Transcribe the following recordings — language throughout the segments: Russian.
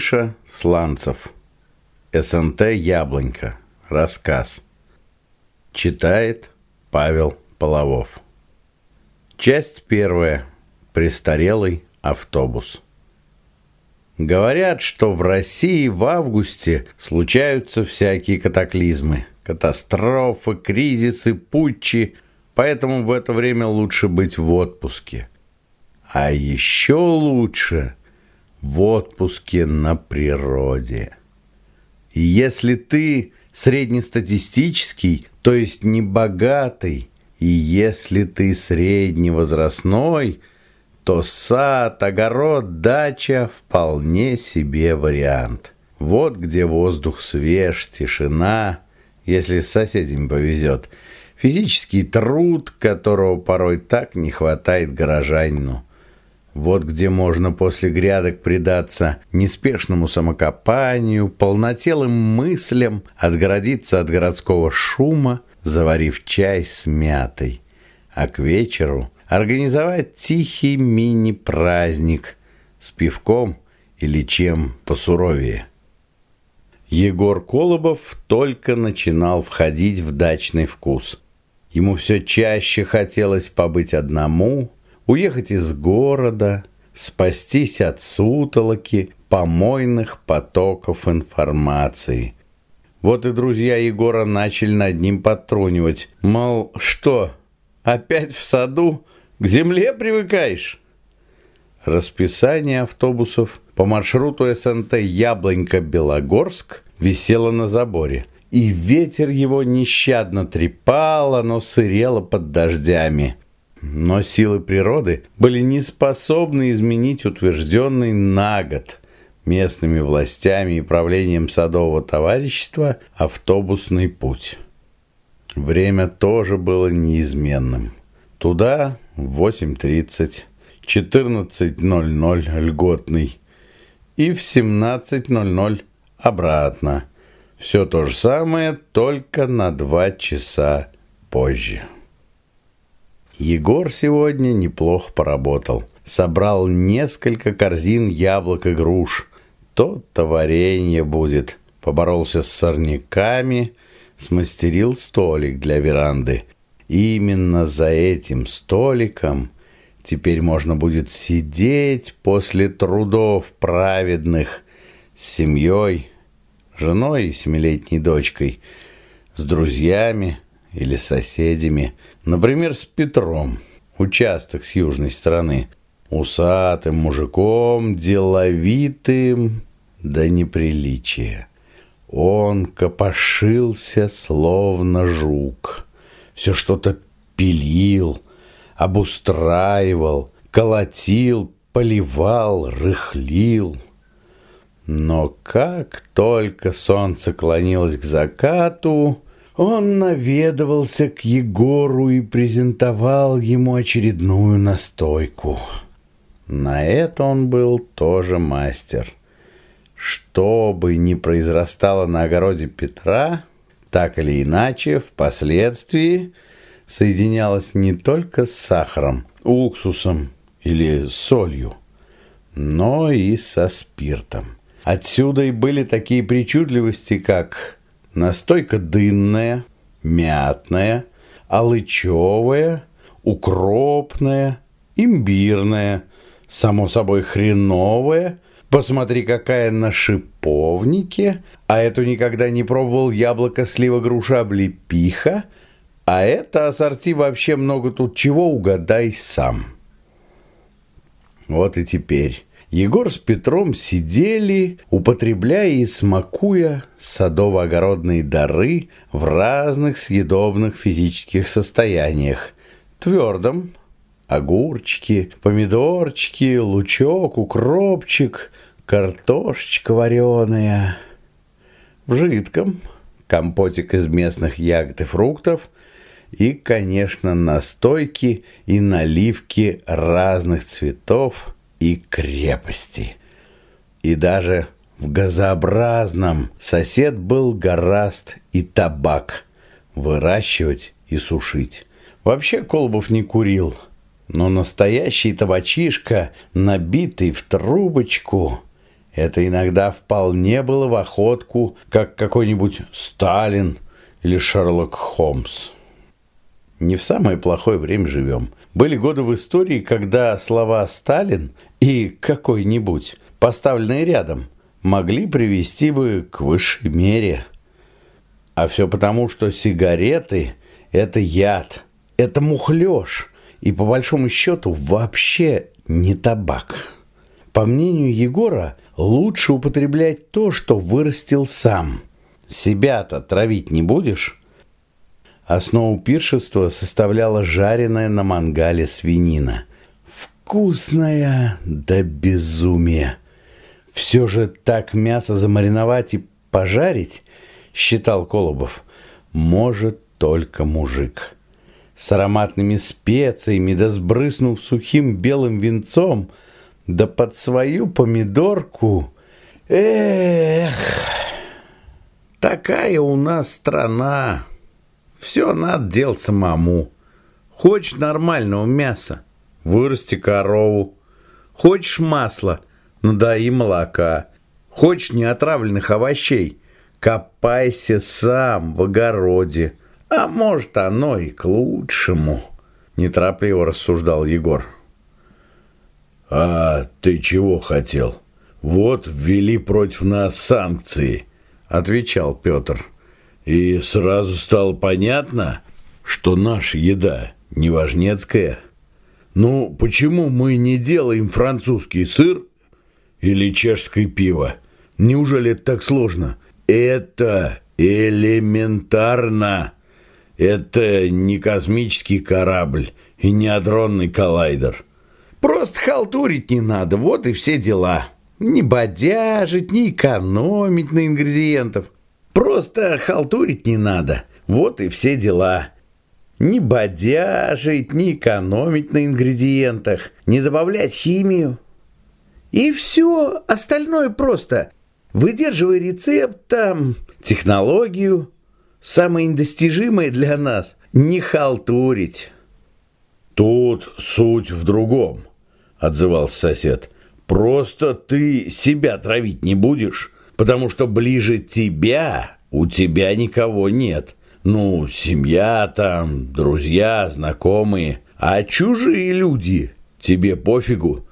Миша Сланцев. СНТ «Яблонька». Рассказ. Читает Павел Половов. Часть первая. Престарелый автобус. Говорят, что в России в августе случаются всякие катаклизмы, катастрофы, кризисы, путчи, поэтому в это время лучше быть в отпуске. А еще лучше в отпуске на природе. И если ты среднестатистический, то есть не богатый, и если ты средневозрастной, то сад, огород, дача вполне себе вариант. Вот где воздух свеж, тишина, если с соседями повезет, физический труд, которого порой так не хватает горожанину. Вот где можно после грядок предаться неспешному самокопанию, полнотелым мыслям, отгородиться от городского шума, заварив чай с мятой. А к вечеру организовать тихий мини-праздник с пивком или чем посуровее. Егор Колобов только начинал входить в дачный вкус. Ему все чаще хотелось побыть одному – уехать из города, спастись от сутолоки, помойных потоков информации. Вот и друзья Егора начали над ним подтрунивать. Мол, что, опять в саду? К земле привыкаешь? Расписание автобусов по маршруту СНТ Яблонька-Белогорск висело на заборе. И ветер его нещадно трепал, оно сырело под дождями. Но силы природы были не способны изменить утвержденный на год местными властями и правлением садового товарищества автобусный путь. Время тоже было неизменным. Туда в 8.30, 14.00 льготный и в 17.00 обратно. Все то же самое, только на два часа позже. Егор сегодня неплохо поработал. Собрал несколько корзин яблок и груш. То-то варенье будет. Поборолся с сорняками, смастерил столик для веранды. Именно за этим столиком теперь можно будет сидеть после трудов праведных с семьей, женой и семилетней дочкой, с друзьями или соседями – Например, с Петром, участок с южной стороны. Усатым мужиком, деловитым до неприличия. Он копошился, словно жук. Все что-то пилил, обустраивал, колотил, поливал, рыхлил. Но как только солнце клонилось к закату, он наведывался к Егору и презентовал ему очередную настойку. На это он был тоже мастер. Что бы ни произрастало на огороде Петра, так или иначе, впоследствии соединялось не только с сахаром, уксусом или солью, но и со спиртом. Отсюда и были такие причудливости, как Настойка дынная, мятная, алычевая, укропная, имбирная, само собой хреновая. Посмотри, какая на шиповнике. А эту никогда не пробовал яблоко, слива, груша, облепиха. А это ассорти вообще много тут чего, угадай сам. Вот и теперь Егор с Петром сидели, употребляя и смакуя садово-огородные дары в разных съедобных физических состояниях. Твердом – огурчики, помидорчики, лучок, укропчик, картошечка вареная. В жидком – компотик из местных ягод и фруктов – и, конечно, настойки и наливки разных цветов – и крепости. И даже в газообразном сосед был гораст и табак выращивать и сушить. Вообще Колобов не курил, но настоящий табачишка, набитый в трубочку, Это иногда вполне было в охотку, как какой-нибудь Сталин или Шерлок Холмс. Не в самое плохое время живем. Были годы в истории, когда слова «Сталин» и «какой-нибудь», поставленные рядом, могли привести бы к высшей мере. А все потому, что сигареты – это яд, это мухлёж, и по большому счету вообще не табак. По мнению Егора, лучше употреблять то, что вырастил сам. Себя-то травить не будешь? Основу пиршества составляла жареная на мангале свинина. Вкусная до безумия. Все же так мясо замариновать и пожарить, считал Колобов, может только мужик. С ароматными специями, да сбрызнув сухим белым венцом, да под свою помидорку. Эх, такая у нас страна. Все надо делать самому. Хочешь нормального мяса? Вырасти корову. Хочешь масла? Надаи молока. Хочешь неотравленных овощей? Копайся сам в огороде. А может, оно и к лучшему. Неторопливо рассуждал Егор. «А ты чего хотел? Вот ввели против нас санкции», — отвечал Петр. И сразу стало понятно, что наша еда не важнецкая. Ну, почему мы не делаем французский сыр или чешское пиво? Неужели это так сложно? Это элементарно. Это не космический корабль и не адронный коллайдер. Просто халтурить не надо, вот и все дела. Не бодяжить, не экономить на ингредиентах. Просто халтурить не надо. Вот и все дела. Не бодяжить, не экономить на ингредиентах, не добавлять химию. И все, остальное просто. Выдерживай рецепт, там, технологию. Самое недостижимое для нас – не халтурить. Тут суть в другом, отзывался сосед. Просто ты себя травить не будешь потому что ближе тебя у тебя никого нет. Ну, семья там, друзья, знакомые. А чужие люди тебе пофигу.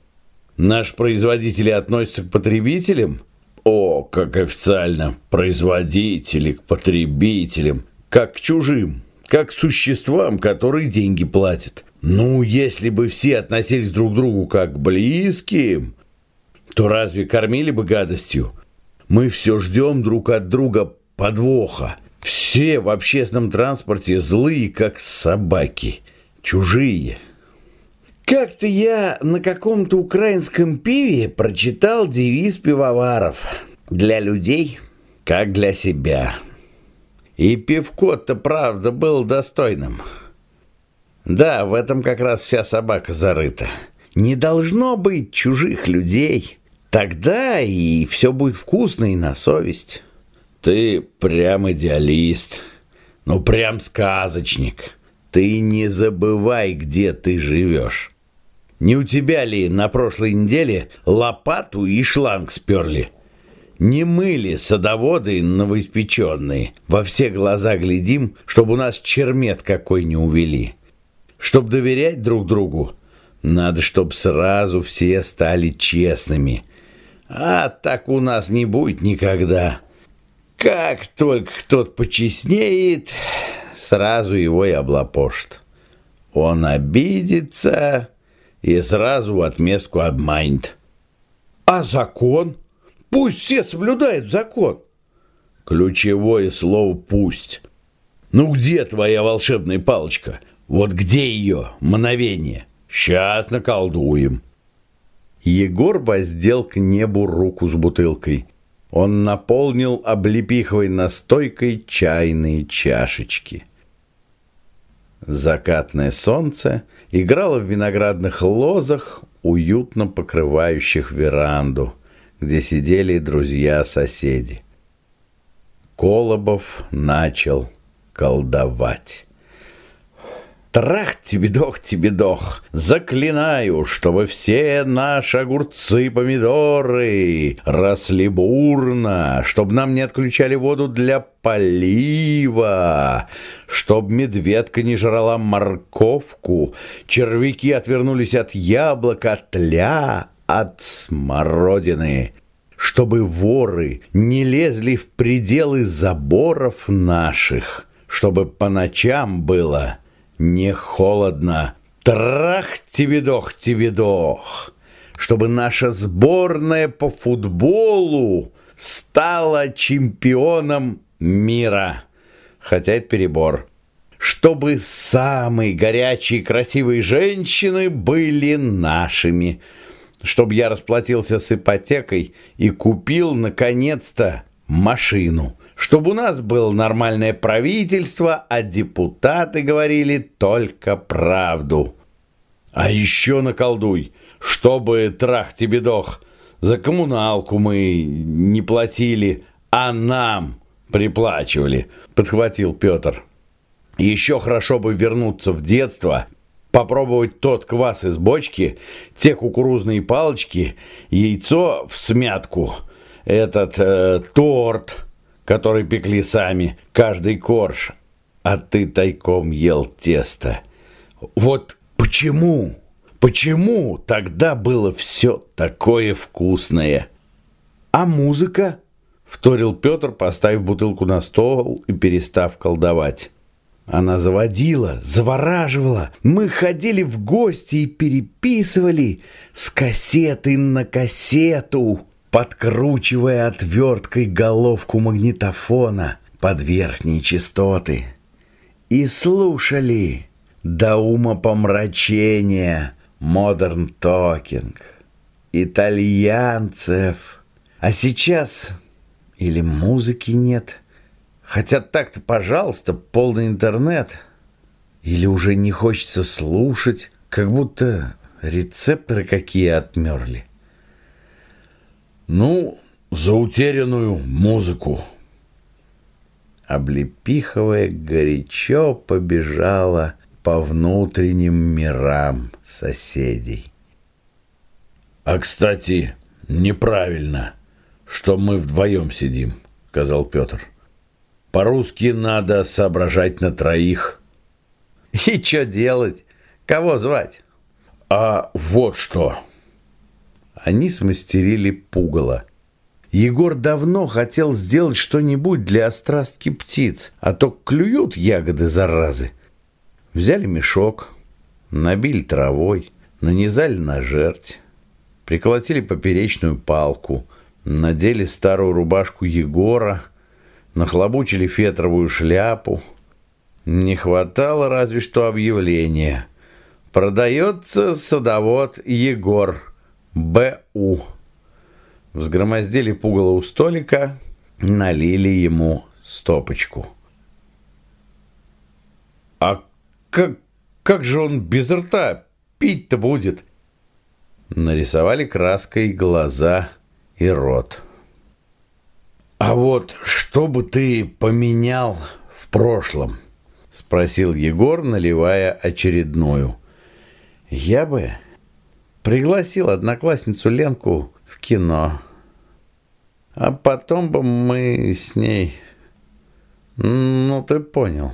Наши производители относятся к потребителям? О, как официально. Производители к потребителям. Как к чужим. Как к существам, которые деньги платят. Ну, если бы все относились друг к другу как к близким, то разве кормили бы гадостью? Мы все ждем друг от друга подвоха. Все в общественном транспорте злые, как собаки. Чужие. Как-то я на каком-то украинском пиве прочитал девиз пивоваров. Для людей, как для себя. И пивко-то, правда, был достойным. Да, в этом как раз вся собака зарыта. Не должно быть чужих людей. Тогда и все будет вкусно и на совесть. Ты прям идеалист. Ну, прям сказочник. Ты не забывай, где ты живешь. Не у тебя ли на прошлой неделе лопату и шланг сперли? Не мыли садоводы новоиспеченные. Во все глаза глядим, чтобы у нас чермет какой не увели. Чтоб доверять друг другу, надо, чтоб сразу все стали честными – а так у нас не будет никогда. Как только кто-то почестнеет, сразу его и облапошит. Он обидится и сразу в отместку обманет. А закон? Пусть все соблюдают закон. Ключевое слово «пусть». Ну где твоя волшебная палочка? Вот где ее мгновение? Сейчас наколдуем. Егор воздел к небу руку с бутылкой. Он наполнил облепиховой настойкой чайные чашечки. Закатное солнце играло в виноградных лозах, уютно покрывающих веранду, где сидели друзья-соседи. Колобов начал колдовать. Трах-тебе-дох, тебе-дох, заклинаю, чтобы все наши огурцы-помидоры росли бурно, чтобы нам не отключали воду для полива, чтобы медведка не жрала морковку, червяки отвернулись от яблока, тля от смородины, чтобы воры не лезли в пределы заборов наших, чтобы по ночам было не холодно. Трах тебе дох, тебе дох. Чтобы наша сборная по футболу стала чемпионом мира. Хотя это перебор. Чтобы самые горячие красивые женщины были нашими. Чтобы я расплатился с ипотекой и купил, наконец-то, машину чтобы у нас было нормальное правительство, а депутаты говорили только правду. А еще наколдуй, чтобы трах тебе дох, за коммуналку мы не платили, а нам приплачивали, подхватил Петр. Еще хорошо бы вернуться в детство, попробовать тот квас из бочки, те кукурузные палочки, яйцо в смятку, этот э, торт – который пекли сами, каждый корж, а ты тайком ел тесто. Вот почему, почему тогда было все такое вкусное? А музыка? Вторил Петр, поставив бутылку на стол и перестав колдовать. Она заводила, завораживала. Мы ходили в гости и переписывали с кассеты на кассету подкручивая отверткой головку магнитофона под верхние частоты. И слушали до ума помрачения модерн токинг, итальянцев. А сейчас или музыки нет, хотя так-то, пожалуйста, полный интернет. Или уже не хочется слушать, как будто рецепторы какие отмерли. Ну, за утерянную музыку. Облепиховая горячо побежала по внутренним мирам соседей. А, кстати, неправильно, что мы вдвоем сидим, сказал Петр. По-русски надо соображать на троих. И что делать? Кого звать? А вот что они смастерили пугало. Егор давно хотел сделать что-нибудь для острастки птиц, а то клюют ягоды заразы. Взяли мешок, набили травой, нанизали на жерть, приколотили поперечную палку, надели старую рубашку Егора, нахлобучили фетровую шляпу. Не хватало разве что объявления. Продается садовод Егор. Б.У. Взгромоздили пугало у столика, налили ему стопочку. «А как, как же он без рта пить-то будет?» Нарисовали краской глаза и рот. «А вот что бы ты поменял в прошлом?» — спросил Егор, наливая очередную. «Я бы Пригласил одноклассницу Ленку в кино. А потом бы мы с ней... Ну, ты понял.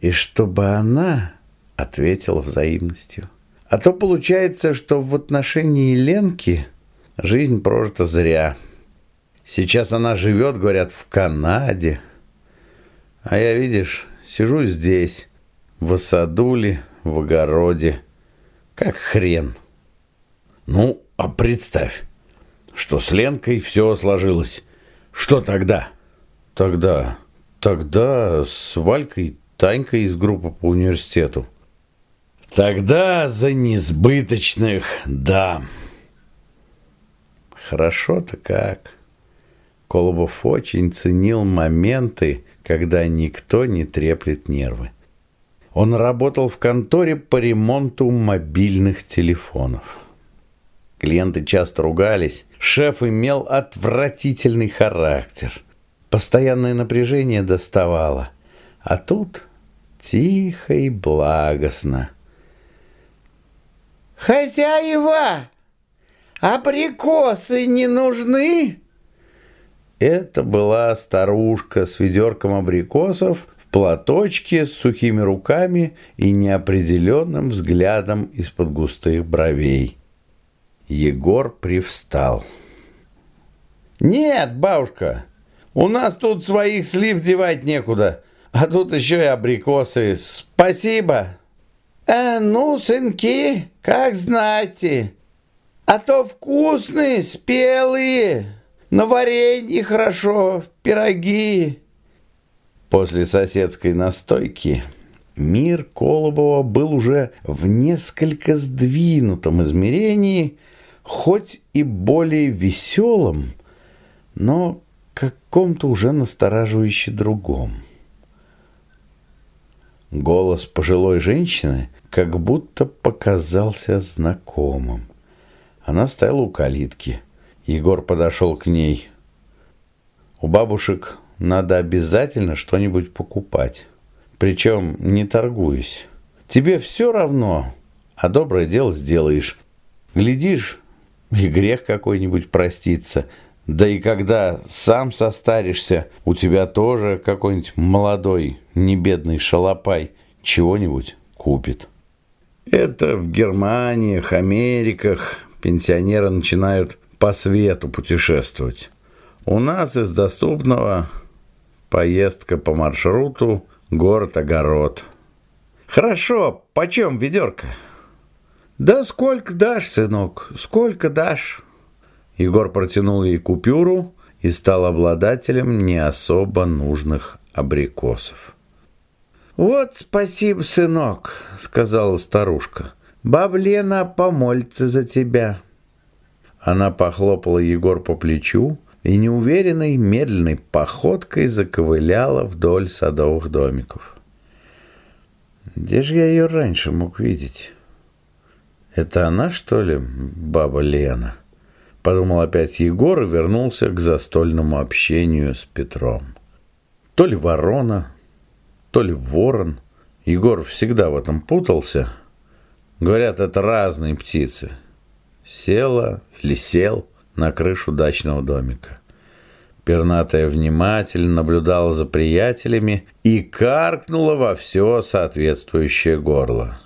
И чтобы она ответила взаимностью. А то получается, что в отношении Ленки жизнь прожита зря. Сейчас она живет, говорят, в Канаде. А я, видишь, сижу здесь, в осадуле, в огороде, как хрен. Ну, а представь, что с Ленкой все сложилось. Что тогда? Тогда, тогда с Валькой, Танькой из группы по университету. Тогда за несбыточных да. Хорошо-то как. Колобов очень ценил моменты, когда никто не треплет нервы. Он работал в конторе по ремонту мобильных телефонов. Клиенты часто ругались. Шеф имел отвратительный характер. Постоянное напряжение доставало. А тут тихо и благостно. «Хозяева, абрикосы не нужны?» Это была старушка с ведерком абрикосов в платочке с сухими руками и неопределенным взглядом из-под густых бровей. Егор привстал. «Нет, бабушка, у нас тут своих слив девать некуда, а тут еще и абрикосы. Спасибо!» «Э, ну, сынки, как знаете, а то вкусные, спелые, на варенье хорошо, пироги». После соседской настойки мир Колобова был уже в несколько сдвинутом измерении, хоть и более веселом, но каком-то уже настораживающе другом. Голос пожилой женщины как будто показался знакомым. Она стояла у калитки. Егор подошел к ней. У бабушек надо обязательно что-нибудь покупать. Причем не торгуюсь. Тебе все равно, а доброе дело сделаешь. Глядишь, и грех какой-нибудь проститься. Да и когда сам состаришься, у тебя тоже какой-нибудь молодой, небедный шалопай чего-нибудь купит. Это в Германиях, Америках пенсионеры начинают по свету путешествовать. У нас из доступного поездка по маршруту город-огород. Хорошо, почем ведерко? Да сколько дашь, сынок, сколько дашь? Егор протянул ей купюру и стал обладателем не особо нужных абрикосов. «Вот спасибо, сынок», — сказала старушка. «Баб Лена помолится за тебя». Она похлопала Егор по плечу и неуверенной, медленной походкой заковыляла вдоль садовых домиков. Где же я ее раньше мог видеть? Это она, что ли, баба Лена? Подумал опять Егор и вернулся к застольному общению с Петром. То ли ворона, то ли ворон. Егор всегда в этом путался. Говорят, это разные птицы. Села или сел на крышу дачного домика. Пернатая внимательно наблюдала за приятелями и каркнула во все соответствующее горло.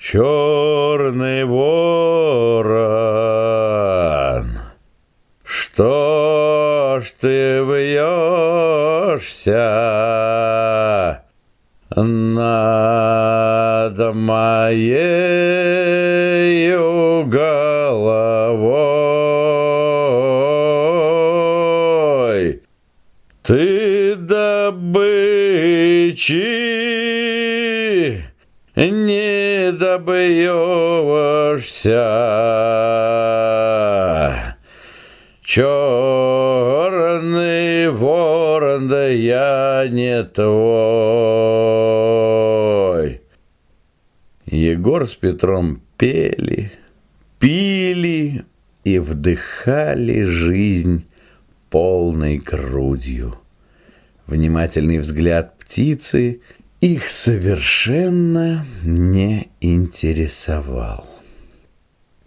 «Черный ворон, что ж ты вьешься над моей головой? Ты добычи не добьешься». Черный ворон, да я не твой. Егор с Петром пели, пили и вдыхали жизнь полной грудью. Внимательный взгляд птицы их совершенно не интересовал.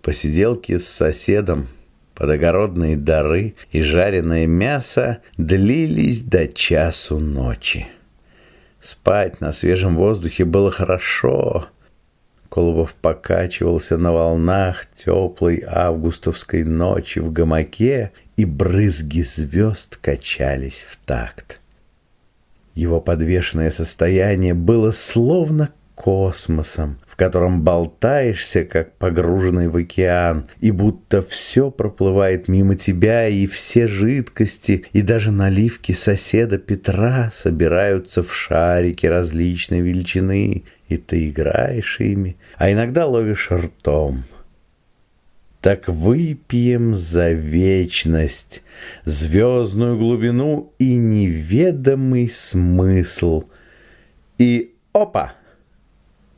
Посиделки с соседом – Подогородные дары и жареное мясо длились до часу ночи. Спать на свежем воздухе было хорошо. Колобов покачивался на волнах теплой августовской ночи в гамаке, и брызги звезд качались в такт. Его подвешенное состояние было словно космосом, в котором болтаешься, как погруженный в океан, и будто все проплывает мимо тебя, и все жидкости, и даже наливки соседа Петра собираются в шарики различной величины, и ты играешь ими, а иногда ловишь ртом. Так выпьем за вечность, звездную глубину и неведомый смысл. И опа!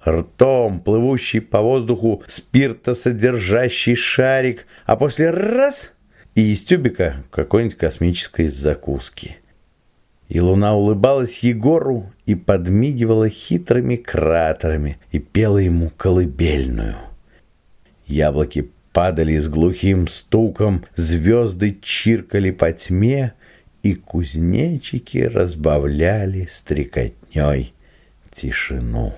ртом, плывущий по воздуху спиртосодержащий шарик, а после раз и из тюбика какой-нибудь космической закуски. И луна улыбалась Егору и подмигивала хитрыми кратерами и пела ему колыбельную. Яблоки падали с глухим стуком, звезды чиркали по тьме, и кузнечики разбавляли стрекотней тишину.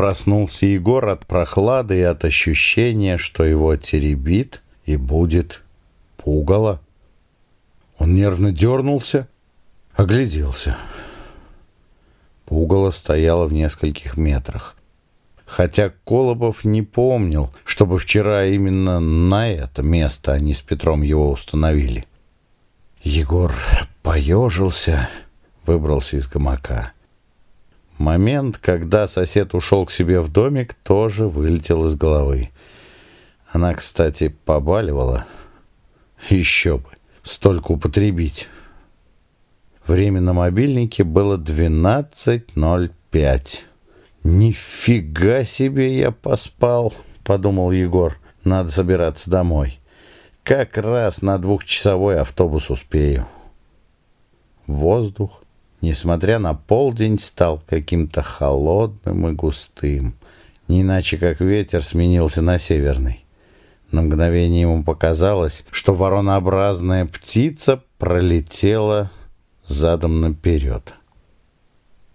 Проснулся Егор от прохлады и от ощущения, что его теребит и будет пугало. Он нервно дернулся, огляделся. Пугало стояло в нескольких метрах. Хотя Колобов не помнил, чтобы вчера именно на это место они с Петром его установили. Егор поежился, выбрался из гамака. Момент, когда сосед ушел к себе в домик, тоже вылетел из головы. Она, кстати, побаливала. Еще бы, столько употребить. Время на мобильнике было 12.05. «Нифига себе я поспал», — подумал Егор. «Надо собираться домой. Как раз на двухчасовой автобус успею». Воздух несмотря на полдень, стал каким-то холодным и густым. Не иначе, как ветер сменился на северный. На мгновение ему показалось, что воронообразная птица пролетела задом наперед.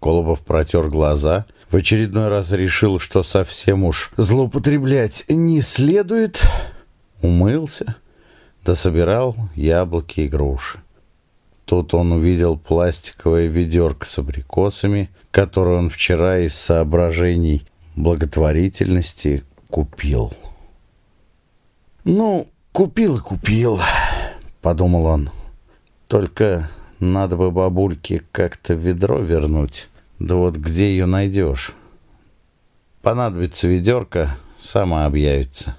Колобов протер глаза, в очередной раз решил, что совсем уж злоупотреблять не следует, умылся, дособирал яблоки и груши. Тут он увидел пластиковое ведерко с абрикосами, которое он вчера из соображений благотворительности купил. «Ну, купил и купил», — подумал он. «Только надо бы бабульке как-то ведро вернуть. Да вот где ее найдешь? Понадобится ведерко, сама объявится».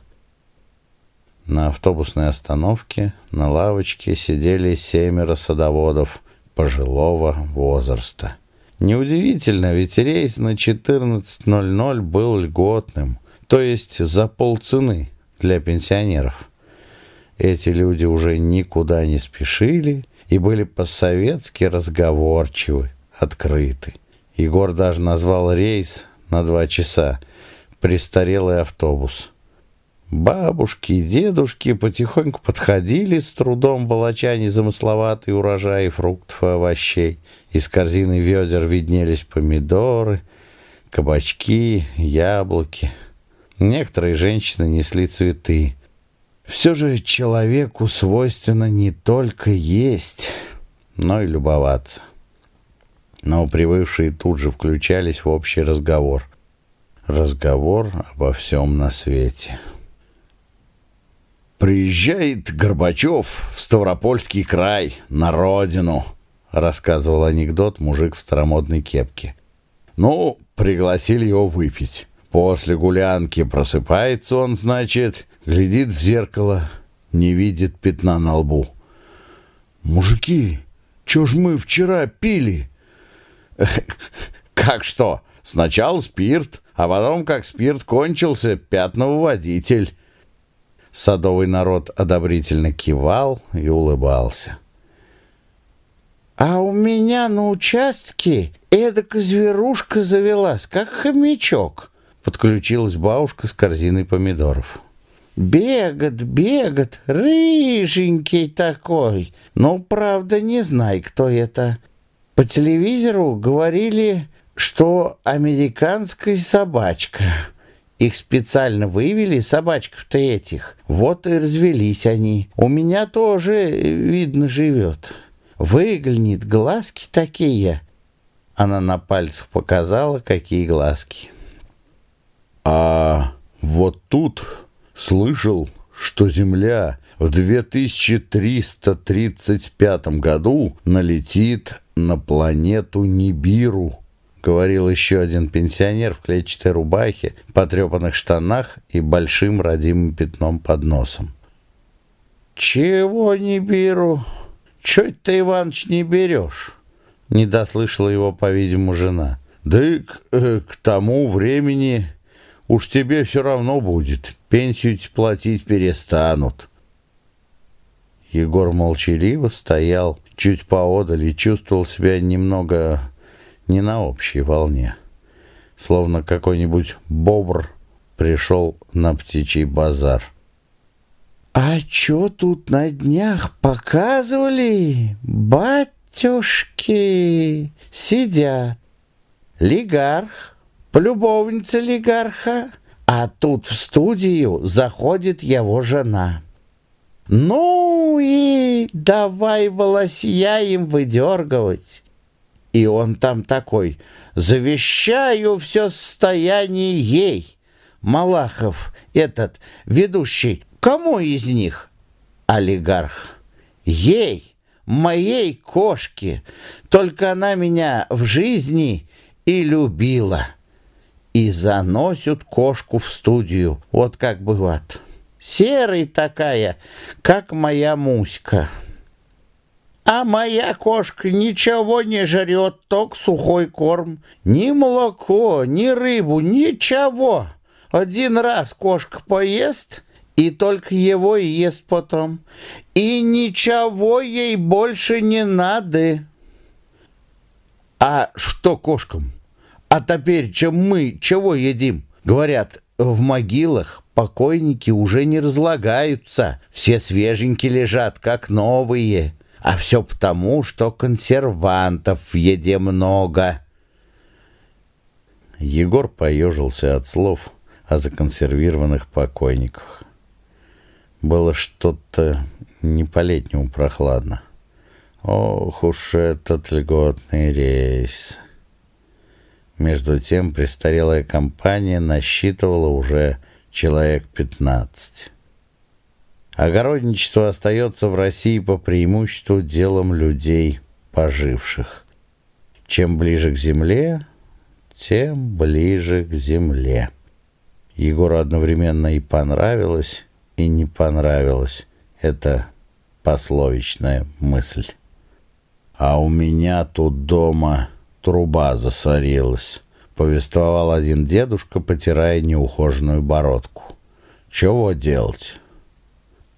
На автобусной остановке на лавочке сидели семеро садоводов пожилого возраста. Неудивительно, ведь рейс на 14.00 был льготным, то есть за полцены для пенсионеров. Эти люди уже никуда не спешили и были по-советски разговорчивы, открыты. Егор даже назвал рейс на два часа «престарелый автобус». Бабушки и дедушки потихоньку подходили, с трудом волоча незамысловатые урожаи фруктов и овощей. Из корзины ведер виднелись помидоры, кабачки, яблоки. Некоторые женщины несли цветы. Все же человеку свойственно не только есть, но и любоваться. Но прибывшие тут же включались в общий разговор. Разговор обо всем на свете. «Приезжает Горбачев в Ставропольский край, на родину», — рассказывал анекдот мужик в старомодной кепке. «Ну, пригласили его выпить. После гулянки просыпается он, значит, глядит в зеркало, не видит пятна на лбу. «Мужики, чё ж мы вчера пили?» «Как что? Сначала спирт, а потом, как спирт кончился, пятновыводитель». Садовый народ одобрительно кивал и улыбался. «А у меня на участке эдакая зверушка завелась, как хомячок», — подключилась бабушка с корзиной помидоров. «Бегат, бегат, рыженький такой. Но, правда, не знай, кто это. По телевизору говорили, что американская собачка». Их специально вывели, собачков-то этих. Вот и развелись они. У меня тоже, видно, живет. Выглянет, глазки такие. Она на пальцах показала, какие глазки. А вот тут слышал, что Земля в 2335 году налетит на планету Нибиру, говорил еще один пенсионер в клетчатой рубахе, потрепанных штанах и большим родимым пятном под носом. «Чего не беру? Чё ты, Иваныч, не берешь?» Не дослышала его, по-видимому, жена. «Да и к, э, к тому времени уж тебе все равно будет. Пенсию платить перестанут». Егор молчаливо стоял чуть поодаль и чувствовал себя немного не на общей волне. Словно какой-нибудь бобр пришел на птичий базар. «А чё тут на днях показывали? Батюшки сидят. Лигарх, полюбовница лигарха, а тут в студию заходит его жена». Ну и давай волосья им выдергивать. И он там такой, завещаю все состояние ей. Малахов, этот, ведущий, кому из них? Олигарх. Ей, моей кошке, только она меня в жизни и любила. И заносят кошку в студию, вот как бывает серой такая, как моя Муська. А моя кошка ничего не жрет, только сухой корм. Ни молоко, ни рыбу, ничего. Один раз кошка поест, и только его и ест потом. И ничего ей больше не надо. А что кошкам? А теперь, чем мы чего едим? Говорят, в могилах покойники уже не разлагаются, все свеженькие лежат, как новые. А все потому, что консервантов в еде много. Егор поежился от слов о законсервированных покойниках. Было что-то не по-летнему прохладно. Ох уж этот льготный рейс. Между тем престарелая компания насчитывала уже человек 15. Огородничество остается в России по преимуществу делом людей поживших. Чем ближе к земле, тем ближе к земле. Егору одновременно и понравилось, и не понравилось эта пословичная мысль. А у меня тут дома труба засорилась повествовал один дедушка, потирая неухоженную бородку. Чего делать?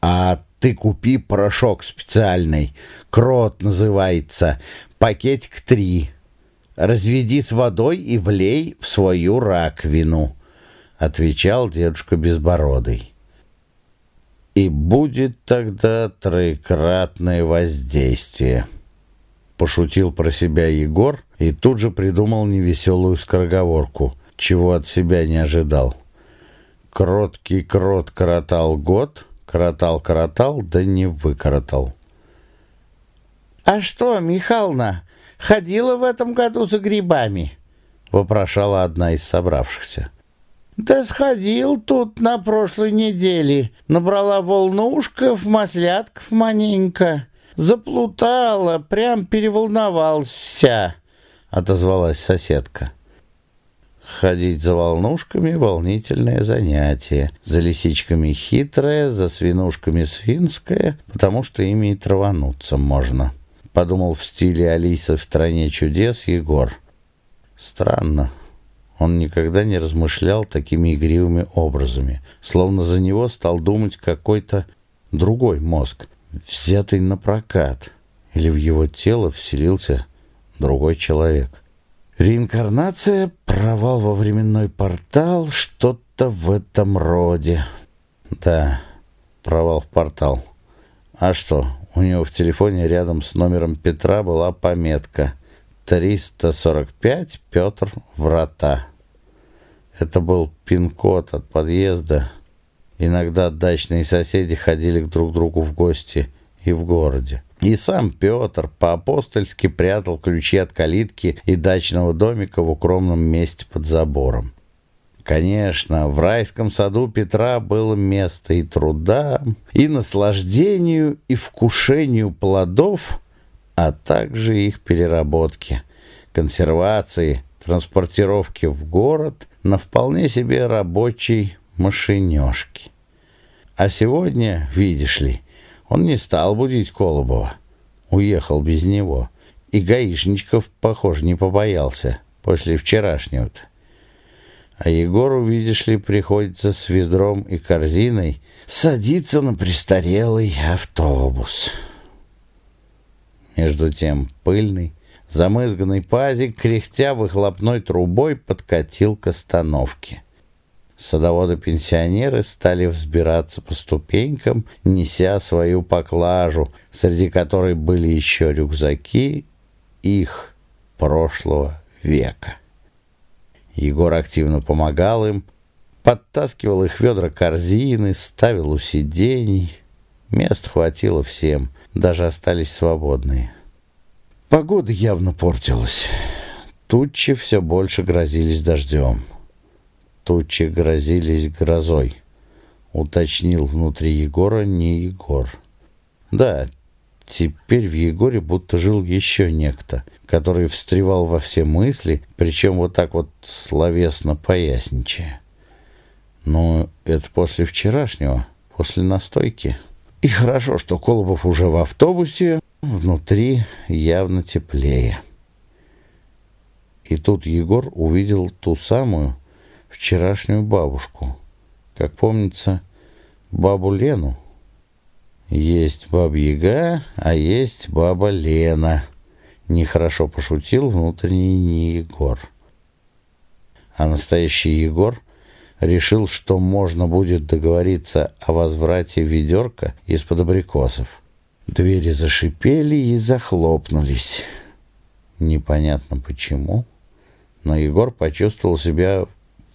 А ты купи порошок специальный, крот называется, пакетик три. Разведи с водой и влей в свою раковину, отвечал дедушка Безбородый. И будет тогда троекратное воздействие. Пошутил про себя Егор и тут же придумал невеселую скороговорку, чего от себя не ожидал. Кроткий крот коротал год, коротал-коротал, да не выкоротал. «А что, Михална, ходила в этом году за грибами?» — вопрошала одна из собравшихся. «Да сходил тут на прошлой неделе, набрала волнушков, маслятков маненько». Заплутала, прям переволновался, отозвалась соседка. Ходить за волнушками — волнительное занятие. За лисичками хитрое, за свинушками свинское, потому что ими и травануться можно. Подумал в стиле Алисы в «Стране чудес» Егор. Странно. Он никогда не размышлял такими игривыми образами, словно за него стал думать какой-то другой мозг, взятый на прокат, или в его тело вселился другой человек. Реинкарнация, провал во временной портал, что-то в этом роде. Да, провал в портал. А что, у него в телефоне рядом с номером Петра была пометка 345 Петр Врата. Это был пин-код от подъезда Иногда дачные соседи ходили к друг другу в гости и в городе. И сам Петр по-апостольски прятал ключи от калитки и дачного домика в укромном месте под забором. Конечно, в райском саду Петра было место и труда, и наслаждению, и вкушению плодов, а также их переработки, консервации, транспортировки в город на вполне себе рабочей машинешке. А сегодня, видишь ли, он не стал будить Колобова. Уехал без него. И гаишничков, похоже, не побоялся после вчерашнего-то. А Егору, видишь ли, приходится с ведром и корзиной садиться на престарелый автобус. Между тем пыльный, замызганный пазик, кряхтя выхлопной трубой, подкатил к остановке. Садоводы-пенсионеры стали взбираться по ступенькам, неся свою поклажу, среди которой были еще рюкзаки их прошлого века. Егор активно помогал им, подтаскивал их ведра корзины, ставил у сидений. Места хватило всем, даже остались свободные. Погода явно портилась. Тучи все больше грозились дождем. Тучи грозились грозой, уточнил внутри Егора не Егор. Да, теперь в Егоре будто жил еще некто, который встревал во все мысли, причем вот так вот словесно поясничая. Но это после вчерашнего, после настойки. И хорошо, что Колобов уже в автобусе, внутри явно теплее. И тут Егор увидел ту самую вчерашнюю бабушку. Как помнится, бабу Лену. Есть баба-яга, а есть баба Лена. Нехорошо пошутил внутренний не Егор. А настоящий Егор решил, что можно будет договориться о возврате ведерка из-под абрикосов. Двери зашипели и захлопнулись. Непонятно почему, но Егор почувствовал себя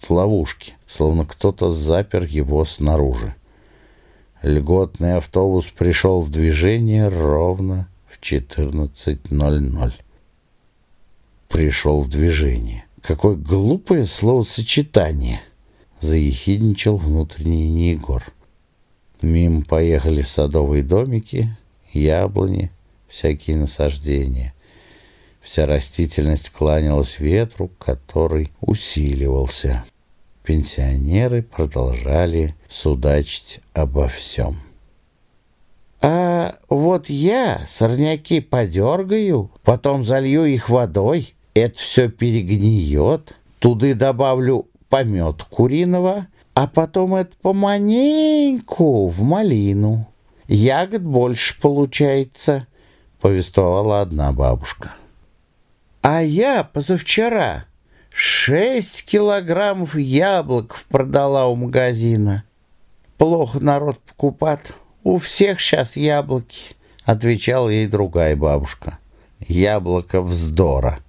в ловушке, словно кто-то запер его снаружи. Льготный автобус пришел в движение ровно в 14.00. Пришел в движение. Какое глупое словосочетание! Заехидничал внутренний Егор. Мимо поехали садовые домики, яблони, всякие насаждения. Вся растительность кланялась ветру, который усиливался. Пенсионеры продолжали судачить обо всем. «А вот я сорняки подергаю, потом залью их водой, это все перегниет, туды добавлю помет куриного, а потом это поманеньку в малину. Ягод больше получается», — повествовала одна бабушка. А я позавчера шесть килограммов яблок продала у магазина. Плохо народ покупает. У всех сейчас яблоки, отвечала ей другая бабушка. Яблоко вздора,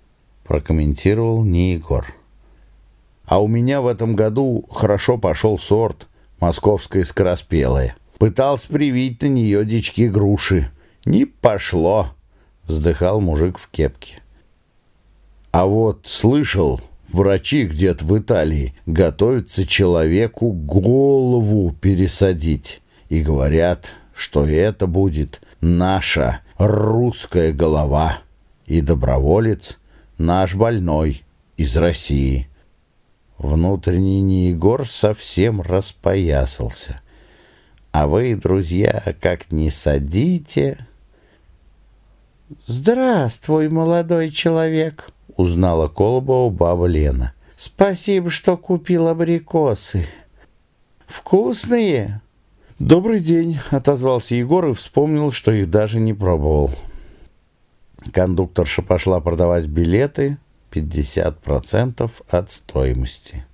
прокомментировал не Егор. А у меня в этом году хорошо пошел сорт московская скороспелая. Пытался привить на нее дички груши. Не пошло, вздыхал мужик в кепке. А вот слышал, врачи где-то в Италии готовятся человеку голову пересадить. И говорят, что это будет наша русская голова. И доброволец наш больной из России. Внутренний Егор совсем распоясался. А вы, друзья, как не садите... «Здравствуй, молодой человек!» Узнала Колобова баба Лена. «Спасибо, что купил абрикосы. Вкусные?» «Добрый день», — отозвался Егор и вспомнил, что их даже не пробовал. Кондукторша пошла продавать билеты 50% от стоимости.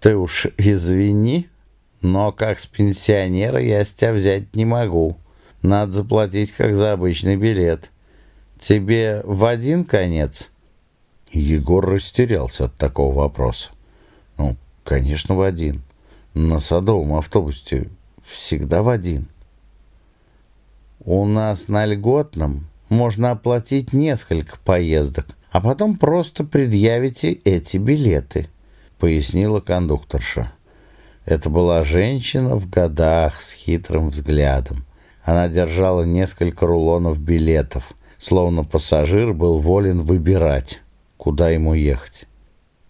«Ты уж извини, но как с пенсионера я с тебя взять не могу. Надо заплатить, как за обычный билет». Тебе в один конец?» Егор растерялся от такого вопроса. «Ну, конечно, в один. На садовом автобусе всегда в один». «У нас на льготном можно оплатить несколько поездок, а потом просто предъявите эти билеты», — пояснила кондукторша. Это была женщина в годах с хитрым взглядом. Она держала несколько рулонов билетов — словно пассажир был волен выбирать, куда ему ехать.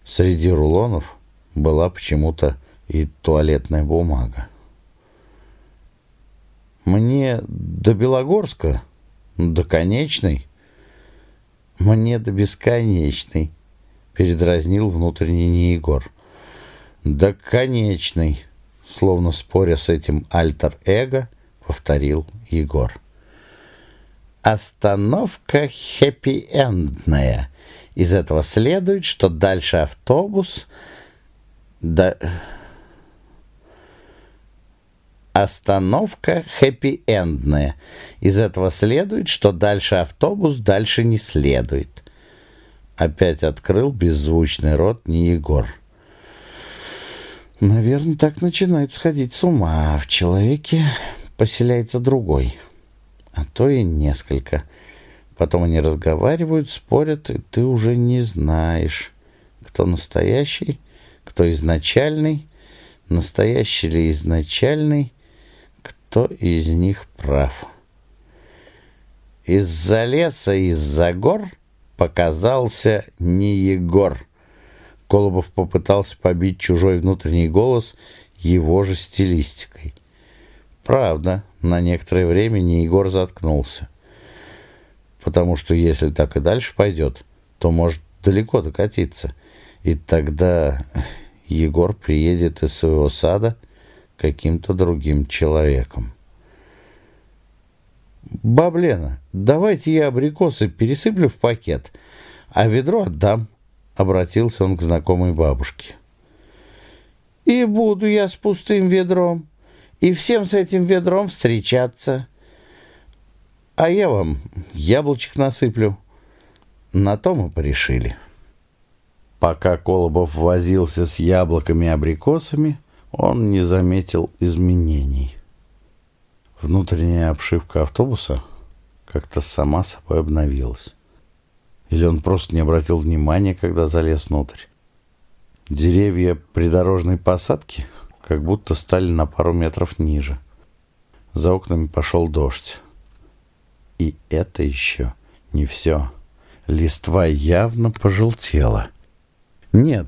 Среди рулонов была почему-то и туалетная бумага. Мне до Белогорска, до конечной, мне до бесконечной, передразнил внутренний Егор. До конечной, словно споря с этим альтер-эго, повторил Егор. Остановка хэппи-эндная. Из этого следует, что дальше автобус... Да... Остановка хэппи-эндная. Из этого следует, что дальше автобус дальше не следует. Опять открыл беззвучный рот не Егор. Наверное, так начинают сходить с ума. В человеке поселяется другой. А то и несколько. Потом они разговаривают, спорят, и ты уже не знаешь, кто настоящий, кто изначальный, настоящий ли изначальный, кто из них прав. Из-за леса, из-за гор показался не Егор. Колобов попытался побить чужой внутренний голос его же стилистикой. Правда, на некоторое время не Егор заткнулся. Потому что если так и дальше пойдет, то может далеко докатиться. И тогда Егор приедет из своего сада каким-то другим человеком. «Баблена, давайте я абрикосы пересыплю в пакет, а ведро отдам», — обратился он к знакомой бабушке. «И буду я с пустым ведром, и всем с этим ведром встречаться. А я вам яблочек насыплю». На то мы порешили. Пока Колобов возился с яблоками и абрикосами, он не заметил изменений. Внутренняя обшивка автобуса как-то сама собой обновилась. Или он просто не обратил внимания, когда залез внутрь. Деревья придорожной посадки как будто стали на пару метров ниже. За окнами пошел дождь. И это еще не все. Листва явно пожелтела. Нет,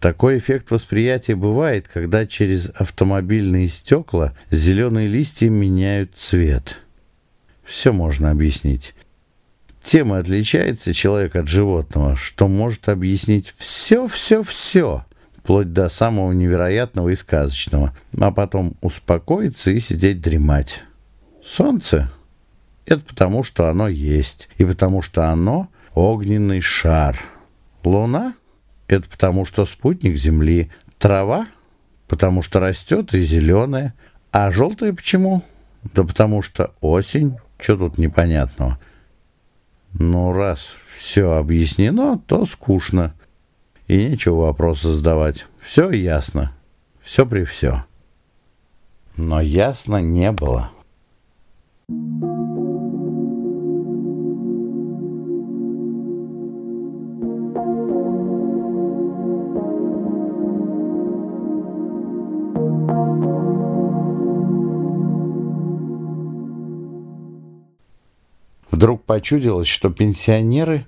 такой эффект восприятия бывает, когда через автомобильные стекла зеленые листья меняют цвет. Все можно объяснить. Тем и отличается человек от животного, что может объяснить все-все-все, вплоть до самого невероятного и сказочного, а потом успокоиться и сидеть дремать. Солнце — это потому, что оно есть, и потому, что оно — огненный шар. Луна — это потому, что спутник Земли. Трава, потому что растет и зеленая. А желтая почему? Да потому что осень. Что тут непонятного? Ну, раз все объяснено, то скучно. И нечего вопросы задавать. Все ясно. Все при все. Но ясно не было. Вдруг почудилось, что пенсионеры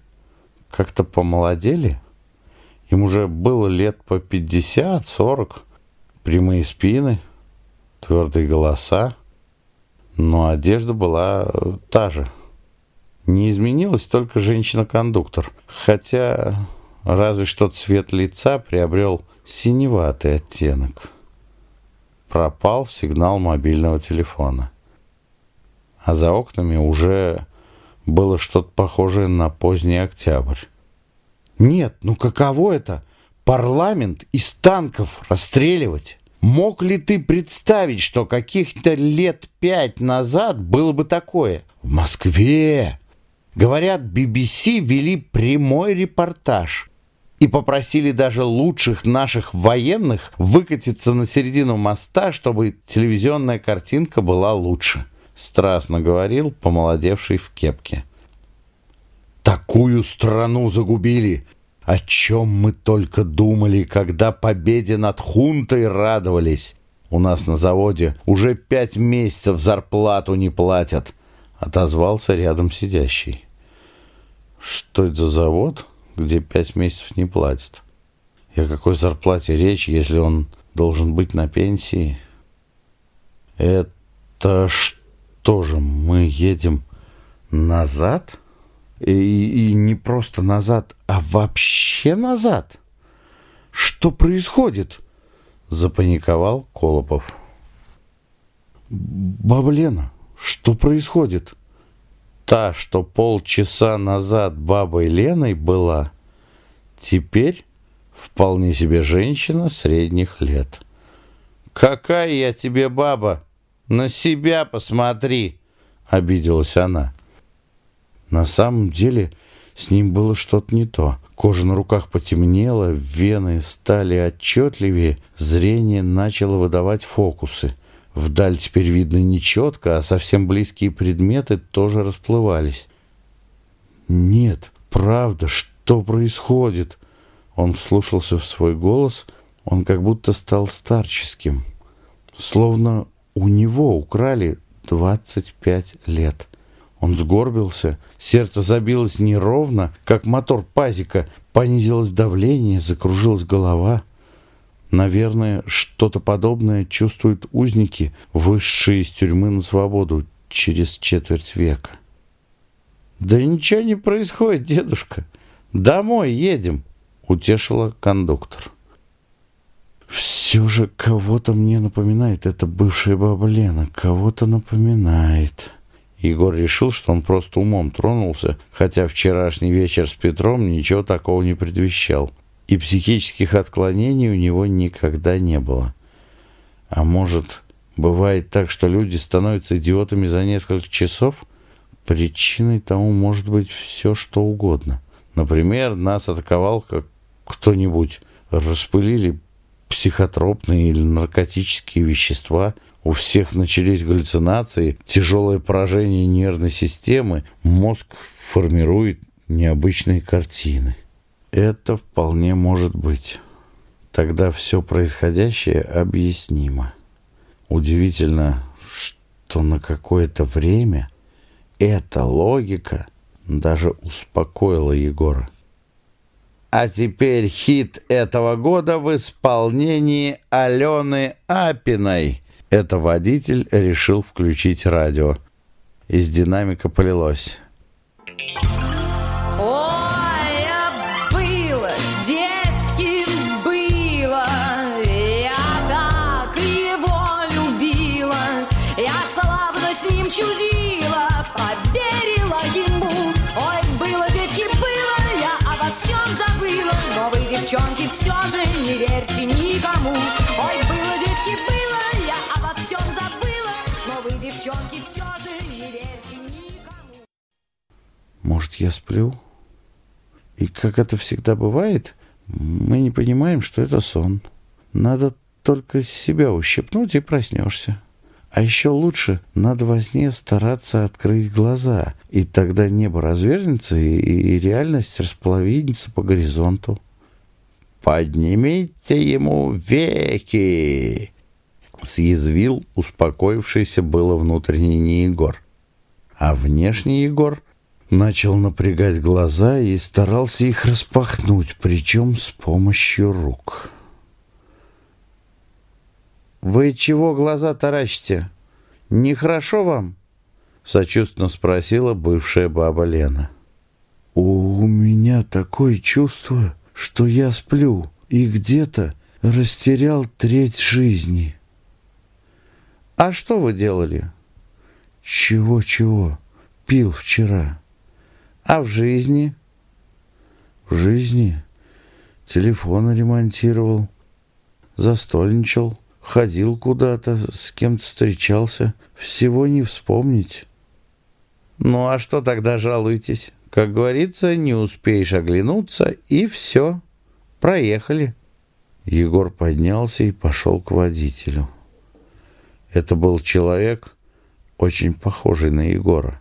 как-то помолодели. Им уже было лет по 50-40, прямые спины, твердые голоса, но одежда была та же. Не изменилась только женщина-кондуктор, хотя разве что цвет лица приобрел синеватый оттенок. Пропал сигнал мобильного телефона. А за окнами уже было что-то похожее на поздний октябрь. Нет, ну каково это? Парламент из танков расстреливать? Мог ли ты представить, что каких-то лет пять назад было бы такое? В Москве! Говорят, BBC вели прямой репортаж и попросили даже лучших наших военных выкатиться на середину моста, чтобы телевизионная картинка была лучше страстно говорил помолодевший в кепке. «Такую страну загубили! О чем мы только думали, когда победе над хунтой радовались! У нас на заводе уже пять месяцев зарплату не платят!» — отозвался рядом сидящий. «Что это за завод? где пять месяцев не платят. И о какой зарплате речь, если он должен быть на пенсии? Это что же, мы едем назад? И, и не просто назад, а вообще назад? Что происходит? Запаниковал Колопов. Баба Лена, что происходит? Та, что полчаса назад бабой Леной была, теперь вполне себе женщина средних лет. «Какая я тебе баба? На себя посмотри!» — обиделась она. На самом деле с ним было что-то не то. Кожа на руках потемнела, вены стали отчетливее, зрение начало выдавать фокусы — Вдаль теперь видно нечетко, а совсем близкие предметы тоже расплывались. «Нет, правда, что происходит?» Он вслушался в свой голос, он как будто стал старческим. Словно у него украли двадцать пять лет. Он сгорбился, сердце забилось неровно, как мотор пазика, понизилось давление, закружилась голова — Наверное, что-то подобное чувствуют узники, вышедшие из тюрьмы на свободу через четверть века. «Да ничего не происходит, дедушка. Домой едем», — утешила кондуктор. «Все же кого-то мне напоминает эта бывшая баба Лена, кого-то напоминает». Егор решил, что он просто умом тронулся, хотя вчерашний вечер с Петром ничего такого не предвещал и психических отклонений у него никогда не было. А может, бывает так, что люди становятся идиотами за несколько часов? Причиной тому может быть все, что угодно. Например, нас атаковал как кто-нибудь, распылили психотропные или наркотические вещества, у всех начались галлюцинации, тяжелое поражение нервной системы, мозг формирует необычные картины. Это вполне может быть. Тогда все происходящее объяснимо. Удивительно, что на какое-то время эта логика даже успокоила Егора. А теперь хит этого года в исполнении Алены Апиной. Это водитель решил включить радио. Из динамика полилось. Девчонки, все же не верьте никому. Ой, было, детки, было, я обо всем забыла. Но вы, девчонки, все же не верьте никому. Может, я сплю? И как это всегда бывает, мы не понимаем, что это сон. Надо только себя ущипнуть и проснешься. А еще лучше надо во сне стараться открыть глаза, и тогда небо развернется, и, и реальность располовинится по горизонту. «Поднимите ему веки!» Съязвил успокоившийся было внутренний не Егор. А внешний Егор начал напрягать глаза и старался их распахнуть, причем с помощью рук. «Вы чего глаза таращите? Нехорошо вам?» — сочувственно спросила бывшая баба Лена. «У меня такое чувство, что я сплю и где-то растерял треть жизни. А что вы делали? Чего-чего? Пил вчера. А в жизни? В жизни телефон ремонтировал, застольничал, ходил куда-то, с кем-то встречался. Всего не вспомнить. Ну а что тогда жалуетесь? Как говорится, не успеешь оглянуться, и все. Проехали. Егор поднялся и пошел к водителю. Это был человек, очень похожий на Егора.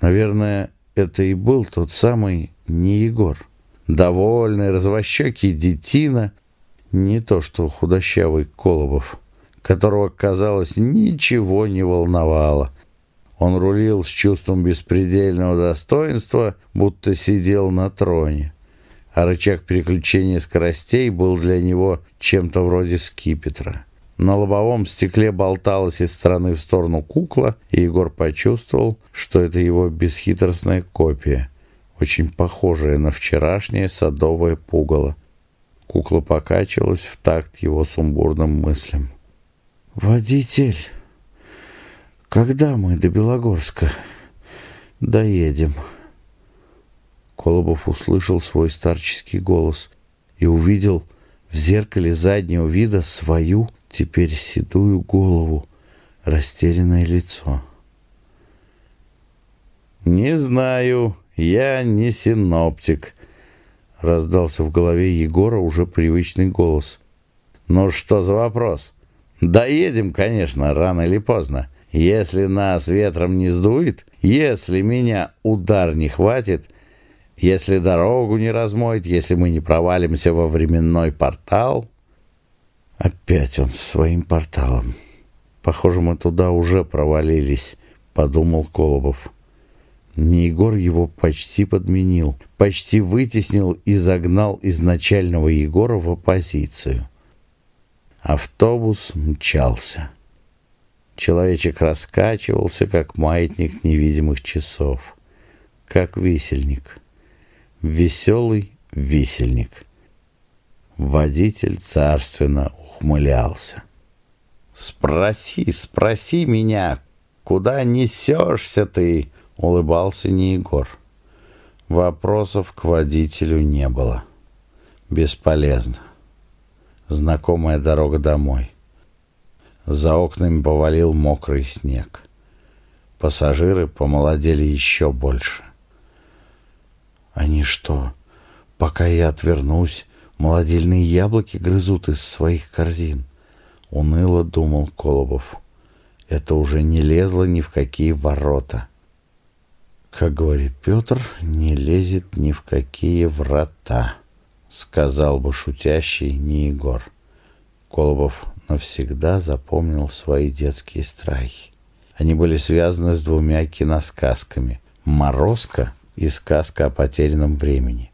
Наверное, это и был тот самый не Егор. Довольный, развощекий детина, не то что худощавый Колобов, которого, казалось, ничего не волновало. Он рулил с чувством беспредельного достоинства, будто сидел на троне. а рычаг переключения скоростей был для него чем-то вроде скипетра. На лобовом стекле болталась из стороны в сторону кукла, и Егор почувствовал, что это его бесхитростная копия, очень похожая на вчерашнее садовое пугало. Кукла покачивалась в такт его сумбурным мыслям. «Водитель, когда мы до Белогорска доедем?» Колобов услышал свой старческий голос и увидел в зеркале заднего вида свою, теперь седую голову, растерянное лицо. «Не знаю, я не синоптик», — раздался в голове Егора уже привычный голос. «Ну что за вопрос? Доедем, конечно, рано или поздно. Если нас ветром не сдует, если меня удар не хватит — если дорогу не размоет, если мы не провалимся во временной портал... Опять он со своим порталом. Похоже, мы туда уже провалились, подумал Колобов. Не Егор его почти подменил, почти вытеснил и загнал изначального Егора в оппозицию. Автобус мчался. Человечек раскачивался, как маятник невидимых часов, как висельник. Веселый висельник. Водитель царственно ухмылялся. «Спроси, спроси меня, куда несешься ты?» — улыбался не Егор. Вопросов к водителю не было. Бесполезно. Знакомая дорога домой. За окнами повалил мокрый снег. Пассажиры помолодели еще больше. Они что, пока я отвернусь, молодильные яблоки грызут из своих корзин? Уныло думал Колобов. Это уже не лезло ни в какие ворота. Как говорит Петр, не лезет ни в какие врата, сказал бы шутящий не Егор. Колобов навсегда запомнил свои детские страхи. Они были связаны с двумя киносказками «Морозко» и сказка о потерянном времени.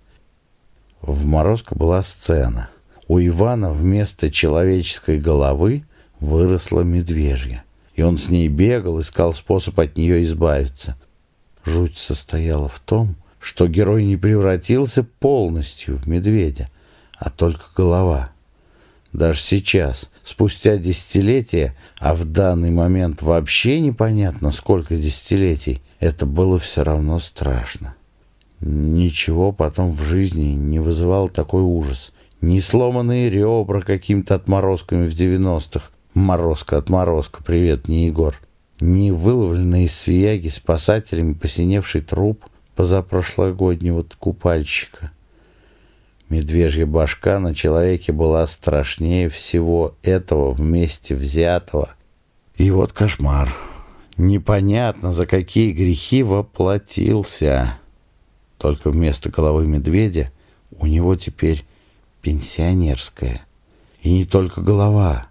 В Морозко была сцена. У Ивана вместо человеческой головы выросла медвежья. И он с ней бегал, искал способ от нее избавиться. Жуть состояла в том, что герой не превратился полностью в медведя, а только голова. Даже сейчас, спустя десятилетия, а в данный момент вообще непонятно, сколько десятилетий, это было все равно страшно. Ничего потом в жизни не вызывал такой ужас. Ни сломанные ребра какими-то отморозками в девяностых. Морозка, отморозка, привет, не Егор. Ни выловленный из свияги спасателями посиневший труп позапрошлогоднего купальщика. Медвежья башка на человеке была страшнее всего этого вместе взятого. И вот кошмар. Непонятно, за какие грехи воплотился. Только вместо головы медведя у него теперь пенсионерская. И не только голова.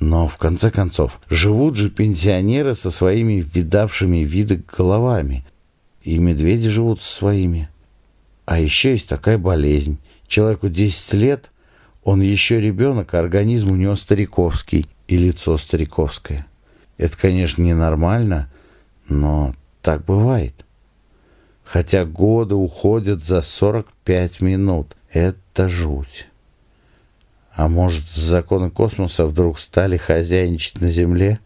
Но, в конце концов, живут же пенсионеры со своими видавшими виды головами. И медведи живут со своими. А еще есть такая болезнь. Человеку 10 лет, он еще ребенок, а организм у него стариковский и лицо стариковское. Это, конечно, ненормально, но так бывает. Хотя годы уходят за 45 минут. Это жуть. А может, законы космоса вдруг стали хозяйничать на Земле?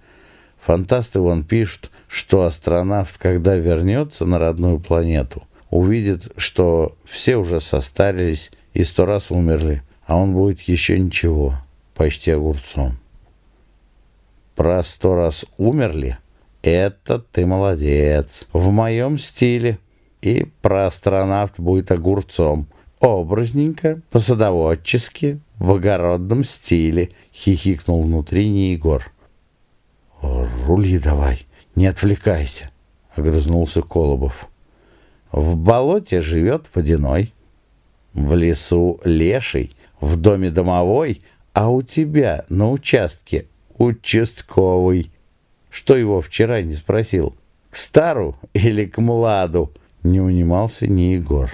Фантасты вон пишут, что астронавт, когда вернется на родную планету, увидит, что все уже состарились и сто раз умерли, а он будет еще ничего, почти огурцом. Про сто раз умерли? Это ты молодец. В моем стиле. И про астронавт будет огурцом. Образненько, по-садоводчески, в огородном стиле, хихикнул внутренний Егор. «Рули давай, не отвлекайся», — огрызнулся Колобов. «В болоте живет водяной, в лесу леший, в доме домовой, а у тебя на участке участковый. Что его вчера не спросил? К стару или к младу? Не унимался ни Егор.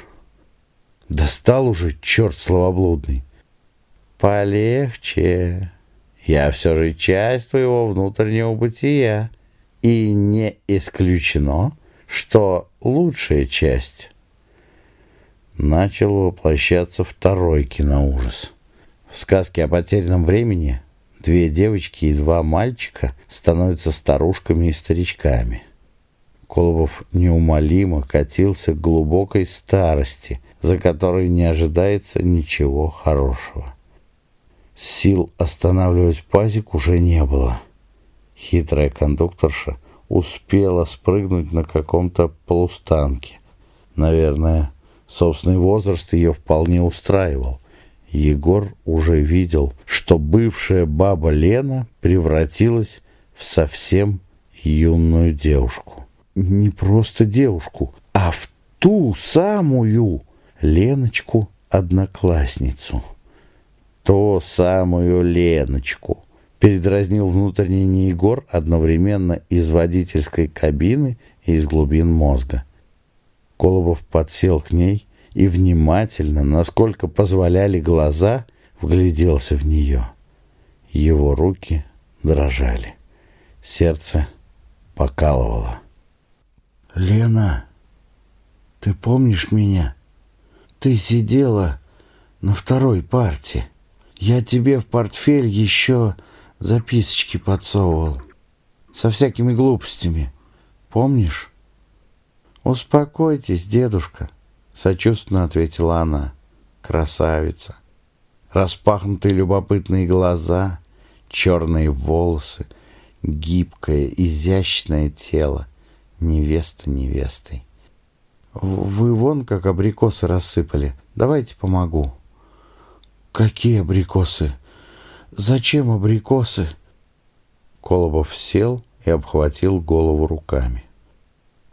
Достал уже, черт словоблудный. Полегче. Я все же часть твоего внутреннего бытия. И не исключено, что лучшая часть начал воплощаться второй киноужас. В сказке о потерянном времени две девочки и два мальчика становятся старушками и старичками. Колобов неумолимо катился к глубокой старости, за которой не ожидается ничего хорошего. Сил останавливать пазик уже не было. Хитрая кондукторша успела спрыгнуть на каком-то полустанке. Наверное, собственный возраст ее вполне устраивал. Егор уже видел, что бывшая баба Лена превратилась в совсем юную девушку. Не просто девушку, а в ту самую Леночку-одноклассницу. То самую Леночку. Передразнил внутренний Егор одновременно из водительской кабины и из глубин мозга. Колобов подсел к ней и внимательно, насколько позволяли глаза, вгляделся в нее. Его руки дрожали. Сердце покалывало. «Лена, ты помнишь меня? Ты сидела на второй парте. Я тебе в портфель еще записочки подсовывал. Со всякими глупостями. Помнишь?» «Успокойтесь, дедушка», — сочувственно ответила она. «Красавица! Распахнутые любопытные глаза, черные волосы, гибкое, изящное тело. Невеста невестой. Вы вон как абрикосы рассыпали. Давайте помогу». «Какие абрикосы? Зачем абрикосы?» Колобов сел и обхватил голову руками.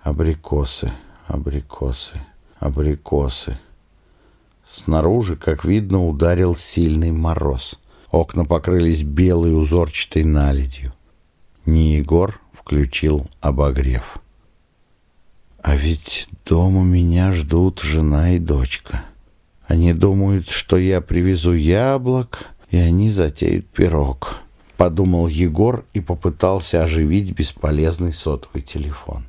Абрикосы, абрикосы, абрикосы. Снаружи, как видно, ударил сильный мороз. Окна покрылись белой узорчатой наледью. Не Егор включил обогрев. А ведь дома меня ждут жена и дочка. Они думают, что я привезу яблок, и они затеют пирог. Подумал Егор и попытался оживить бесполезный сотовый телефон.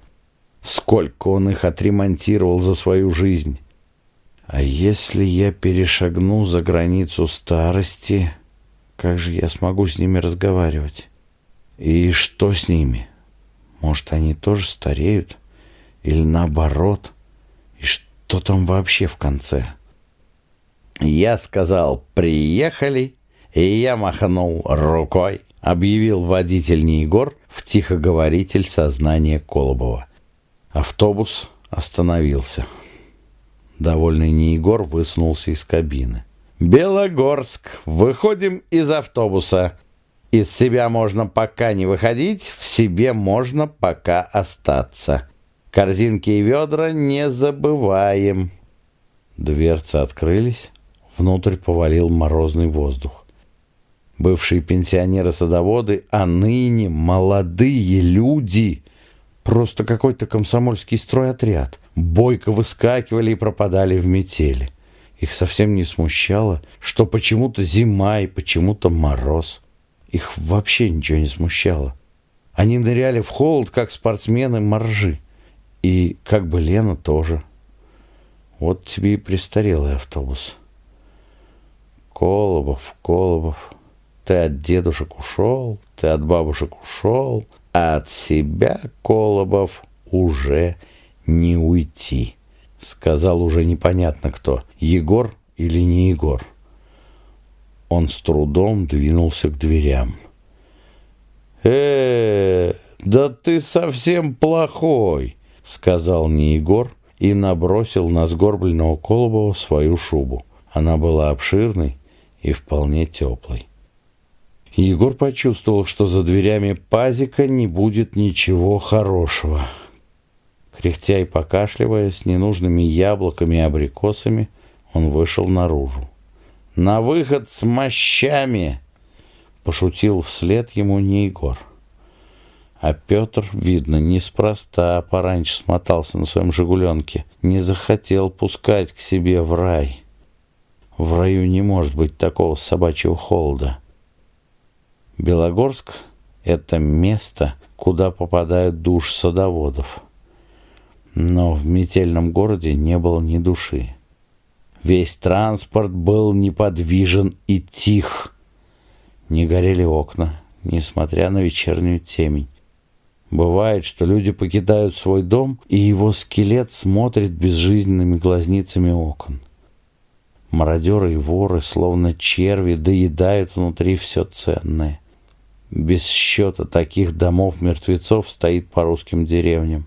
Сколько он их отремонтировал за свою жизнь. А если я перешагну за границу старости, как же я смогу с ними разговаривать? И что с ними? Может, они тоже стареют? Или наоборот? И что там вообще в конце? Я сказал «приехали», и я махнул рукой, объявил водитель Егор в тихоговоритель сознания Колобова. Автобус остановился. Довольный Неегор высунулся из кабины. «Белогорск! Выходим из автобуса. Из себя можно пока не выходить, в себе можно пока остаться. Корзинки и ведра не забываем». Дверцы открылись, внутрь повалил морозный воздух. Бывшие пенсионеры-садоводы, а ныне молодые люди — Просто какой-то комсомольский стройотряд. Бойко выскакивали и пропадали в метели. Их совсем не смущало, что почему-то зима и почему-то мороз. Их вообще ничего не смущало. Они ныряли в холод, как спортсмены-моржи. И как бы Лена тоже. Вот тебе и престарелый автобус. Колобов, Колобов, ты от дедушек ушел, ты от бабушек ушел, от себя, Колобов, уже не уйти. Сказал уже непонятно кто, Егор или не Егор. Он с трудом двинулся к дверям. э да ты совсем плохой!» — сказал не Егор и набросил на сгорбленного Колобова свою шубу. Она была обширной и вполне теплой. Егор почувствовал, что за дверями пазика не будет ничего хорошего. Кряхтя и покашливая, с ненужными яблоками и абрикосами, он вышел наружу. «На выход с мощами!» — пошутил вслед ему не Егор. А Петр, видно, неспроста пораньше смотался на своем «Жигуленке», не захотел пускать к себе в рай. В раю не может быть такого собачьего холода. Белогорск — это место, куда попадают душ садоводов. Но в метельном городе не было ни души. Весь транспорт был неподвижен и тих. Не горели окна, несмотря на вечернюю темень. Бывает, что люди покидают свой дом, и его скелет смотрит безжизненными глазницами окон. Мародеры и воры, словно черви, доедают внутри все ценное. Без счета таких домов-мертвецов стоит по русским деревням.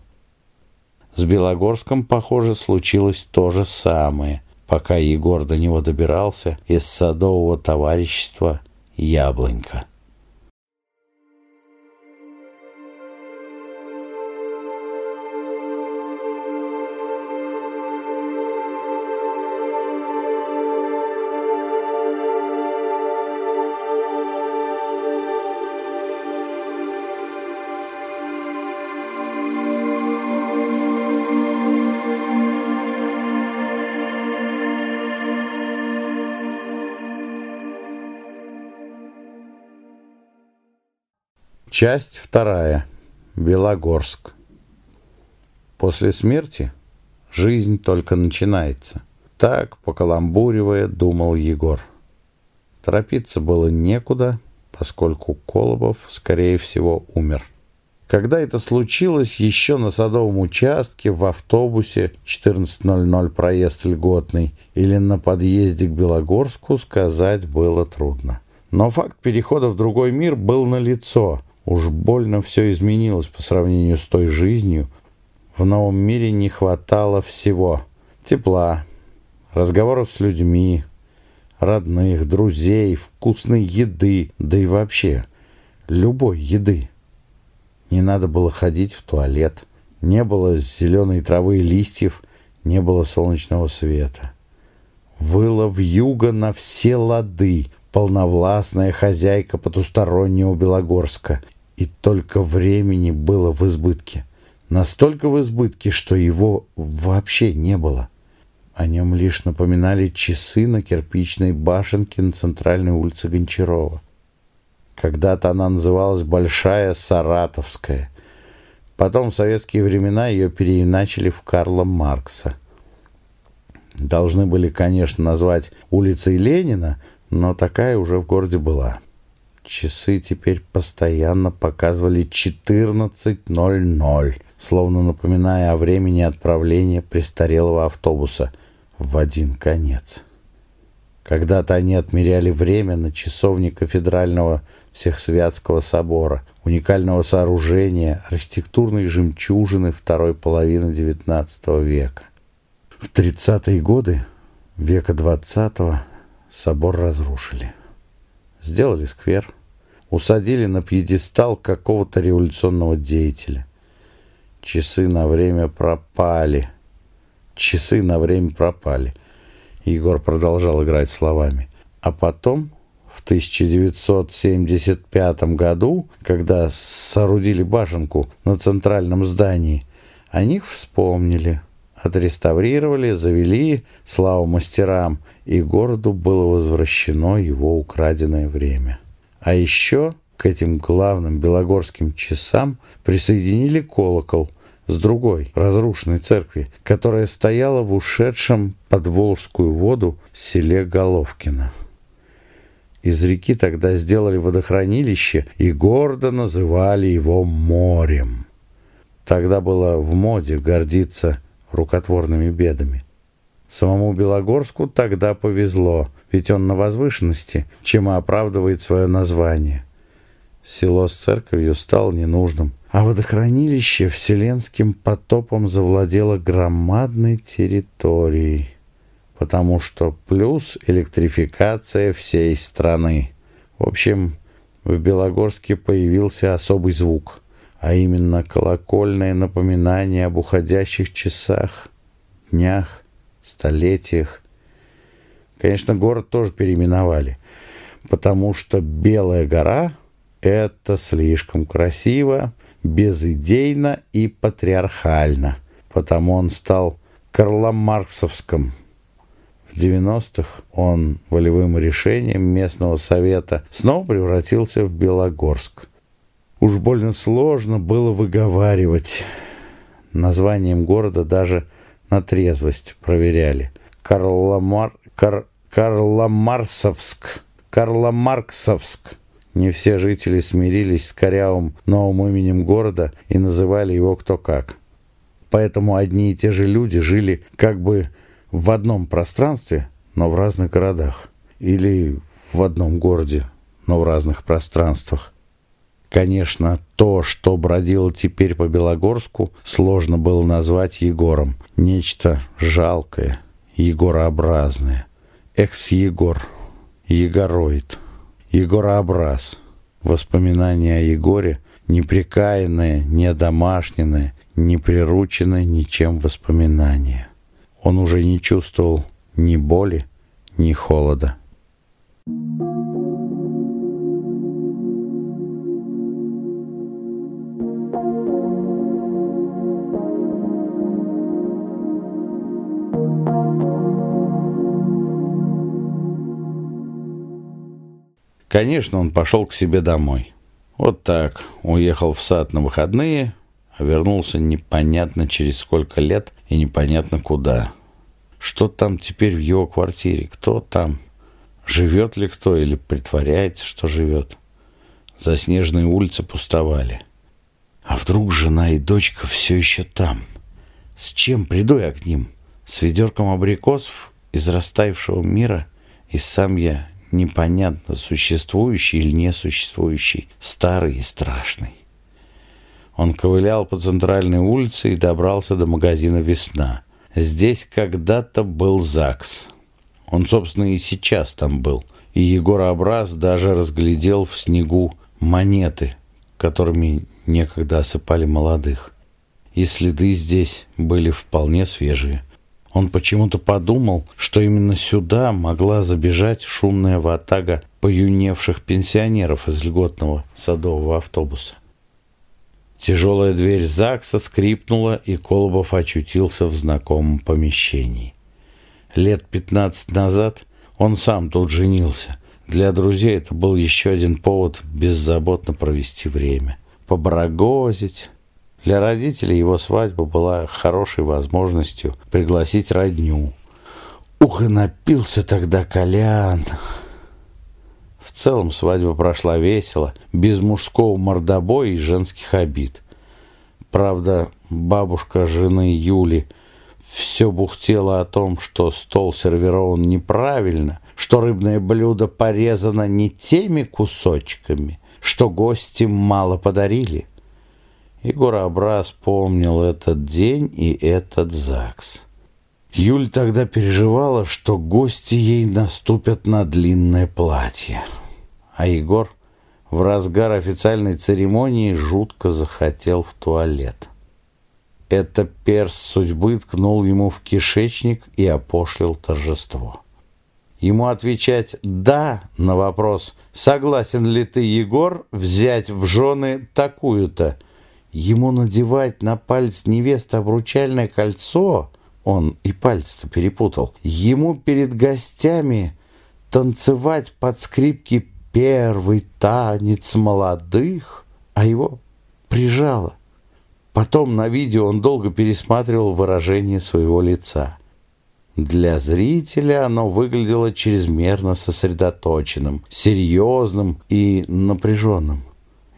С Белогорском, похоже, случилось то же самое, пока Егор до него добирался из садового товарищества «Яблонька». Часть вторая. Белогорск. После смерти жизнь только начинается. Так, покаламбуривая, думал Егор. Торопиться было некуда, поскольку Колобов, скорее всего, умер. Когда это случилось, еще на садовом участке, в автобусе 14.00 проезд льготный или на подъезде к Белогорску, сказать было трудно. Но факт перехода в другой мир был налицо – Уж больно все изменилось по сравнению с той жизнью. В новом мире не хватало всего. Тепла, разговоров с людьми, родных, друзей, вкусной еды, да и вообще любой еды. Не надо было ходить в туалет. Не было зеленой травы и листьев, не было солнечного света. Выла в юго на все лады, полновластная хозяйка потустороннего Белогорска, и только времени было в избытке. Настолько в избытке, что его вообще не было. О нем лишь напоминали часы на кирпичной башенке на центральной улице Гончарова. Когда-то она называлась Большая Саратовская. Потом в советские времена ее переиначили в Карла Маркса. Должны были, конечно, назвать улицей Ленина, но такая уже в городе была. Часы теперь постоянно показывали 14.00, словно напоминая о времени отправления престарелого автобуса в один конец. Когда-то они отмеряли время на часовне кафедрального Всехсвятского собора, уникального сооружения, архитектурной жемчужины второй половины XIX века. В 30-е годы века XX собор разрушили. Сделали сквер – усадили на пьедестал какого-то революционного деятеля. Часы на время пропали. Часы на время пропали. Егор продолжал играть словами. А потом, в 1975 году, когда соорудили башенку на центральном здании, о них вспомнили, отреставрировали, завели, славу мастерам, и городу было возвращено его украденное время. А еще к этим главным белогорским часам присоединили колокол с другой разрушенной церкви, которая стояла в ушедшем под Волжскую воду селе Головкино. Из реки тогда сделали водохранилище и гордо называли его морем. Тогда было в моде гордиться рукотворными бедами. Самому Белогорску тогда повезло, ведь он на возвышенности, чем и оправдывает свое название. Село с церковью стало ненужным, а водохранилище вселенским потопом завладело громадной территорией, потому что плюс электрификация всей страны. В общем, в Белогорске появился особый звук, а именно колокольное напоминание об уходящих часах, днях, столетиях. Конечно, город тоже переименовали, потому что Белая гора – это слишком красиво, безидейно и патриархально, потому он стал карломарксовским. В 90-х он волевым решением местного совета снова превратился в Белогорск. Уж больно сложно было выговаривать. Названием города даже на трезвость проверяли. Карломар... Кар... Карломарсовск. Карломарксовск. Не все жители смирились с корявым новым именем города и называли его кто как. Поэтому одни и те же люди жили как бы в одном пространстве, но в разных городах. Или в одном городе, но в разных пространствах. Конечно, то, что бродило теперь по Белогорску, сложно было назвать Егором. Нечто жалкое, егорообразное. Экс-Егор, Егороид, Егорообраз. Воспоминания о Егоре неприкаянное, недомашненное, не прирученное ничем воспоминания. Он уже не чувствовал ни боли, ни холода. Конечно, он пошел к себе домой. Вот так. Уехал в сад на выходные, а вернулся непонятно через сколько лет и непонятно куда. Что там теперь в его квартире? Кто там? Живет ли кто или притворяется, что живет? Заснеженные улицы пустовали. А вдруг жена и дочка все еще там? С чем приду я к ним? С ведерком абрикосов из растаявшего мира? И сам я непонятно, существующий или несуществующий, старый и страшный. Он ковылял по центральной улице и добрался до магазина «Весна». Здесь когда-то был ЗАГС. Он, собственно, и сейчас там был. И Егор Абраз даже разглядел в снегу монеты, которыми некогда осыпали молодых. И следы здесь были вполне свежие. Он почему-то подумал, что именно сюда могла забежать шумная ватага поюневших пенсионеров из льготного садового автобуса. Тяжелая дверь ЗАГСа скрипнула, и Колобов очутился в знакомом помещении. Лет пятнадцать назад он сам тут женился. Для друзей это был еще один повод беззаботно провести время. Побрагозить, для родителей его свадьба была хорошей возможностью пригласить родню. Ух, и напился тогда Колян. В целом свадьба прошла весело, без мужского мордобоя и женских обид. Правда, бабушка жены Юли все бухтела о том, что стол сервирован неправильно, что рыбное блюдо порезано не теми кусочками, что гости мало подарили. Егор Абраз помнил этот день и этот ЗАГС. Юль тогда переживала, что гости ей наступят на длинное платье. А Егор в разгар официальной церемонии жутко захотел в туалет. Это перс судьбы ткнул ему в кишечник и опошлил торжество. Ему отвечать «да» на вопрос «согласен ли ты, Егор, взять в жены такую-то?» Ему надевать на палец невесты обручальное кольцо, он и пальцы-то перепутал, ему перед гостями танцевать под скрипки первый танец молодых, а его прижало. Потом на видео он долго пересматривал выражение своего лица. Для зрителя оно выглядело чрезмерно сосредоточенным, серьезным и напряженным.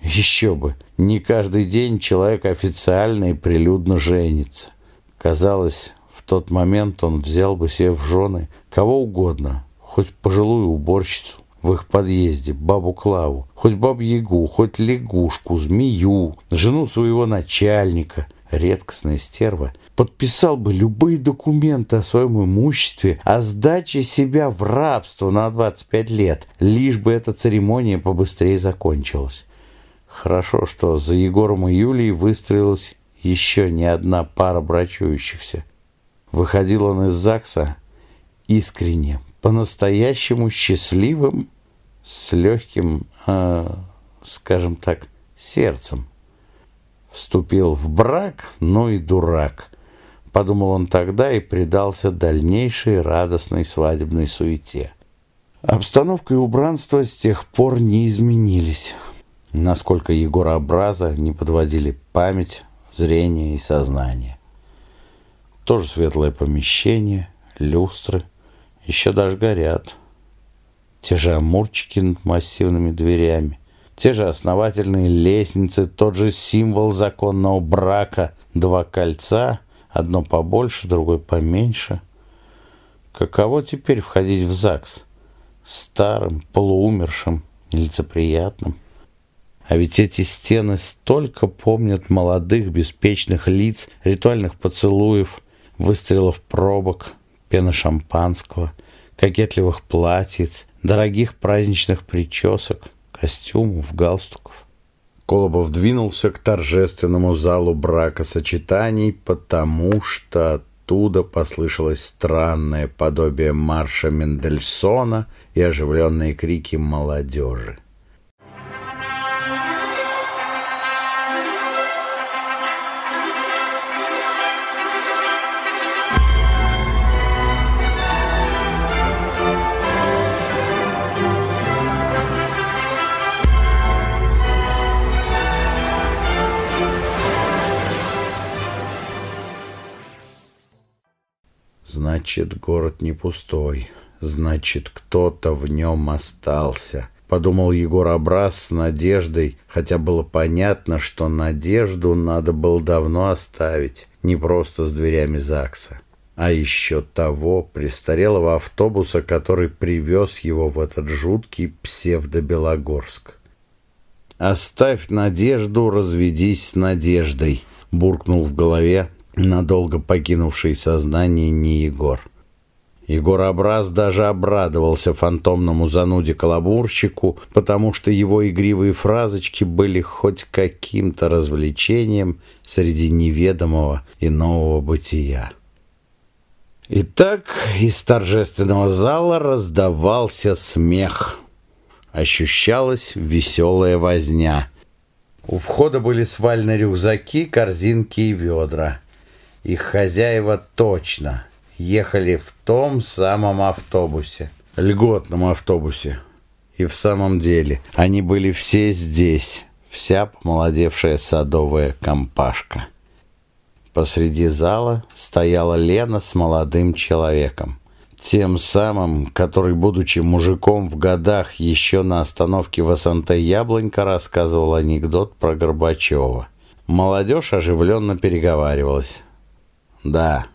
Еще бы, не каждый день человек официально и прилюдно женится. Казалось, в тот момент он взял бы себе в жены кого угодно, хоть пожилую уборщицу в их подъезде, бабу Клаву, хоть бабу-ягу, хоть лягушку, змею, жену своего начальника, редкостная стерва, подписал бы любые документы о своем имуществе, о сдаче себя в рабство на 25 лет, лишь бы эта церемония побыстрее закончилась. Хорошо, что за Егором и Юлией выстроилась еще не одна пара брачующихся. Выходил он из ЗАГСа искренне, по-настоящему счастливым, с легким, э, скажем так, сердцем. Вступил в брак, ну и дурак. Подумал он тогда и предался дальнейшей радостной свадебной суете. Обстановка и убранство с тех пор не изменились. Насколько Егора-образа не подводили память, зрение и сознание. Тоже светлое помещение, люстры, еще даже горят. Те же амурчики над массивными дверями, те же основательные лестницы, тот же символ законного брака, два кольца, одно побольше, другое поменьше. Каково теперь входить в ЗАГС? Старым, полуумершим, нелицеприятным. А ведь эти стены столько помнят молодых, беспечных лиц, ритуальных поцелуев, выстрелов пробок, пены шампанского, кокетливых платьиц, дорогих праздничных причесок, костюмов, галстуков. Колобов двинулся к торжественному залу бракосочетаний, потому что оттуда послышалось странное подобие марша Мендельсона и оживленные крики молодежи. Значит, город не пустой. Значит, кто-то в нем остался. Подумал Егор Абраз с надеждой, хотя было понятно, что надежду надо было давно оставить, не просто с дверями ЗАГСа, а еще того престарелого автобуса, который привез его в этот жуткий псевдо-Белогорск. «Оставь надежду, разведись с надеждой», — буркнул в голове надолго покинувший сознание не Егор. Егоробраз даже обрадовался фантомному зануде-каламурщику, потому что его игривые фразочки были хоть каким-то развлечением среди неведомого и нового бытия. Итак, из торжественного зала раздавался смех. Ощущалась веселая возня. У входа были свальные рюкзаки, корзинки и ведра. Их хозяева точно ехали в том самом автобусе, льготном автобусе. И в самом деле они были все здесь, вся помолодевшая садовая компашка. Посреди зала стояла Лена с молодым человеком. Тем самым, который, будучи мужиком в годах, еще на остановке в СНТ «Яблонька» рассказывал анекдот про Горбачева. Молодежь оживленно переговаривалась. Да,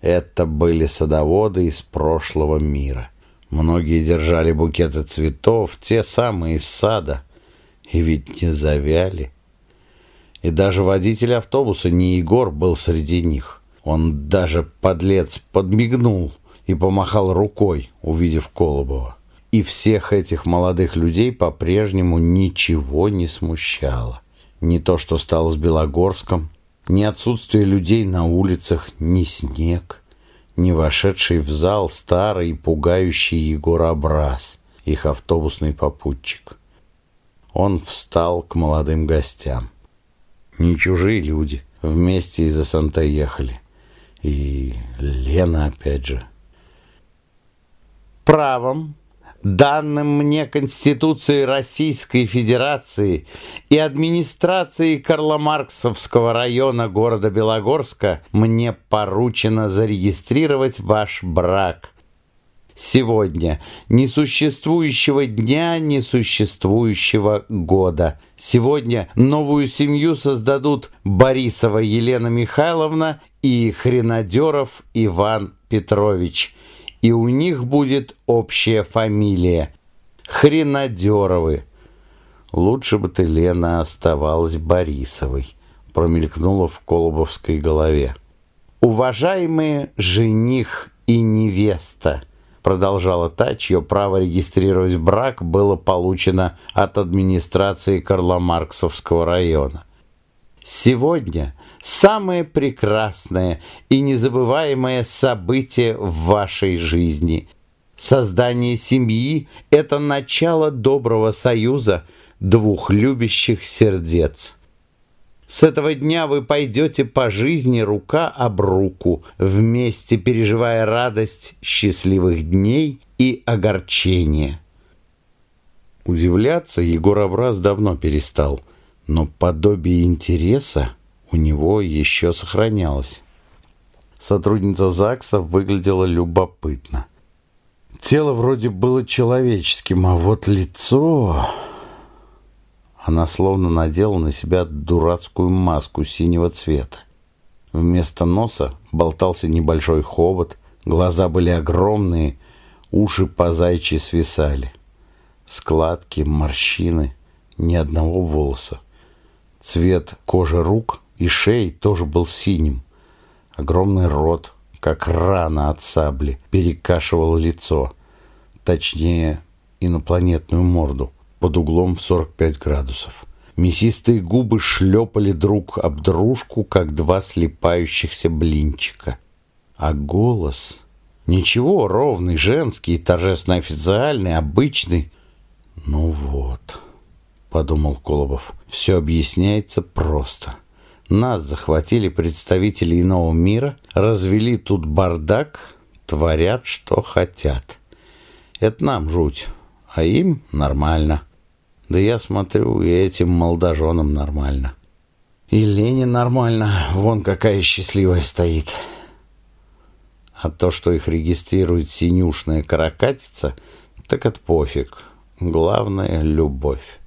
это были садоводы из прошлого мира. Многие держали букеты цветов, те самые из сада, и ведь не завяли. И даже водитель автобуса не Егор был среди них. Он даже, подлец, подмигнул и помахал рукой, увидев Колобова. И всех этих молодых людей по-прежнему ничего не смущало. Не то, что стало с Белогорском, ни отсутствие людей на улицах, ни снег, ни вошедший в зал старый пугающий Егор Образ, их автобусный попутчик. Он встал к молодым гостям. Не чужие люди, вместе из Асанте ехали. И Лена опять же. Правом данным мне Конституцией Российской Федерации и администрацией Карломарксовского района города Белогорска мне поручено зарегистрировать ваш брак. Сегодня несуществующего дня, несуществующего года. Сегодня новую семью создадут Борисова Елена Михайловна и Хренадеров Иван Петрович – и у них будет общая фамилия. Хренадеровы. Лучше бы ты, Лена, оставалась Борисовой, промелькнула в Колобовской голове. Уважаемые жених и невеста, продолжала та, чье право регистрировать брак было получено от администрации Карломарксовского района. Сегодня самое прекрасное и незабываемое событие в вашей жизни. Создание семьи – это начало доброго союза двух любящих сердец. С этого дня вы пойдете по жизни рука об руку, вместе переживая радость счастливых дней и огорчение. Удивляться Егор Абраз давно перестал, но подобие интереса у него еще сохранялось. Сотрудница ЗАГСа выглядела любопытно. Тело вроде было человеческим, а вот лицо... Она словно надела на себя дурацкую маску синего цвета. Вместо носа болтался небольшой хобот, глаза были огромные, уши по зайчи свисали. Складки, морщины, ни одного волоса. Цвет кожи рук и шеи тоже был синим. Огромный рот, как рана от сабли, перекашивал лицо. Точнее, инопланетную морду под углом в 45 градусов. Мясистые губы шлепали друг об дружку, как два слепающихся блинчика. А голос... Ничего, ровный, женский, торжественно официальный, обычный. Ну вот, подумал Колобов, все объясняется просто. Нас захватили представители иного мира, развели тут бардак, творят, что хотят. Это нам жуть, а им нормально. Да я смотрю, и этим молодоженам нормально. И Лене нормально, вон какая счастливая стоит. А то, что их регистрирует синюшная каракатица, так это пофиг. Главное — любовь.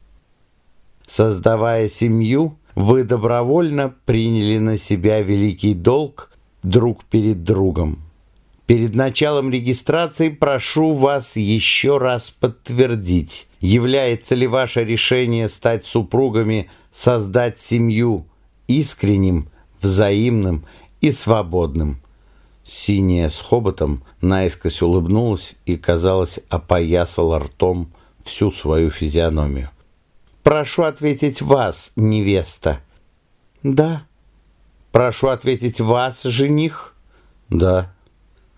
Создавая семью, вы добровольно приняли на себя великий долг друг перед другом. Перед началом регистрации прошу вас еще раз подтвердить, является ли ваше решение стать супругами, создать семью искренним, взаимным и свободным. Синяя с хоботом наискось улыбнулась и, казалось, опоясала ртом всю свою физиономию. «Прошу ответить вас, невеста». «Да». «Прошу ответить вас, жених». «Да».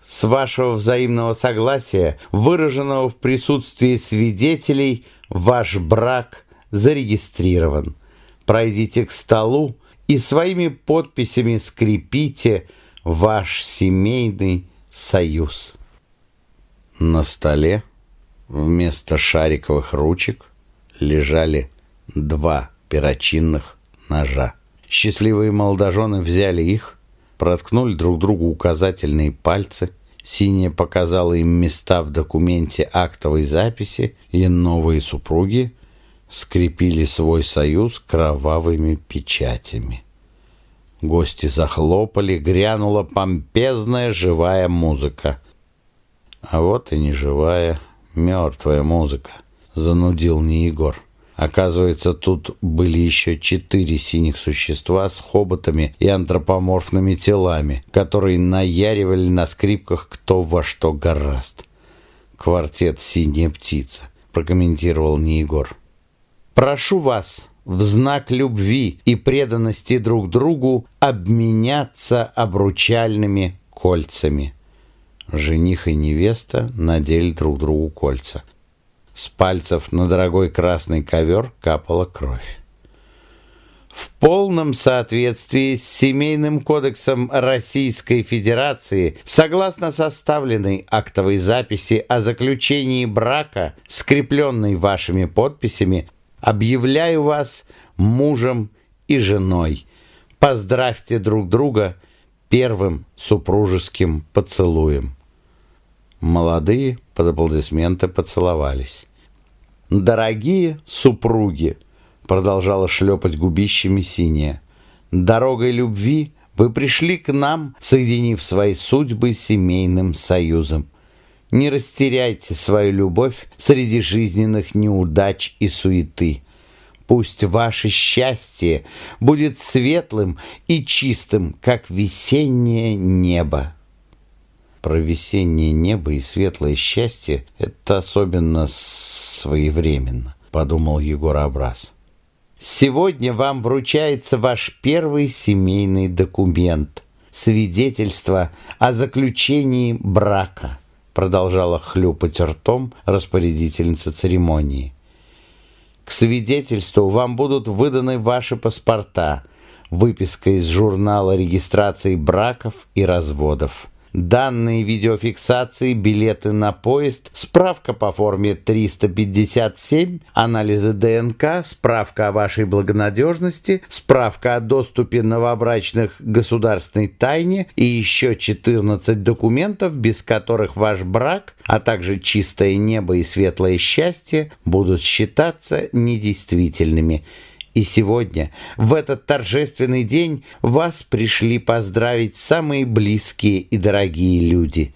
С вашего взаимного согласия, выраженного в присутствии свидетелей, ваш брак зарегистрирован. Пройдите к столу и своими подписями скрепите ваш семейный союз. На столе вместо шариковых ручек лежали два перочинных ножа. Счастливые молодожены взяли их, проткнули друг другу указательные пальцы. Синяя показала им места в документе актовой записи, и новые супруги скрепили свой союз кровавыми печатями. Гости захлопали, грянула помпезная живая музыка. А вот и не живая, мертвая музыка, занудил не Егор. Оказывается, тут были еще четыре синих существа с хоботами и антропоморфными телами, которые наяривали на скрипках кто во что гораст. «Квартет «Синяя птица», — прокомментировал Егор. «Прошу вас в знак любви и преданности друг другу обменяться обручальными кольцами». Жених и невеста надели друг другу кольца. С пальцев на дорогой красный ковер капала кровь. В полном соответствии с Семейным кодексом Российской Федерации, согласно составленной актовой записи о заключении брака, скрепленной вашими подписями, объявляю вас мужем и женой. Поздравьте друг друга первым супружеским поцелуем. Молодые под аплодисменты поцеловались. «Дорогие супруги!» — продолжала шлепать губищами синяя. «Дорогой любви вы пришли к нам, соединив свои судьбы семейным союзом. Не растеряйте свою любовь среди жизненных неудач и суеты. Пусть ваше счастье будет светлым и чистым, как весеннее небо про весеннее небо и светлое счастье – это особенно своевременно, подумал Егор Абраз. Сегодня вам вручается ваш первый семейный документ – свидетельство о заключении брака, продолжала хлюпать ртом распорядительница церемонии. К свидетельству вам будут выданы ваши паспорта, выписка из журнала регистрации браков и разводов данные видеофиксации, билеты на поезд, справка по форме 357, анализы ДНК, справка о вашей благонадежности, справка о доступе новобрачных к государственной тайне и еще 14 документов, без которых ваш брак, а также чистое небо и светлое счастье будут считаться недействительными – и сегодня, в этот торжественный день, вас пришли поздравить самые близкие и дорогие люди.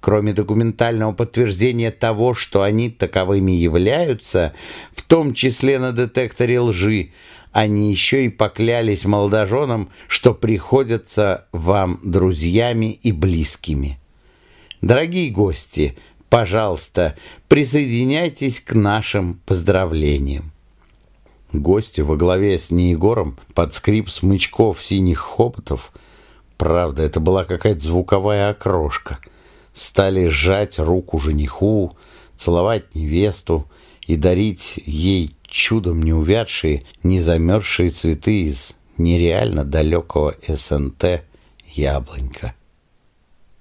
Кроме документального подтверждения того, что они таковыми являются, в том числе на детекторе лжи, они еще и поклялись молодоженам, что приходятся вам друзьями и близкими. Дорогие гости, пожалуйста, присоединяйтесь к нашим поздравлениям. Гости во главе с Неегором под скрип смычков синих хоботов, правда, это была какая-то звуковая окрошка, стали сжать руку жениху, целовать невесту и дарить ей чудом не увядшие, не замерзшие цветы из нереально далекого СНТ «Яблонька».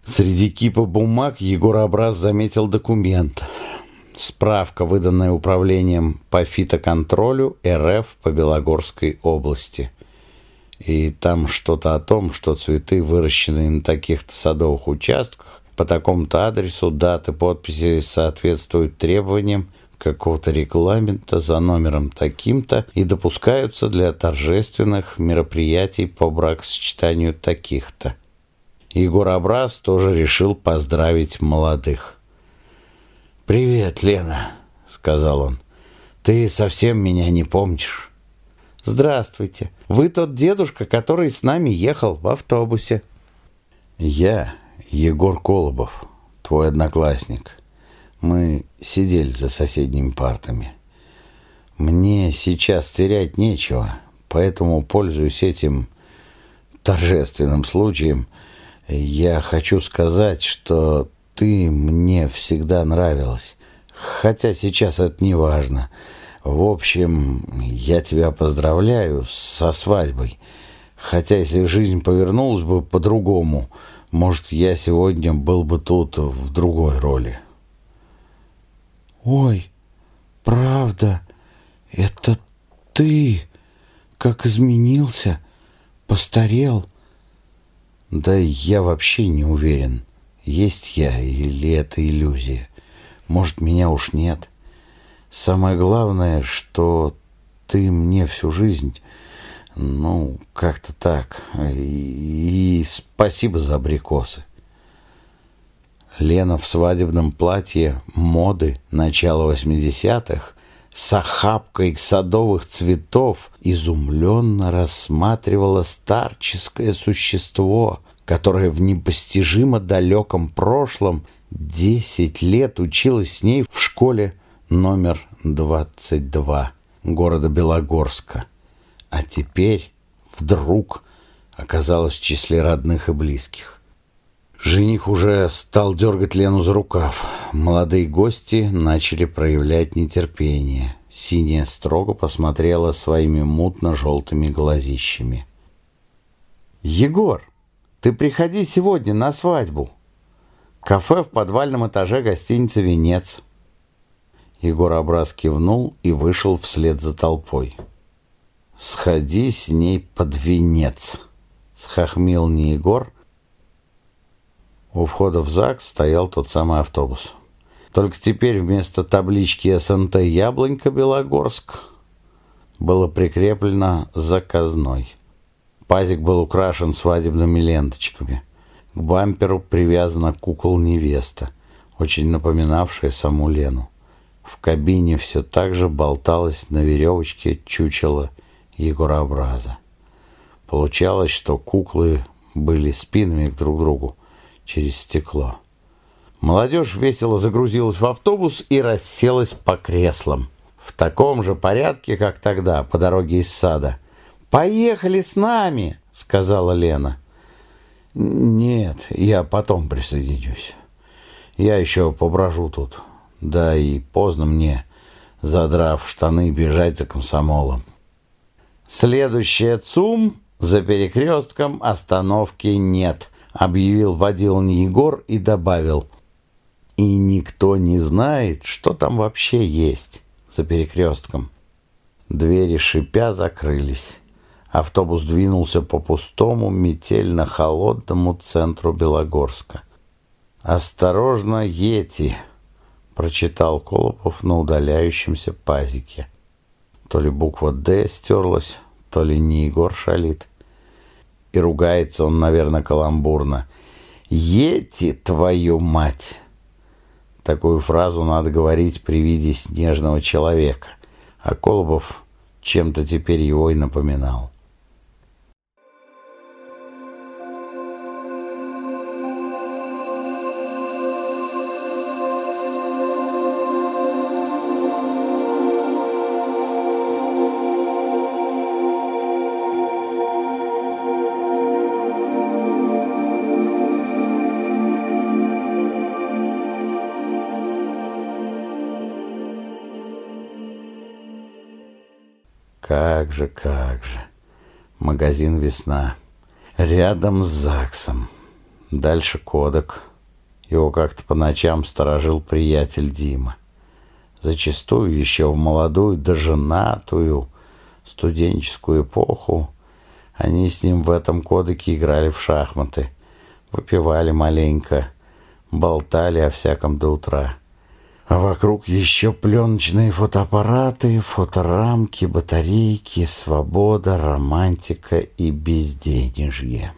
Среди кипа бумаг Егор Образ заметил документ — Справка, выданная управлением по фитоконтролю РФ по Белогорской области. И там что-то о том, что цветы, выращенные на таких-то садовых участках, по такому-то адресу, даты, подписи соответствуют требованиям какого-то регламента за номером таким-то и допускаются для торжественных мероприятий по бракосочетанию таких-то. Егор Абраз тоже решил поздравить молодых. «Привет, Лена», — сказал он. «Ты совсем меня не помнишь?» «Здравствуйте. Вы тот дедушка, который с нами ехал в автобусе». «Я Егор Колобов, твой одноклассник. Мы сидели за соседними партами. Мне сейчас терять нечего, поэтому пользуюсь этим торжественным случаем. Я хочу сказать, что ты мне всегда нравилась. Хотя сейчас это не важно. В общем, я тебя поздравляю со свадьбой. Хотя если жизнь повернулась бы по-другому, может, я сегодня был бы тут в другой роли. Ой, правда, это ты как изменился, постарел. Да я вообще не уверен. Есть я или это иллюзия? Может, меня уж нет? Самое главное, что ты мне всю жизнь... Ну, как-то так. И, и спасибо за абрикосы. Лена в свадебном платье моды начала 80-х с охапкой садовых цветов изумленно рассматривала старческое существо, которая в непостижимо далеком прошлом десять лет училась с ней в школе номер 22 города Белогорска, а теперь вдруг оказалась в числе родных и близких. Жених уже стал дергать Лену за рукав. Молодые гости начали проявлять нетерпение. Синяя строго посмотрела своими мутно-желтыми глазищами. «Егор!» Ты приходи сегодня на свадьбу. Кафе в подвальном этаже гостиницы «Венец». Егор Абраз кивнул и вышел вслед за толпой. «Сходи с ней под венец», — схохмил не Егор. У входа в ЗАГС стоял тот самый автобус. Только теперь вместо таблички СНТ «Яблонька Белогорск» было прикреплено «Заказной». Пазик был украшен свадебными ленточками. К бамперу привязана кукол-невеста, очень напоминавшая саму Лену. В кабине все так же болталось на веревочке чучело Егорообраза. Получалось, что куклы были спинами друг к другу через стекло. Молодежь весело загрузилась в автобус и расселась по креслам. В таком же порядке, как тогда, по дороге из сада – «Поехали с нами», — сказала Лена. «Нет, я потом присоединюсь. Я еще поброжу тут. Да и поздно мне, задрав штаны, бежать за комсомолом». «Следующая ЦУМ За перекрестком остановки нет, объявил водил Егор и добавил. И никто не знает, что там вообще есть за перекрестком. Двери шипя закрылись. Автобус двинулся по пустому, метельно-холодному центру Белогорска. «Осторожно, Ети!» — прочитал Колопов на удаляющемся пазике. То ли буква «Д» стерлась, то ли не Егор шалит. И ругается он, наверное, каламбурно. «Ети, твою мать!» Такую фразу надо говорить при виде снежного человека. А Колобов чем-то теперь его и напоминал. Же, как же. Магазин «Весна». Рядом с ЗАГСом. Дальше кодек. Его как-то по ночам сторожил приятель Дима. Зачастую еще в молодую, доженатую, студенческую эпоху они с ним в этом кодеке играли в шахматы, выпивали маленько, болтали о всяком до утра. А вокруг еще пленочные фотоаппараты, фоторамки, батарейки, свобода, романтика и безденежье.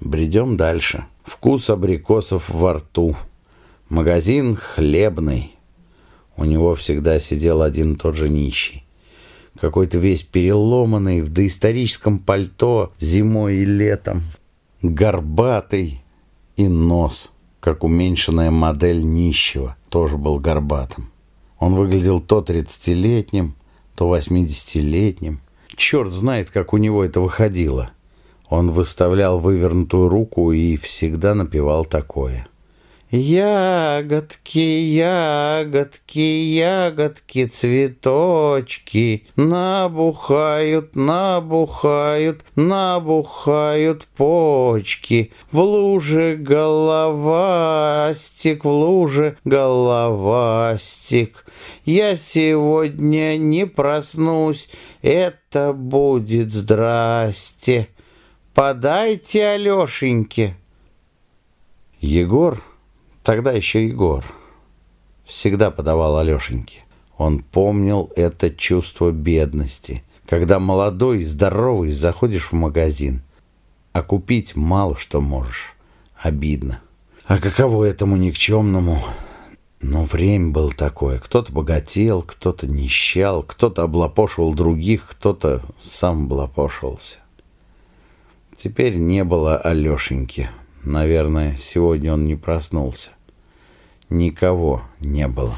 Бредем дальше. Вкус абрикосов во рту. Магазин хлебный. У него всегда сидел один и тот же нищий. Какой-то весь переломанный, в доисторическом пальто зимой и летом. Горбатый и нос, как уменьшенная модель нищего тоже был горбатым. Он выглядел то тридцатилетним, то восьмидесятилетним. Черт знает, как у него это выходило. Он выставлял вывернутую руку и всегда напевал такое — Ягодки, ягодки, ягодки, цветочки Набухают, набухают, набухают почки. В луже головастик, в луже головастик. Я сегодня не проснусь, это будет здрасте. Подайте Алешеньке. Егор Тогда еще Егор всегда подавал Алешеньке. Он помнил это чувство бедности, когда молодой и здоровый заходишь в магазин, а купить мало что можешь. Обидно. А каково этому никчемному? Но время было такое. Кто-то богател, кто-то нищал, кто-то облапошивал других, кто-то сам облапошивался. Теперь не было Алешеньки. Наверное, сегодня он не проснулся никого не было.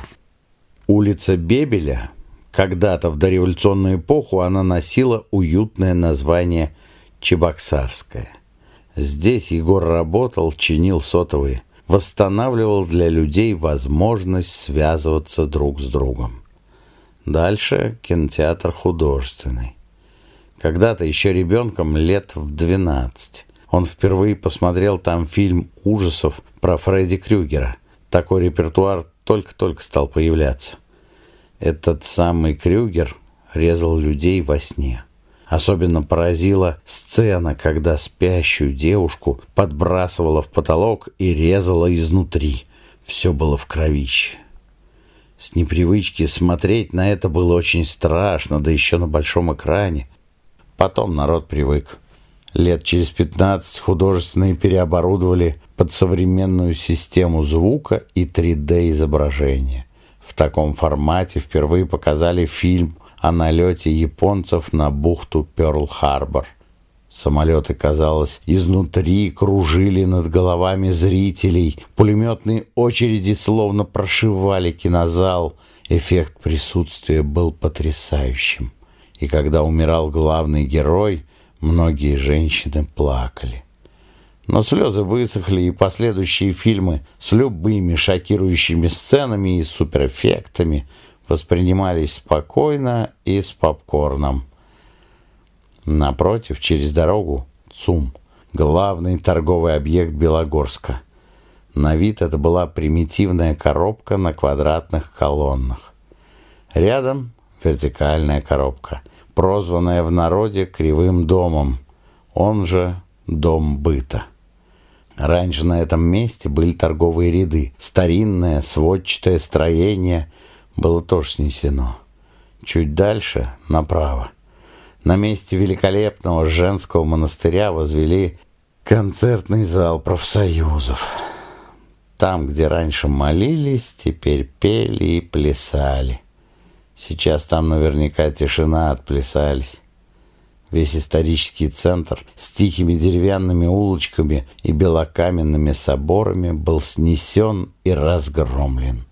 Улица Бебеля, когда-то в дореволюционную эпоху, она носила уютное название Чебоксарская. Здесь Егор работал, чинил сотовые, восстанавливал для людей возможность связываться друг с другом. Дальше кинотеатр художественный. Когда-то еще ребенком лет в 12 он впервые посмотрел там фильм ужасов про Фредди Крюгера. Такой репертуар только-только стал появляться. Этот самый Крюгер резал людей во сне. Особенно поразила сцена, когда спящую девушку подбрасывала в потолок и резала изнутри. Все было в кровище. С непривычки смотреть на это было очень страшно, да еще на большом экране. Потом народ привык. Лет через 15 художественные переоборудовали под современную систему звука и 3D-изображения. В таком формате впервые показали фильм о налете японцев на бухту Пёрл-Харбор. Самолеты, казалось, изнутри кружили над головами зрителей. Пулеметные очереди словно прошивали кинозал. Эффект присутствия был потрясающим. И когда умирал главный герой, многие женщины плакали. Но слезы высохли, и последующие фильмы с любыми шокирующими сценами и суперэффектами воспринимались спокойно и с попкорном. Напротив, через дорогу, ЦУМ, главный торговый объект Белогорска. На вид это была примитивная коробка на квадратных колоннах. Рядом вертикальная коробка, прозванная в народе кривым домом, он же дом быта. Раньше на этом месте были торговые ряды. Старинное сводчатое строение было тоже снесено. Чуть дальше, направо, на месте великолепного женского монастыря возвели концертный зал профсоюзов. Там, где раньше молились, теперь пели и плясали. Сейчас там наверняка тишина отплясались. Весь исторический центр с тихими деревянными улочками и белокаменными соборами был снесен и разгромлен.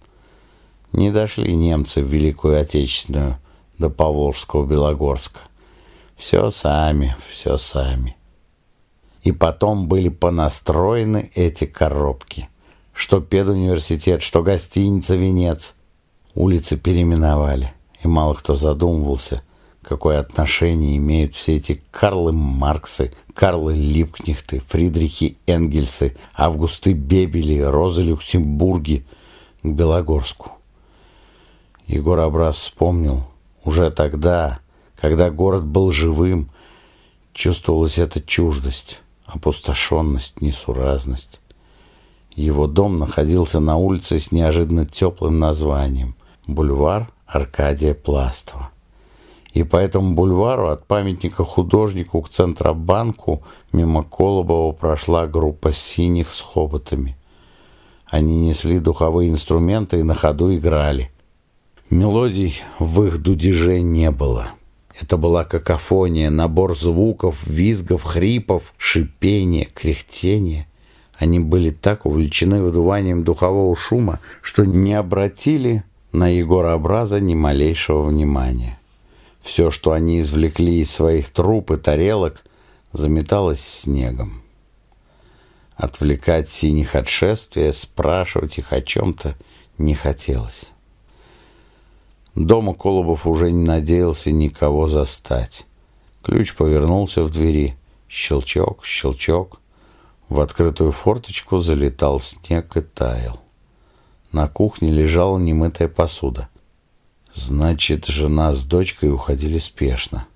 Не дошли немцы в Великую Отечественную до Павловского Белогорска. Все сами, все сами. И потом были понастроены эти коробки. Что педуниверситет, что гостиница «Венец». Улицы переименовали, и мало кто задумывался, какое отношение имеют все эти Карлы Марксы, Карлы Липкнехты, Фридрихи Энгельсы, Августы Бебели, Розы Люксембурги к Белогорску. Егор Абраз вспомнил, уже тогда, когда город был живым, чувствовалась эта чуждость, опустошенность, несуразность. Его дом находился на улице с неожиданно теплым названием «Бульвар Аркадия Пластова». И по этому бульвару от памятника художнику к Центробанку мимо Колобова прошла группа синих с хоботами. Они несли духовые инструменты и на ходу играли – Мелодий в их дудеже не было. Это была какофония, набор звуков, визгов, хрипов, шипения, кряхтения. Они были так увлечены выдуванием духового шума, что не обратили на Егора Образа ни малейшего внимания. Все, что они извлекли из своих труб и тарелок, заметалось снегом. Отвлекать синих от шествия, спрашивать их о чем-то не хотелось. Дома Колобов уже не надеялся никого застать. Ключ повернулся в двери. Щелчок, щелчок. В открытую форточку залетал снег и таял. На кухне лежала немытая посуда. Значит, жена с дочкой уходили спешно.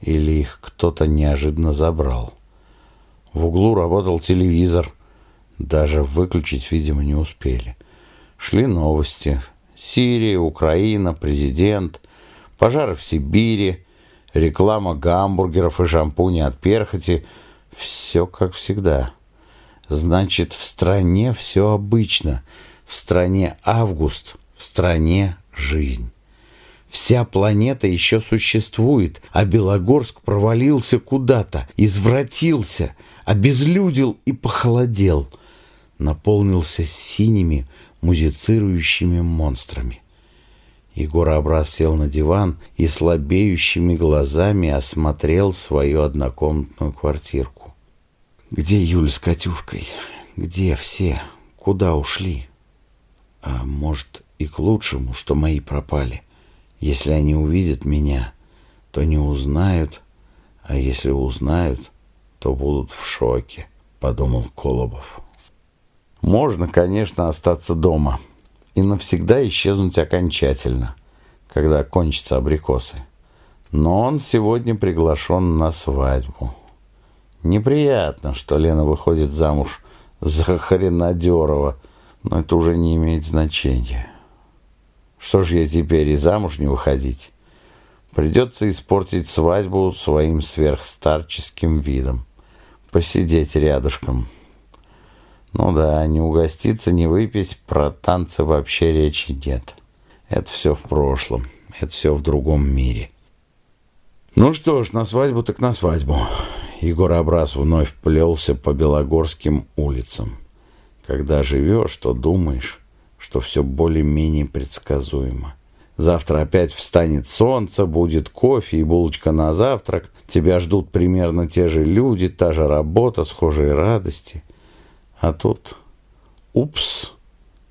Или их кто-то неожиданно забрал. В углу работал телевизор. Даже выключить, видимо, не успели. Шли новости. Сирия, Украина, президент, пожары в Сибири, реклама гамбургеров и шампуней от перхоти. Все как всегда. Значит, в стране все обычно. В стране август, в стране жизнь. Вся планета еще существует, а Белогорск провалился куда-то, извратился, обезлюдил и похолодел. Наполнился синими, музицирующими монстрами. Егор Абраз сел на диван и слабеющими глазами осмотрел свою однокомнатную квартирку. «Где Юль с Катюшкой? Где все? Куда ушли? А может, и к лучшему, что мои пропали. Если они увидят меня, то не узнают, а если узнают, то будут в шоке», — подумал Колобов. Можно, конечно, остаться дома и навсегда исчезнуть окончательно, когда кончатся абрикосы. Но он сегодня приглашен на свадьбу. Неприятно, что Лена выходит замуж за Хренадерова, но это уже не имеет значения. Что ж я теперь и замуж не выходить? Придется испортить свадьбу своим сверхстарческим видом. Посидеть рядышком. Ну да, не угоститься, не выпить, про танцы вообще речи нет. Это все в прошлом, это все в другом мире. Ну что ж, на свадьбу так на свадьбу. Егор Абраз вновь плелся по Белогорским улицам. Когда живешь, то думаешь, что все более-менее предсказуемо. Завтра опять встанет солнце, будет кофе и булочка на завтрак. Тебя ждут примерно те же люди, та же работа, схожие радости – а тут, упс,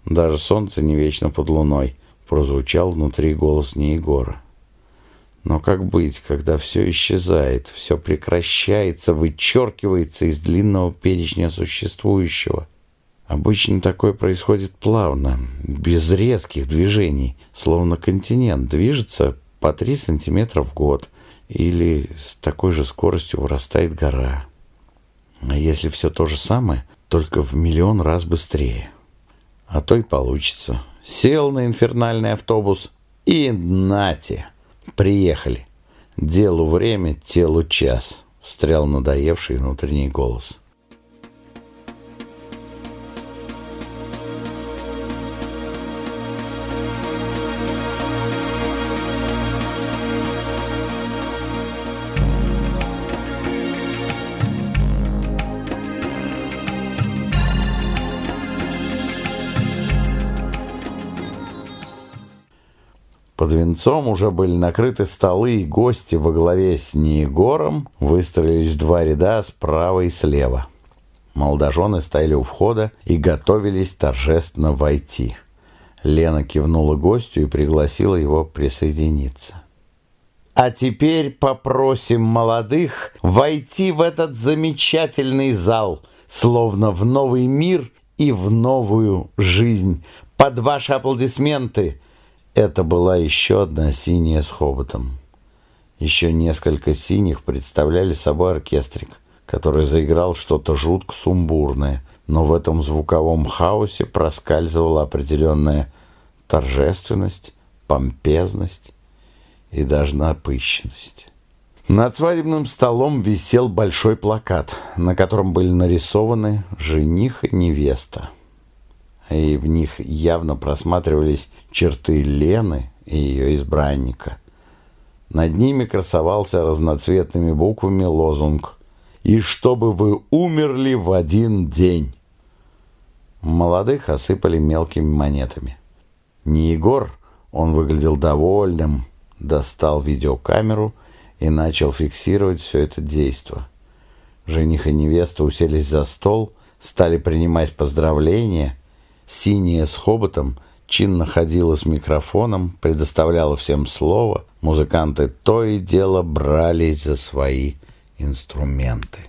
даже солнце не вечно под луной, прозвучал внутри голос не Егора. Но как быть, когда все исчезает, все прекращается, вычеркивается из длинного перечня существующего? Обычно такое происходит плавно, без резких движений, словно континент движется по 3 сантиметра в год, или с такой же скоростью вырастает гора. А если все то же самое, только в миллион раз быстрее? А то и получится. Сел на инфернальный автобус и нате, приехали. Делу время, телу час, встрял надоевший внутренний голос. Под венцом уже были накрыты столы, и гости во главе с Ниегором выстроились два ряда справа и слева. Молодожены стояли у входа и готовились торжественно войти. Лена кивнула гостю и пригласила его присоединиться. А теперь попросим молодых войти в этот замечательный зал, словно в новый мир и в новую жизнь. Под ваши аплодисменты – это была еще одна синяя с хоботом. Еще несколько синих представляли собой оркестрик, который заиграл что-то жутко сумбурное, но в этом звуковом хаосе проскальзывала определенная торжественность, помпезность и даже напыщенность. Над свадебным столом висел большой плакат, на котором были нарисованы жених и невеста и в них явно просматривались черты Лены и ее избранника. Над ними красовался разноцветными буквами лозунг «И чтобы вы умерли в один день». Молодых осыпали мелкими монетами. Не Егор, он выглядел довольным, достал видеокамеру и начал фиксировать все это действо. Жених и невеста уселись за стол, стали принимать поздравления – Синяя с хоботом чинно ходила с микрофоном, предоставляла всем слово. Музыканты то и дело брались за свои инструменты.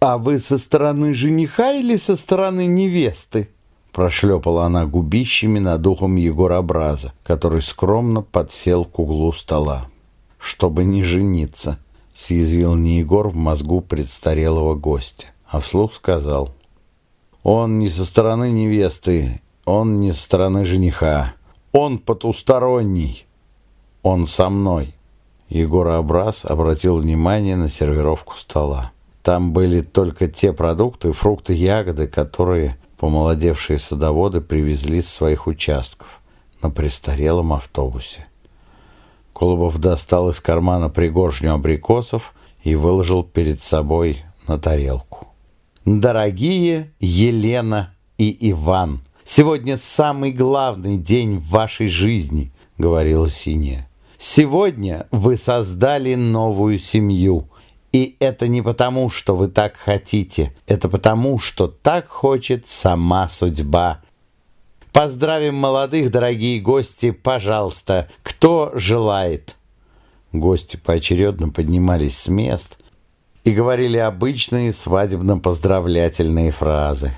«А вы со стороны жениха или со стороны невесты?» Прошлепала она губищами над ухом Егоробраза, который скромно подсел к углу стола. «Чтобы не жениться», — съязвил не Егор в мозгу предстарелого гостя, а вслух сказал — он не со стороны невесты, он не со стороны жениха. Он потусторонний. Он со мной. Егор Абраз обратил внимание на сервировку стола. Там были только те продукты, фрукты, ягоды, которые помолодевшие садоводы привезли с своих участков на престарелом автобусе. Колобов достал из кармана пригоршню абрикосов и выложил перед собой на тарелку. Дорогие Елена и Иван, сегодня самый главный день в вашей жизни, говорила Синяя. Сегодня вы создали новую семью. И это не потому, что вы так хотите, это потому, что так хочет сама судьба. Поздравим молодых, дорогие гости, пожалуйста, кто желает. Гости поочередно поднимались с мест – и говорили обычные свадебно-поздравлятельные фразы.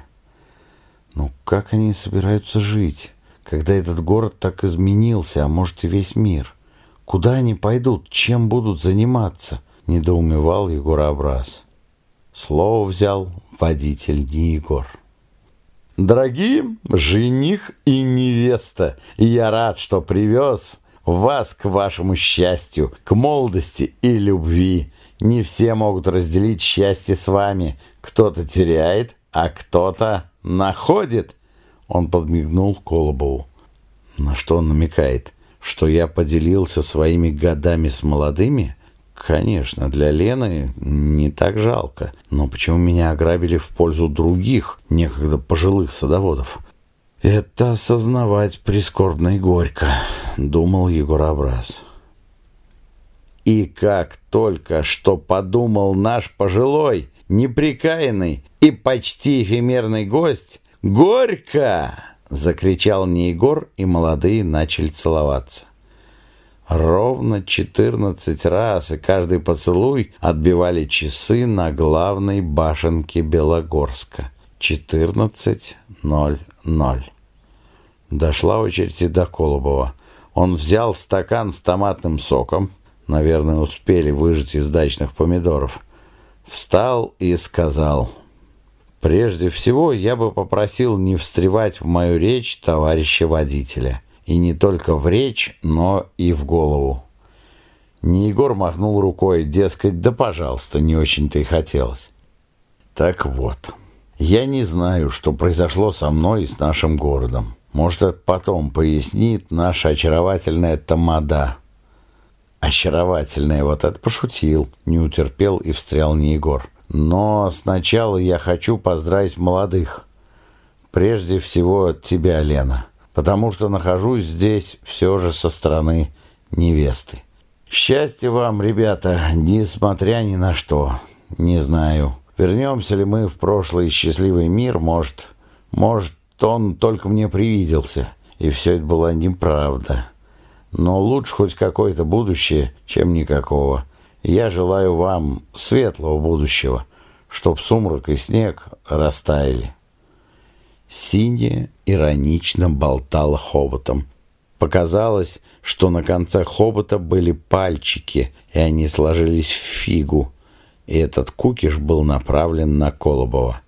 Ну как они собираются жить, когда этот город так изменился, а может и весь мир? Куда они пойдут, чем будут заниматься? Недоумевал Егор Абраз. Слово взял водитель не Егор. Дорогие жених и невеста, я рад, что привез вас к вашему счастью, к молодости и любви. Не все могут разделить счастье с вами. Кто-то теряет, а кто-то находит. Он подмигнул Колобову. На что он намекает? Что я поделился своими годами с молодыми? Конечно, для Лены не так жалко. Но почему меня ограбили в пользу других, некогда пожилых садоводов? Это осознавать прискорбно и горько, думал Егор Абраз. И как только что подумал наш пожилой, неприкаянный и почти эфемерный гость, «Горько!» — закричал не Егор, и молодые начали целоваться. Ровно 14 раз, и каждый поцелуй отбивали часы на главной башенке Белогорска. 14.00. Дошла очередь и до Колобова. Он взял стакан с томатным соком, наверное, успели выжать из дачных помидоров, встал и сказал, «Прежде всего я бы попросил не встревать в мою речь товарища водителя» и не только в речь, но и в голову. Не Егор махнул рукой, дескать, да пожалуйста, не очень-то и хотелось. Так вот, я не знаю, что произошло со мной и с нашим городом. Может, это потом пояснит наша очаровательная тамада. Очаровательная, вот это пошутил, не утерпел и встрял не Егор. Но сначала я хочу поздравить молодых. Прежде всего от тебя, Лена потому что нахожусь здесь все же со стороны невесты. Счастья вам, ребята, несмотря ни на что. Не знаю, вернемся ли мы в прошлый счастливый мир, может, может, он только мне привиделся, и все это была неправда. Но лучше хоть какое-то будущее, чем никакого. Я желаю вам светлого будущего, чтоб сумрак и снег растаяли. Синяя иронично болтала хоботом. Показалось, что на конце хобота были пальчики, и они сложились в фигу, и этот кукиш был направлен на Колобова.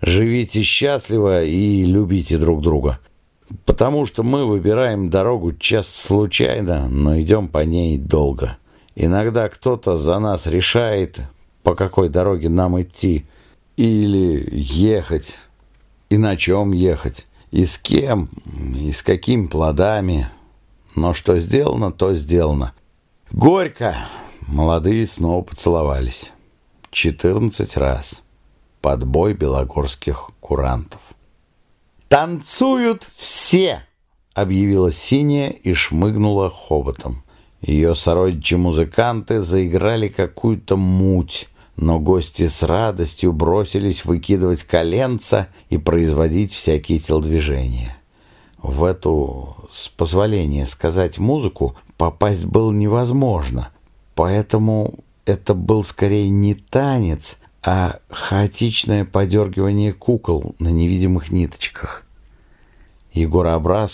«Живите счастливо и любите друг друга, потому что мы выбираем дорогу часто случайно, но идем по ней долго. Иногда кто-то за нас решает, по какой дороге нам идти или ехать» и на чем ехать, и с кем, и с какими плодами. Но что сделано, то сделано. Горько! Молодые снова поцеловались. Четырнадцать раз. Подбой белогорских курантов. «Танцуют все!» — объявила Синяя и шмыгнула хоботом. Ее сородичи-музыканты заиграли какую-то муть, но гости с радостью бросились выкидывать коленца и производить всякие телодвижения. В эту, с позволения сказать, музыку попасть было невозможно, поэтому это был скорее не танец, а хаотичное подергивание кукол на невидимых ниточках. Егор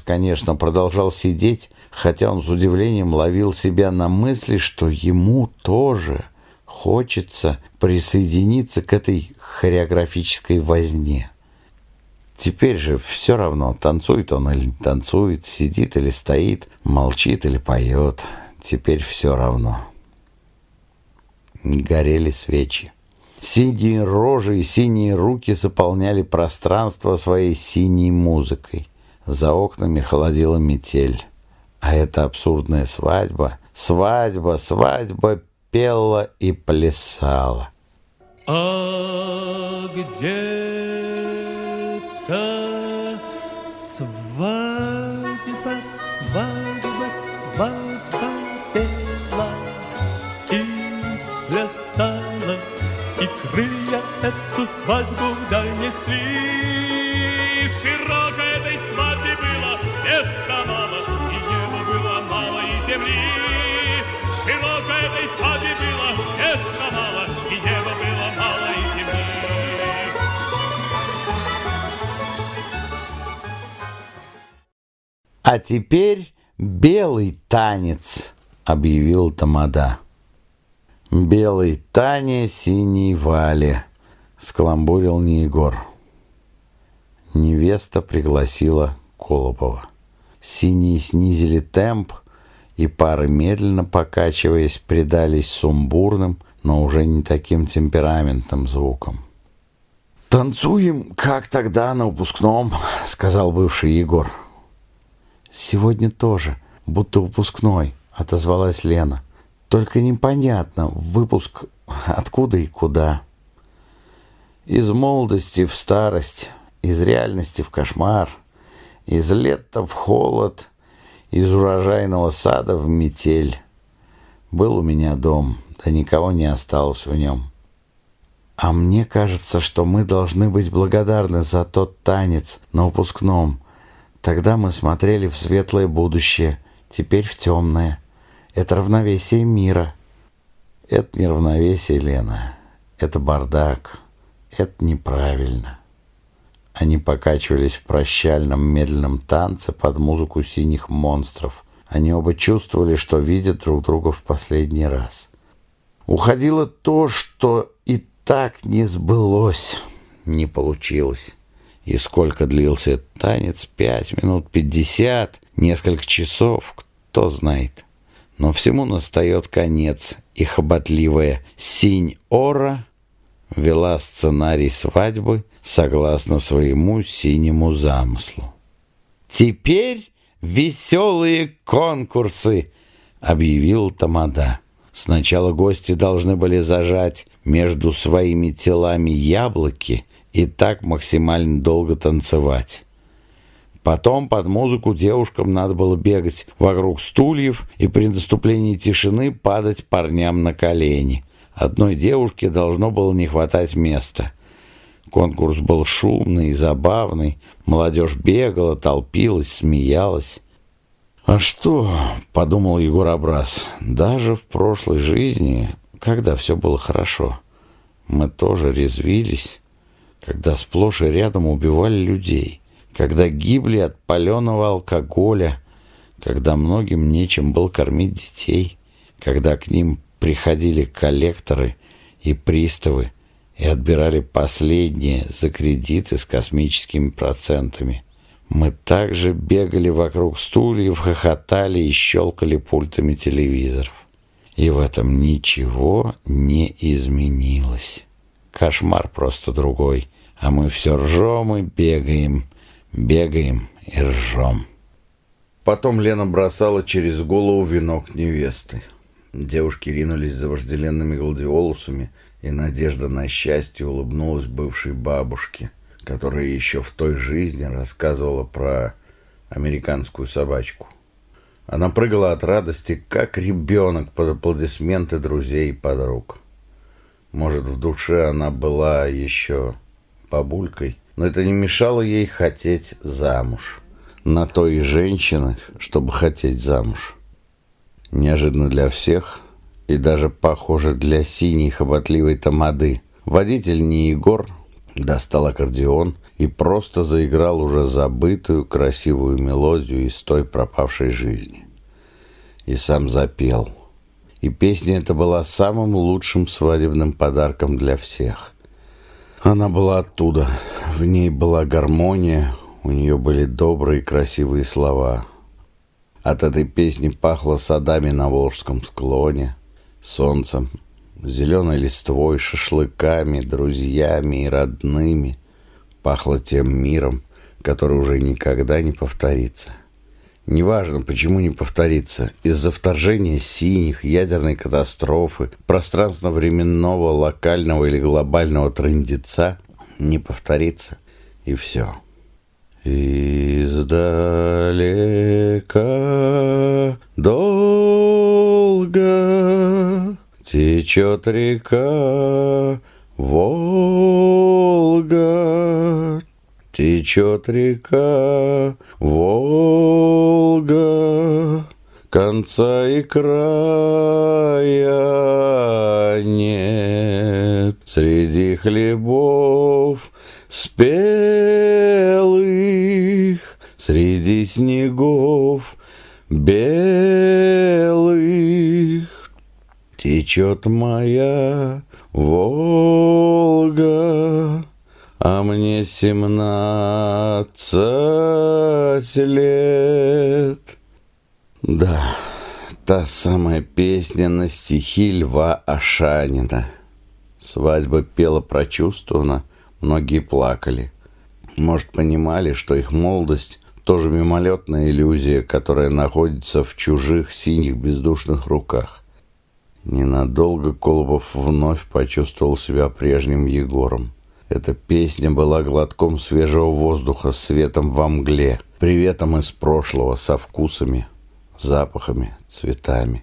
конечно, продолжал сидеть, хотя он с удивлением ловил себя на мысли, что ему тоже – хочется присоединиться к этой хореографической возне. Теперь же все равно, танцует он или не танцует, сидит или стоит, молчит или поет. Теперь все равно. Горели свечи. Синие рожи и синие руки заполняли пространство своей синей музыкой. За окнами холодила метель. А эта абсурдная свадьба, свадьба, свадьба пела и плясала. А где-то свадьба, свадьбу вдаль несли. Широко этой свадьбе было места мало, и неба было мало, и земли. Широко этой свадьбе было места мало, и неба было мало, и земли. «А теперь белый танец», — объявил Тамада. «Белый Тане, синий Вале», — скаламбурил не Егор. Невеста пригласила Колобова. Синие снизили темп, и пары, медленно покачиваясь, предались сумбурным, но уже не таким темпераментным звукам. «Танцуем, как тогда на выпускном», — сказал бывший Егор. «Сегодня тоже, будто выпускной», — отозвалась Лена. «Только непонятно, выпуск откуда и куда». «Из молодости в старость, из реальности в кошмар, из лета в холод, из урожайного сада в метель. Был у меня дом, да никого не осталось в нем». А мне кажется, что мы должны быть благодарны за тот танец на выпускном. Тогда мы смотрели в светлое будущее, теперь в темное. Это равновесие мира. Это не равновесие, Лена. Это бардак. Это неправильно. Они покачивались в прощальном медленном танце под музыку синих монстров. Они оба чувствовали, что видят друг друга в последний раз. Уходило то, что и так не сбылось, не получилось. И сколько длился этот танец? Пять минут, пятьдесят, несколько часов, кто знает. Но всему настает конец, и хоботливая синь-ора вела сценарий свадьбы согласно своему синему замыслу. «Теперь веселые конкурсы!» — объявил Тамада. Сначала гости должны были зажать между своими телами яблоки и так максимально долго танцевать. Потом под музыку девушкам надо было бегать вокруг стульев и при наступлении тишины падать парням на колени. Одной девушке должно было не хватать места. Конкурс был шумный и забавный. Молодежь бегала, толпилась, смеялась. «А что?» — подумал Егор Абрас. «Даже в прошлой жизни, когда все было хорошо, мы тоже резвились, когда сплошь и рядом убивали людей, когда гибли от паленого алкоголя, когда многим нечем было кормить детей, когда к ним приходили коллекторы и приставы и отбирали последние за кредиты с космическими процентами. Мы также бегали вокруг стульев, хохотали и щелкали пультами телевизоров. И в этом ничего не изменилось. Кошмар просто другой. А мы все ржем и бегаем, бегаем и ржем. Потом Лена бросала через голову венок невесты. Девушки ринулись за вожделенными гладиолусами, и надежда на счастье улыбнулась бывшей бабушке, которая еще в той жизни рассказывала про американскую собачку. Она прыгала от радости, как ребенок под аплодисменты друзей и подруг. Может, в душе она была еще бабулькой, но это не мешало ей хотеть замуж. На то и женщины, чтобы хотеть замуж. Неожиданно для всех и даже, похоже, для синей хоботливой тамады. Водитель не Егор достал аккордеон и просто заиграл уже забытую красивую мелодию из той пропавшей жизни. И сам запел. И песня эта была самым лучшим свадебным подарком для всех. Она была оттуда. В ней была гармония, у нее были добрые красивые слова – от этой песни пахло садами на Волжском склоне, солнцем, зеленой листвой, шашлыками, друзьями и родными. Пахло тем миром, который уже никогда не повторится. Неважно, почему не повторится. Из-за вторжения синих, ядерной катастрофы, пространственно-временного, локального или глобального трендеца не повторится. И все. Издалека долго течет река Волга, течет река Волга, конца и края нет. Среди хлебов спелых среди снегов белых течет моя Волга, а мне семнадцать лет. Да, та самая песня на стихи Льва Ашанина. Свадьба пела прочувствованно, Многие плакали. Может, понимали, что их молодость тоже мимолетная иллюзия, которая находится в чужих синих бездушных руках. Ненадолго Колобов вновь почувствовал себя прежним Егором. Эта песня была глотком свежего воздуха светом во мгле, приветом из прошлого, со вкусами, запахами, цветами.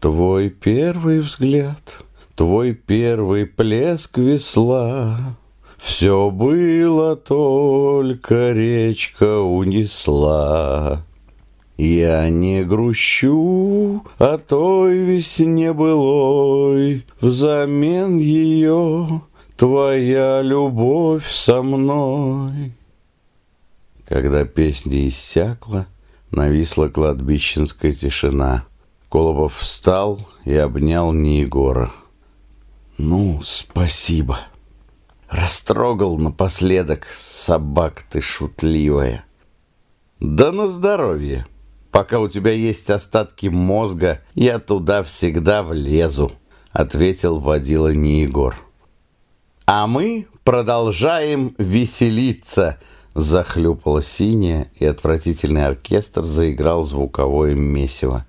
Твой первый взгляд Твой первый плеск весла, Все было только речка унесла. Я не грущу о той весне былой, Взамен ее твоя любовь со мной. Когда песня иссякла, нависла кладбищенская тишина. Колобов встал и обнял Ниегора. «Ну, спасибо!» Растрогал напоследок, собак ты шутливая. «Да на здоровье!» Пока у тебя есть остатки мозга, я туда всегда влезу», — ответил водила Ниегор. «А мы продолжаем веселиться», — захлюпала синяя, и отвратительный оркестр заиграл звуковое месиво.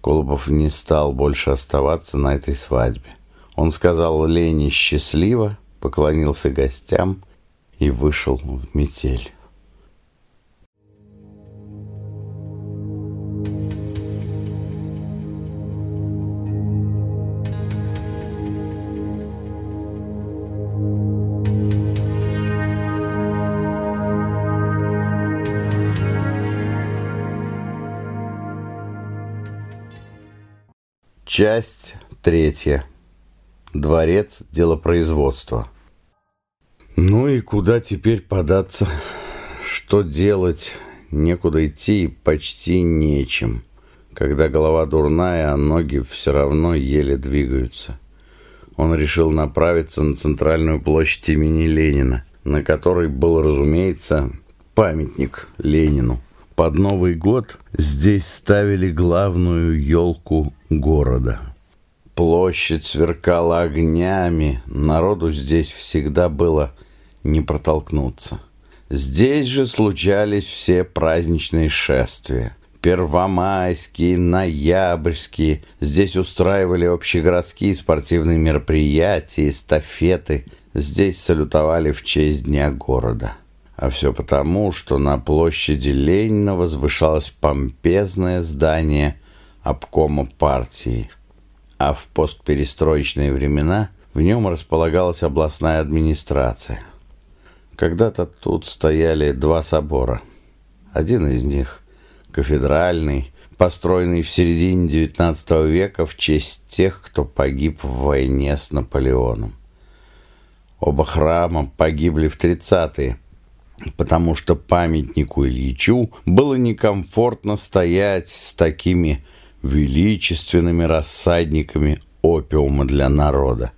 Колобов не стал больше оставаться на этой свадьбе. Он сказал Лене счастливо, поклонился гостям и вышел в метель. Часть третья. Дворец делопроизводства. Ну и куда теперь податься? Что делать? Некуда идти и почти нечем. Когда голова дурная, а ноги все равно еле двигаются. Он решил направиться на центральную площадь имени Ленина, на которой был, разумеется, памятник Ленину. Под Новый год здесь ставили главную елку города. Площадь сверкала огнями, народу здесь всегда было не протолкнуться. Здесь же случались все праздничные шествия. Первомайские, ноябрьские. Здесь устраивали общегородские спортивные мероприятия, эстафеты. Здесь салютовали в честь Дня города. А все потому, что на площади Ленина возвышалось помпезное здание обкома партии, а в постперестроечные времена в нем располагалась областная администрация. Когда-то тут стояли два собора. Один из них, кафедральный, построенный в середине XIX века в честь тех, кто погиб в войне с Наполеоном. Оба храма погибли в 30-е, потому что памятнику Ильичу было некомфортно стоять с такими величественными рассадниками опиума для народа.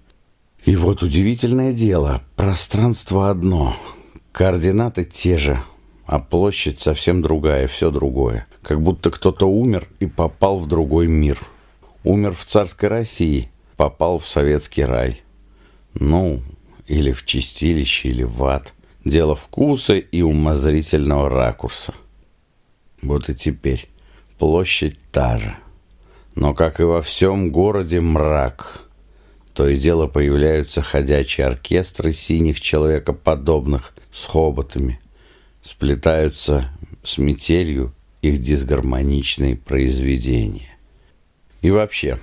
И вот удивительное дело, пространство одно, координаты те же, а площадь совсем другая, все другое. Как будто кто-то умер и попал в другой мир. Умер в царской России, попал в советский рай. Ну, или в чистилище, или в ад – Дело вкуса и умозрительного ракурса. Вот и теперь площадь та же. Но, как и во всем городе, мрак. То и дело появляются ходячие оркестры синих человекоподобных с хоботами. Сплетаются с метелью их дисгармоничные произведения. И вообще,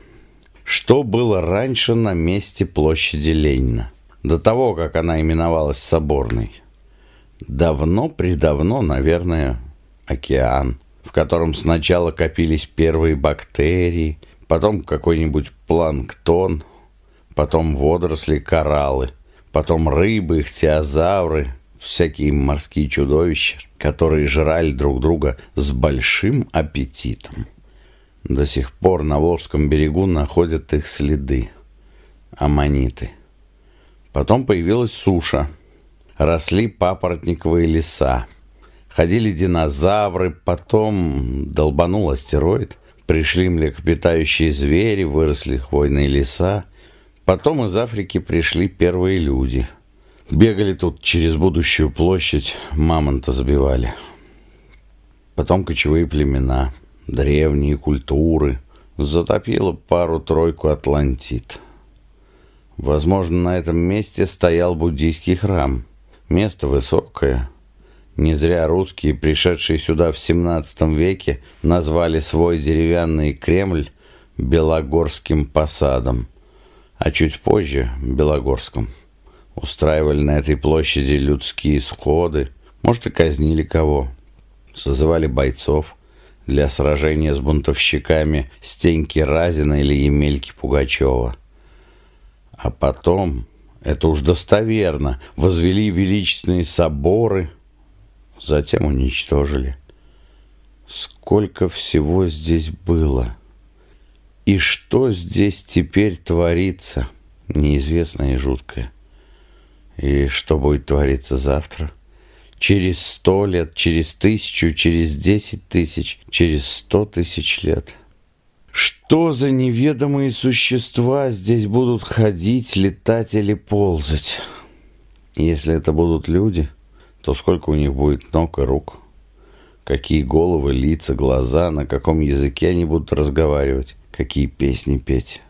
что было раньше на месте площади Ленина? До того, как она именовалась Соборной – Давно-предавно, наверное, океан, в котором сначала копились первые бактерии, потом какой-нибудь планктон, потом водоросли, кораллы, потом рыбы, ихтиозавры, всякие морские чудовища, которые жрали друг друга с большим аппетитом. До сих пор на Волжском берегу находят их следы, аммониты. Потом появилась суша – росли папоротниковые леса. Ходили динозавры, потом долбанул астероид, пришли млекопитающие звери, выросли хвойные леса. Потом из Африки пришли первые люди. Бегали тут через будущую площадь, мамонта забивали. Потом кочевые племена, древние культуры. Затопило пару-тройку Атлантид. Возможно, на этом месте стоял буддийский храм – Место высокое. Не зря русские, пришедшие сюда в XVII веке, назвали свой деревянный Кремль Белогорским посадом, а чуть позже – Белогорском. Устраивали на этой площади людские сходы, может, и казнили кого. Созывали бойцов, для сражения с бунтовщиками Стеньки Разина или Емельки Пугачева. А потом, это уж достоверно, возвели величественные соборы, затем уничтожили. Сколько всего здесь было! И что здесь теперь творится, неизвестное и жуткое. И что будет твориться завтра? Через сто лет, через тысячу, через десять тысяч, через сто тысяч лет. Что за неведомые существа здесь будут ходить, летать или ползать? Если это будут люди, то сколько у них будет ног и рук? Какие головы, лица, глаза, на каком языке они будут разговаривать? какие песни петь,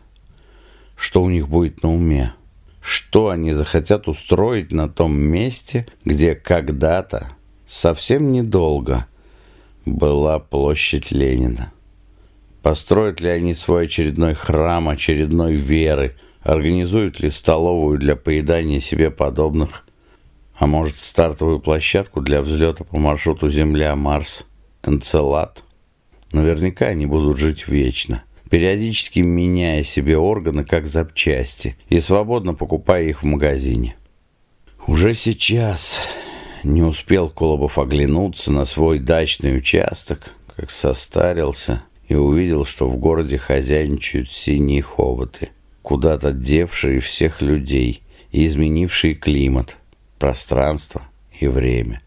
что у них будет на уме, что они захотят устроить на том месте, где когда-то, совсем недолго, была площадь Ленина. Построят ли они свой очередной храм очередной веры, организуют ли столовую для поедания себе подобных, а может стартовую площадку для взлета по маршруту Земля-Марс, Энцелад. Наверняка они будут жить вечно периодически меняя себе органы как запчасти и свободно покупая их в магазине. Уже сейчас не успел Колобов оглянуться на свой дачный участок, как состарился и увидел, что в городе хозяйничают синие хоботы, куда-то девшие всех людей и изменившие климат, пространство и время.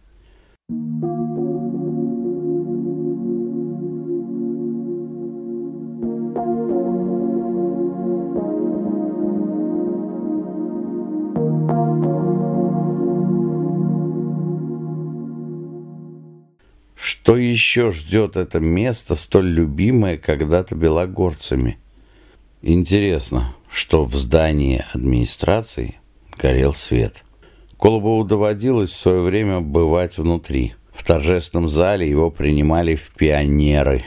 Что еще ждет это место, столь любимое когда-то белогорцами? Интересно, что в здании администрации горел свет. Колобову доводилось в свое время бывать внутри. В торжественном зале его принимали в пионеры.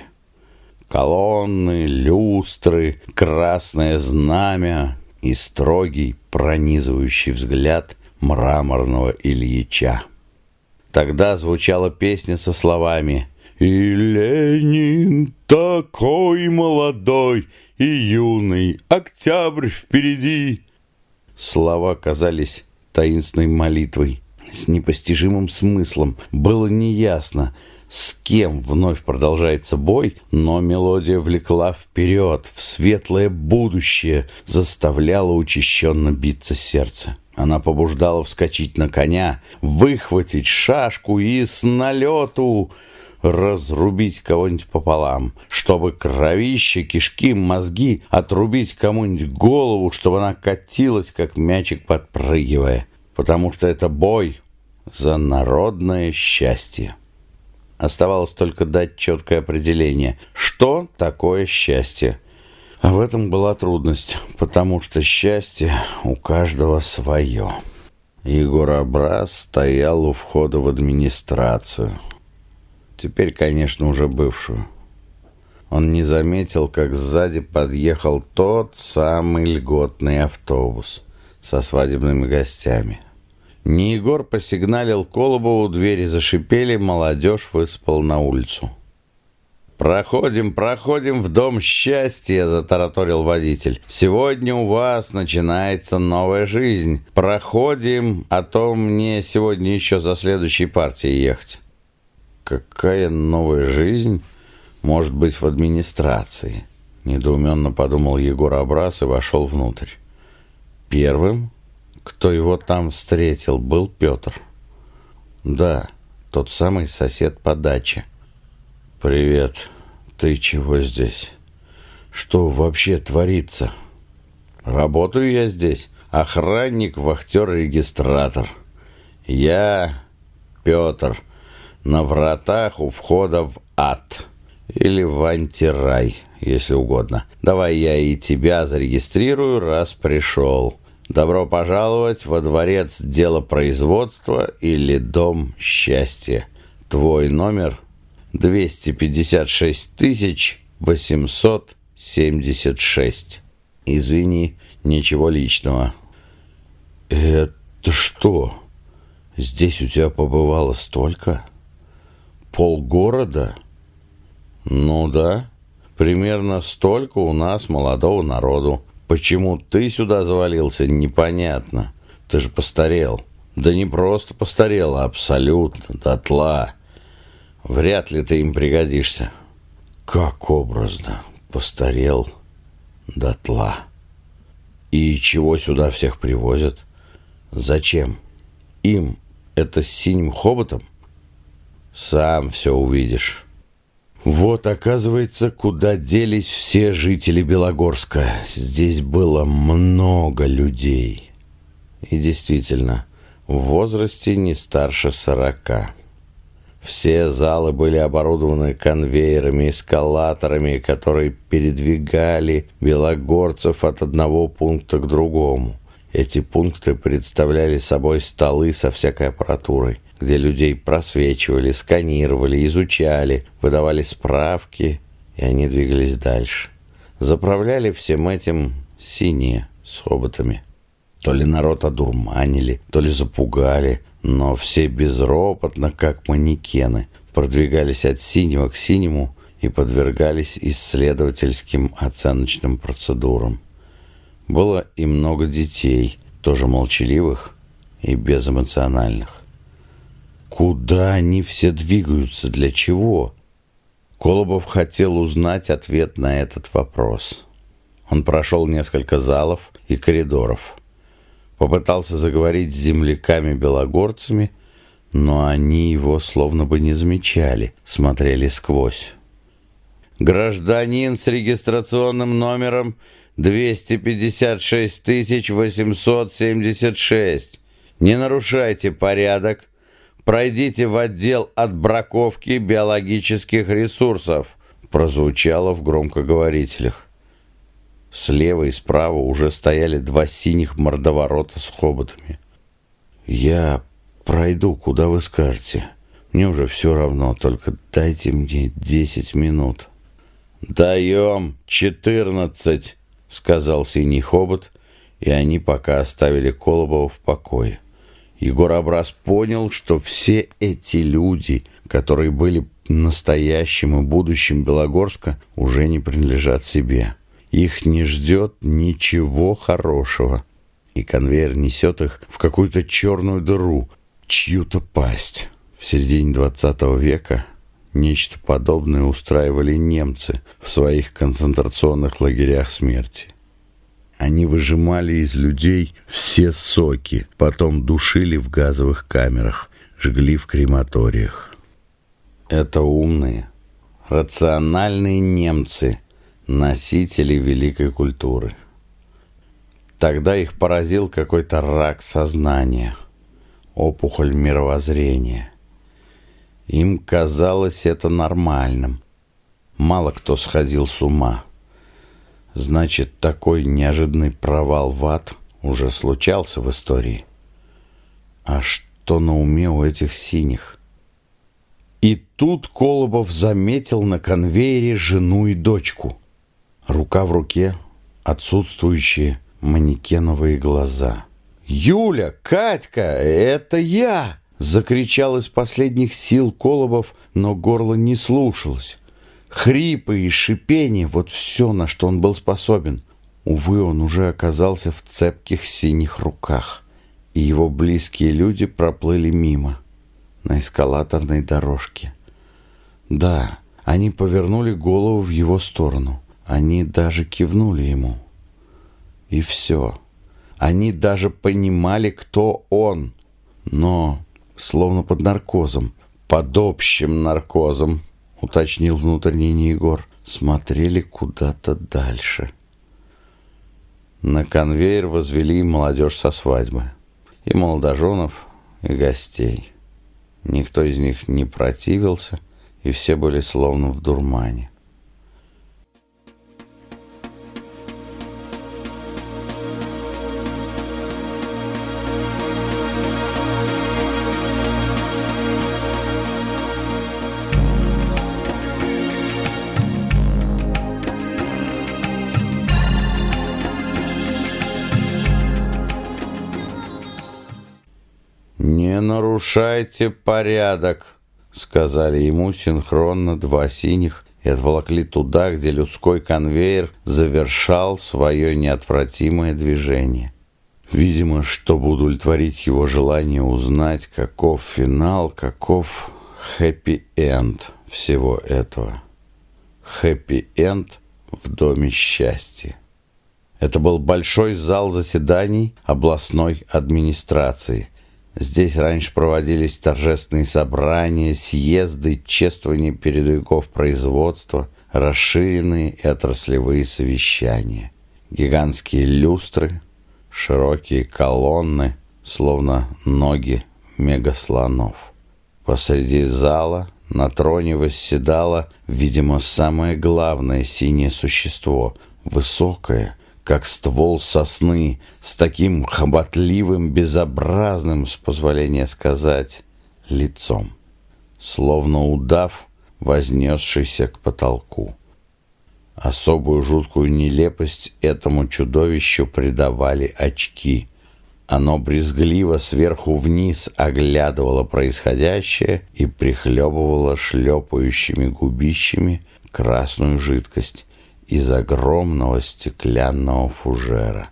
Колонны, люстры, красное знамя и строгий пронизывающий взгляд мраморного Ильича. Тогда звучала песня со словами «И Ленин такой молодой и юный, октябрь впереди». Слова казались таинственной молитвой с непостижимым смыслом. Было неясно, с кем вновь продолжается бой, но мелодия влекла вперед, в светлое будущее, заставляла учащенно биться сердце. Она побуждала вскочить на коня, выхватить шашку и с налету разрубить кого-нибудь пополам, чтобы кровище, кишки, мозги отрубить кому-нибудь голову, чтобы она катилась, как мячик подпрыгивая, потому что это бой за народное счастье. Оставалось только дать четкое определение, что такое счастье – а в этом была трудность, потому что счастье у каждого свое. Егор Абраз стоял у входа в администрацию. Теперь, конечно, уже бывшую. Он не заметил, как сзади подъехал тот самый льготный автобус со свадебными гостями. Не Егор посигналил Колобову, двери зашипели, молодежь высыпал на улицу. «Проходим, проходим в Дом счастья», — затараторил водитель. «Сегодня у вас начинается новая жизнь. Проходим, а то мне сегодня еще за следующей партией ехать». «Какая новая жизнь может быть в администрации?» — недоуменно подумал Егор Абрас и вошел внутрь. Первым, кто его там встретил, был Петр. Да, тот самый сосед по даче — «Привет. Ты чего здесь? Что вообще творится?» «Работаю я здесь. Охранник, вахтер, регистратор. Я Петр. На вратах у входа в ад. Или в антирай, если угодно. Давай я и тебя зарегистрирую, раз пришел. Добро пожаловать во дворец делопроизводства или дом счастья. Твой номер — 256 тысяч 876. Извини, ничего личного. Это что? Здесь у тебя побывало столько? Полгорода? Ну да, примерно столько у нас молодого народу. Почему ты сюда завалился, непонятно. Ты же постарел. Да не просто постарел, а абсолютно, дотла. Вряд ли ты им пригодишься. Как образно. Постарел дотла. И чего сюда всех привозят? Зачем? Им это с синим хоботом? Сам все увидишь. Вот, оказывается, куда делись все жители Белогорска. Здесь было много людей. И действительно, в возрасте не старше сорока. Все залы были оборудованы конвейерами, эскалаторами, которые передвигали белогорцев от одного пункта к другому. Эти пункты представляли собой столы со всякой аппаратурой, где людей просвечивали, сканировали, изучали, выдавали справки, и они двигались дальше. Заправляли всем этим синие с хоботами. То ли народ одурманили, то ли запугали, но все безропотно, как манекены, продвигались от синего к синему и подвергались исследовательским оценочным процедурам. Было и много детей, тоже молчаливых и безэмоциональных. Куда они все двигаются, для чего? Колобов хотел узнать ответ на этот вопрос. Он прошел несколько залов и коридоров – Попытался заговорить с земляками-белогорцами, но они его словно бы не замечали, смотрели сквозь. «Гражданин с регистрационным номером 256 876. Не нарушайте порядок. Пройдите в отдел отбраковки биологических ресурсов», прозвучало в громкоговорителях. Слева и справа уже стояли два синих мордоворота с хоботами. «Я пройду, куда вы скажете. Мне уже все равно, только дайте мне десять минут». «Даем четырнадцать», — сказал синий хобот, и они пока оставили Колобова в покое. Егор Абрас понял, что все эти люди, которые были настоящим и будущим Белогорска, уже не принадлежат себе. Их не ждет ничего хорошего. И конвейер несет их в какую-то черную дыру, чью-то пасть. В середине 20 века нечто подобное устраивали немцы в своих концентрационных лагерях смерти. Они выжимали из людей все соки, потом душили в газовых камерах, жгли в крематориях. Это умные, рациональные немцы – носители великой культуры. Тогда их поразил какой-то рак сознания, опухоль мировоззрения. Им казалось это нормальным. Мало кто сходил с ума. Значит, такой неожиданный провал в ад уже случался в истории. А что на уме у этих синих? И тут Колобов заметил на конвейере жену и дочку – Рука в руке, отсутствующие манекеновые глаза. «Юля! Катька! Это я!» Закричал из последних сил Колобов, но горло не слушалось. Хрипы и шипение — вот все, на что он был способен. Увы, он уже оказался в цепких синих руках, и его близкие люди проплыли мимо, на эскалаторной дорожке. Да, они повернули голову в его сторону — они даже кивнули ему. И все. Они даже понимали, кто он. Но словно под наркозом, под общим наркозом, уточнил внутренний Егор, смотрели куда-то дальше. На конвейер возвели молодежь со свадьбы. И молодоженов, и гостей. Никто из них не противился, и все были словно в дурмане. Нарушайте порядок», — сказали ему синхронно два синих и отволокли туда, где людской конвейер завершал свое неотвратимое движение. Видимо, чтобы удовлетворить его желание узнать, каков финал, каков хэппи-энд всего этого. Хэппи-энд в Доме счастья. Это был большой зал заседаний областной администрации. Здесь раньше проводились торжественные собрания, съезды, чествования передовиков производства, расширенные и отраслевые совещания. Гигантские люстры, широкие колонны, словно ноги мегаслонов. Посреди зала на троне восседало, видимо, самое главное синее существо, высокое, как ствол сосны, с таким хоботливым, безобразным, с позволения сказать, лицом, словно удав, вознесшийся к потолку. Особую жуткую нелепость этому чудовищу придавали очки. Оно брезгливо сверху вниз оглядывало происходящее и прихлебывало шлепающими губищами красную жидкость, из огромного стеклянного фужера.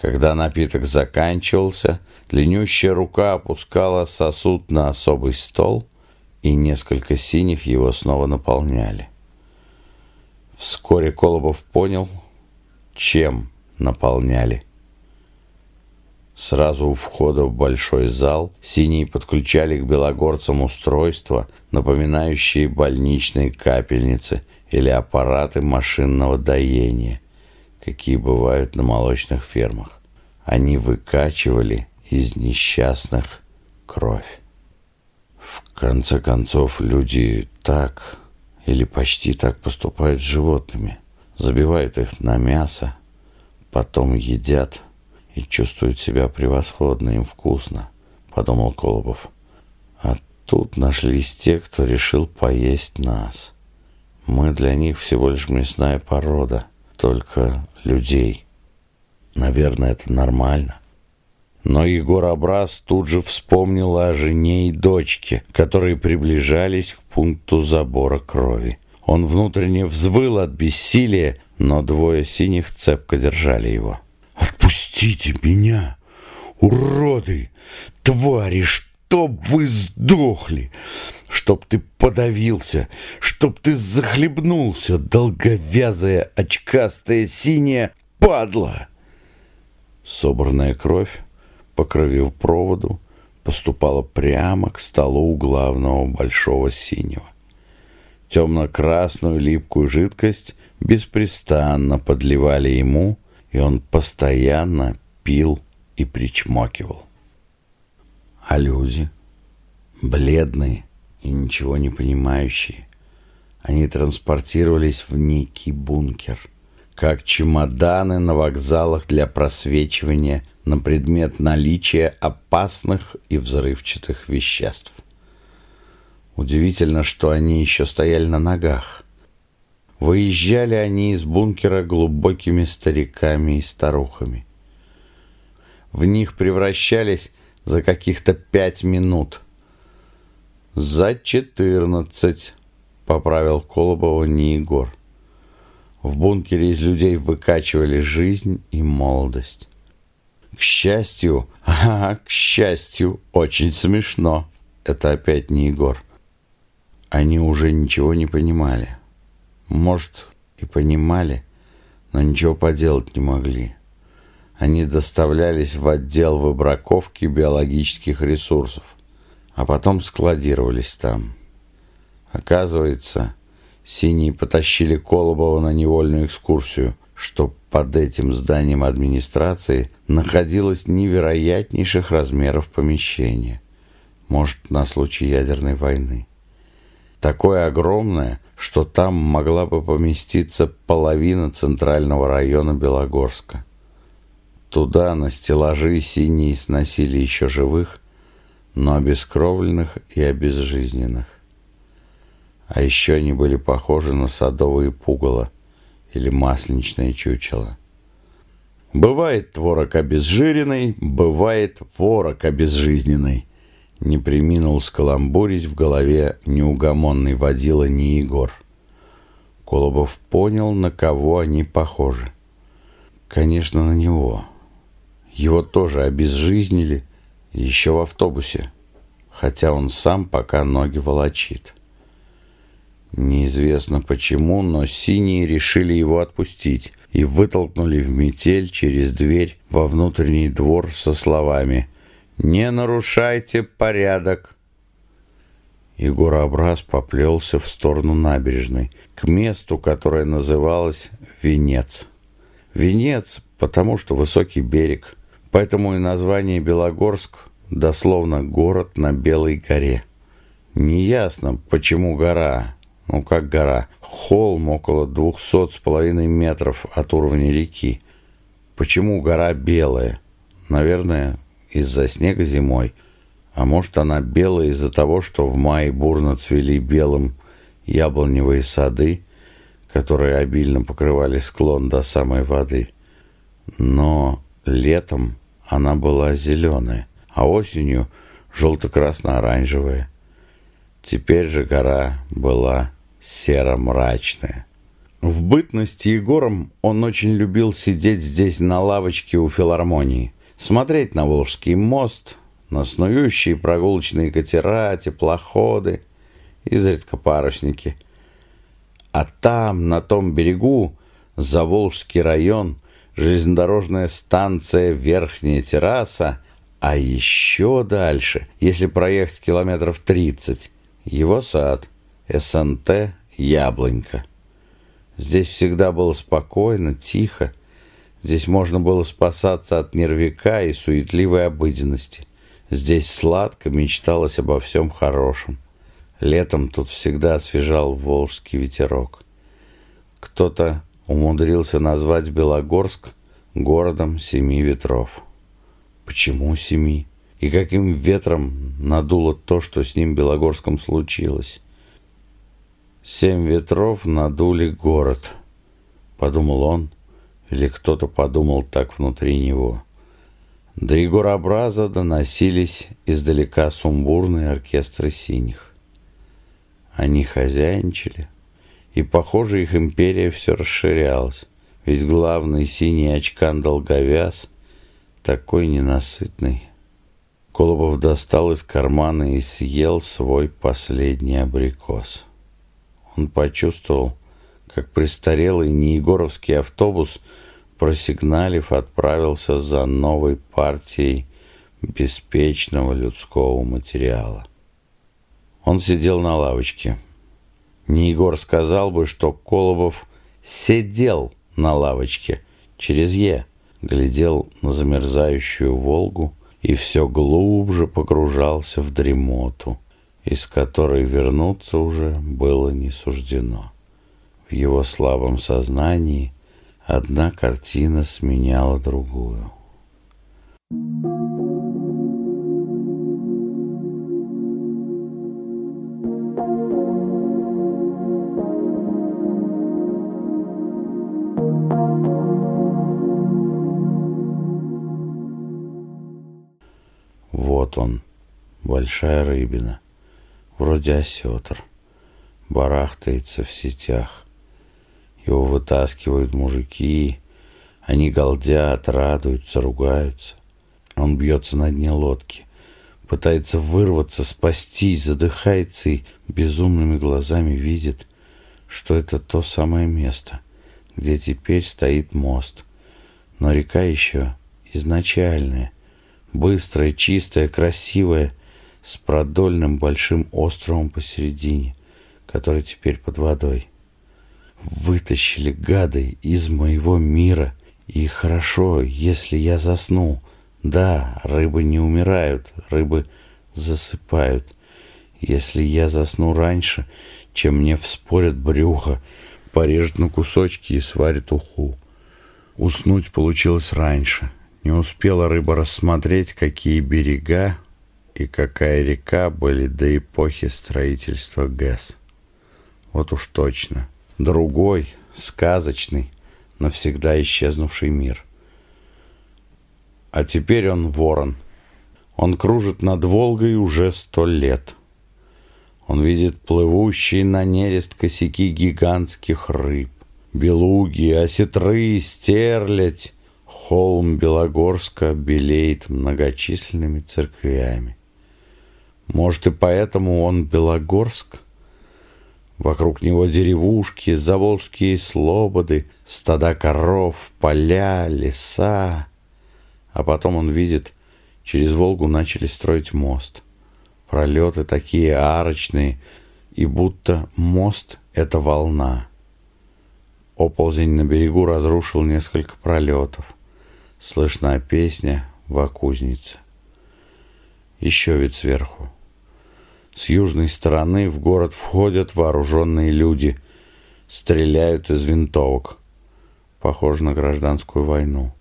Когда напиток заканчивался, длиннющая рука опускала сосуд на особый стол, и несколько синих его снова наполняли. Вскоре Колобов понял, чем наполняли. Сразу у входа в большой зал синие подключали к белогорцам устройства, напоминающие больничные капельницы – или аппараты машинного доения, какие бывают на молочных фермах. Они выкачивали из несчастных кровь. В конце концов, люди так или почти так поступают с животными. Забивают их на мясо, потом едят и чувствуют себя превосходно, им вкусно, подумал Колобов. А тут нашлись те, кто решил поесть нас. Мы для них всего лишь мясная порода, только людей. Наверное, это нормально. Но Егор Абраз тут же вспомнил о жене и дочке, которые приближались к пункту забора крови. Он внутренне взвыл от бессилия, но двое синих цепко держали его. «Отпустите меня, уроды, твари, чтоб вы сдохли! Чтоб ты подавился, чтоб ты захлебнулся, долговязая, очкастая, синяя падла. Собранная кровь по кровопроводу поступала прямо к столу у главного большого синего. Темно-красную липкую жидкость беспрестанно подливали ему, и он постоянно пил и причмокивал. А люди, бледные, и ничего не понимающие. Они транспортировались в некий бункер, как чемоданы на вокзалах для просвечивания на предмет наличия опасных и взрывчатых веществ. Удивительно, что они еще стояли на ногах. Выезжали они из бункера глубокими стариками и старухами. В них превращались за каких-то пять минут – «За четырнадцать», — поправил Колобова не Егор. В бункере из людей выкачивали жизнь и молодость. К счастью, а, к счастью, очень смешно. Это опять не Егор. Они уже ничего не понимали. Может, и понимали, но ничего поделать не могли. Они доставлялись в отдел выбраковки биологических ресурсов а потом складировались там. Оказывается, синие потащили Колобова на невольную экскурсию, что под этим зданием администрации находилось невероятнейших размеров помещение. Может, на случай ядерной войны. Такое огромное, что там могла бы поместиться половина центрального района Белогорска. Туда на стеллажи синие сносили еще живых, но обескровленных и обезжизненных. А еще они были похожи на садовые пугало или масленичное чучело. Бывает творог обезжиренный, бывает ворог обезжизненный. Не приминул скаламбурить в голове неугомонный водила ни Егор. Колобов понял, на кого они похожи. Конечно, на него. Его тоже обезжизнили еще в автобусе, хотя он сам пока ноги волочит. Неизвестно почему, но синие решили его отпустить и вытолкнули в метель через дверь во внутренний двор со словами «Не нарушайте порядок». Егорообраз поплелся в сторону набережной, к месту, которое называлось Венец. Венец, потому что высокий берег, поэтому и название Белогорск дословно «город на Белой горе». Неясно, почему гора, ну как гора, холм около двухсот с половиной метров от уровня реки. Почему гора белая? Наверное, из-за снега зимой – а может, она белая из-за того, что в мае бурно цвели белым яблоневые сады, которые обильно покрывали склон до самой воды. Но летом она была зеленая, а осенью желто-красно-оранжевая. Теперь же гора была серо-мрачная. В бытности Егором он очень любил сидеть здесь на лавочке у филармонии, смотреть на Волжский мост – на снующие прогулочные катера, теплоходы, изредка парусники. А там, на том берегу, Заволжский район, железнодорожная станция Верхняя терраса, а еще дальше, если проехать километров 30, его сад, СНТ «Яблонька». Здесь всегда было спокойно, тихо. Здесь можно было спасаться от нервика и суетливой обыденности – Здесь сладко мечталось обо всем хорошем. Летом тут всегда освежал волжский ветерок. Кто-то умудрился назвать Белогорск городом семи ветров. Почему семи? И каким ветром надуло то, что с ним Белогорском случилось? Семь ветров надули город, подумал он, или кто-то подумал так внутри него. До Егоробраза доносились издалека сумбурные оркестры синих. Они хозяйничали, и, похоже, их империя все расширялась, ведь главный синий очкан долговяз такой ненасытный. Колобов достал из кармана и съел свой последний абрикос. Он почувствовал, как престарелый неегоровский автобус – просигналив, отправился за новой партией беспечного людского материала. Он сидел на лавочке. Не Егор сказал бы, что Колобов сидел на лавочке через «е», глядел на замерзающую Волгу и все глубже погружался в дремоту, из которой вернуться уже было не суждено. В его слабом сознании Одна картина сменяла другую. Он, большая рыбина, вроде осетр, барахтается в сетях. Его вытаскивают мужики, они галдят, радуются, ругаются. Он бьется на дне лодки, пытается вырваться, спастись, задыхается и безумными глазами видит, что это то самое место, где теперь стоит мост. Но река еще изначальная, быстрая, чистая, красивая, с продольным большим островом посередине, который теперь под водой. Вытащили гады из моего мира. И хорошо, если я засну. Да, рыбы не умирают, рыбы засыпают. Если я засну раньше, чем мне вспорят брюхо, порежут на кусочки и сварят уху. Уснуть получилось раньше. Не успела рыба рассмотреть, какие берега и какая река были до эпохи строительства ГЭС. Вот уж точно другой, сказочный, навсегда исчезнувший мир. А теперь он ворон. Он кружит над Волгой уже сто лет. Он видит плывущие на нерест косяки гигантских рыб. Белуги, осетры, стерлядь. Холм Белогорска белеет многочисленными церквями. Может, и поэтому он Белогорск? Вокруг него деревушки, заволжские слободы, стада коров, поля, леса. А потом он видит, через Волгу начали строить мост. Пролеты такие арочные, и будто мост — это волна. Оползень на берегу разрушил несколько пролетов. Слышна песня в кузнице. Еще вид сверху. С южной стороны в город входят вооруженные люди. Стреляют из винтовок. Похоже на гражданскую войну.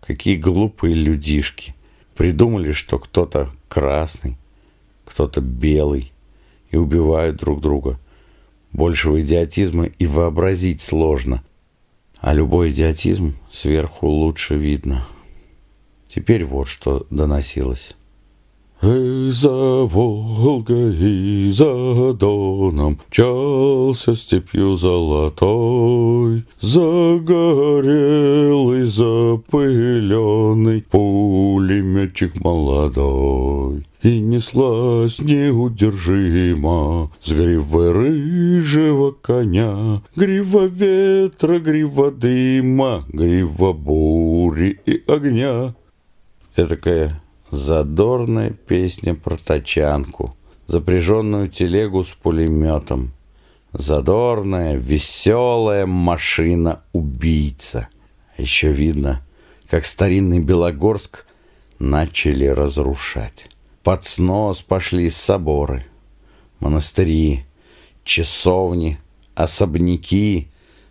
Какие глупые людишки. Придумали, что кто-то красный, кто-то белый. И убивают друг друга. Большего идиотизма и вообразить сложно. А любой идиотизм сверху лучше видно. Теперь вот что доносилось. Эй, за Волгой и за Доном Мчался степью золотой, Загорелый, запыленный Пулеметчик молодой. И неслась неудержимо С гривой рыжего коня, Грива ветра, грива дыма, Грива бури и огня. Этакая задорная песня про тачанку, запряженную телегу с пулеметом. Задорная, веселая машина-убийца. Еще видно, как старинный Белогорск начали разрушать. Под снос пошли соборы, монастыри, часовни, особняки.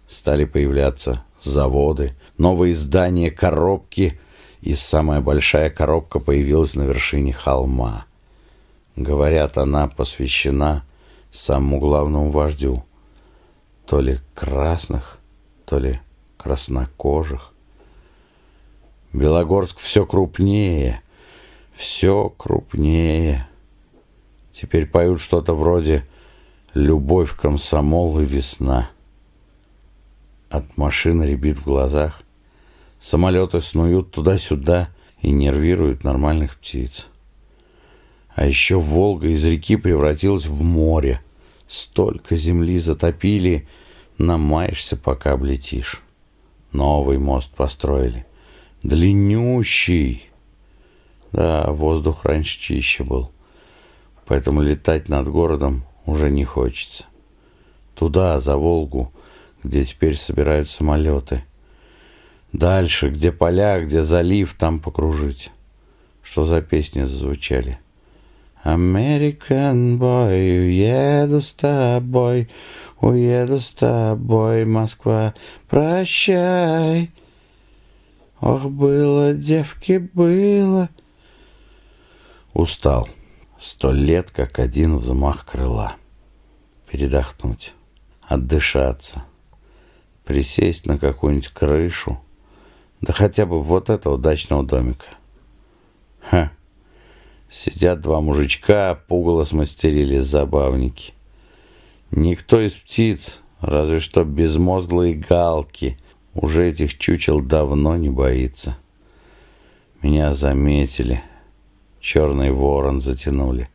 Стали появляться заводы, новые здания, коробки – и самая большая коробка появилась на вершине холма. Говорят, она посвящена самому главному вождю, то ли красных, то ли краснокожих. Белогорск все крупнее, все крупнее. Теперь поют что-то вроде «Любовь, комсомол и весна». От машины рябит в глазах – Самолеты снуют туда-сюда и нервируют нормальных птиц. А еще Волга из реки превратилась в море. Столько земли затопили, намаешься, пока облетишь. Новый мост построили. Длиннющий. Да, воздух раньше чище был. Поэтому летать над городом уже не хочется. Туда, за Волгу, где теперь собирают самолеты – Дальше, где поля, где залив, там покружить. Что за песни зазвучали? American boy, уеду с тобой, уеду с тобой, Москва, прощай. Ох, было, девки, было. Устал. Сто лет, как один взмах крыла. Передохнуть, отдышаться, присесть на какую-нибудь крышу, да хотя бы вот этого дачного домика. Ха. Сидят два мужичка, пугало смастерили забавники. Никто из птиц, разве что безмозглые галки, уже этих чучел давно не боится. Меня заметили. Черный ворон затянули.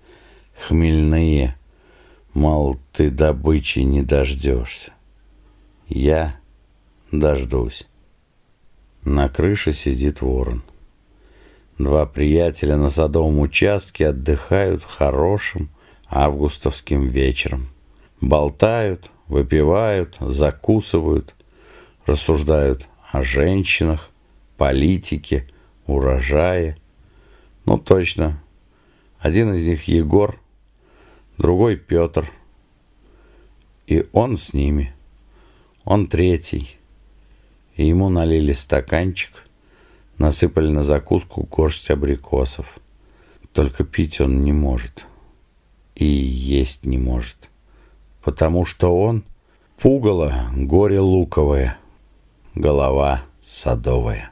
Хмельные. Мол, ты добычи не дождешься. Я дождусь. На крыше сидит ворон. Два приятеля на садовом участке отдыхают хорошим августовским вечером. Болтают, выпивают, закусывают, рассуждают о женщинах, политике, урожае. Ну, точно. Один из них Егор, другой Петр. И он с ними. Он третий и ему налили стаканчик, насыпали на закуску горсть абрикосов. Только пить он не может и есть не может, потому что он пугало горе луковое, голова садовая.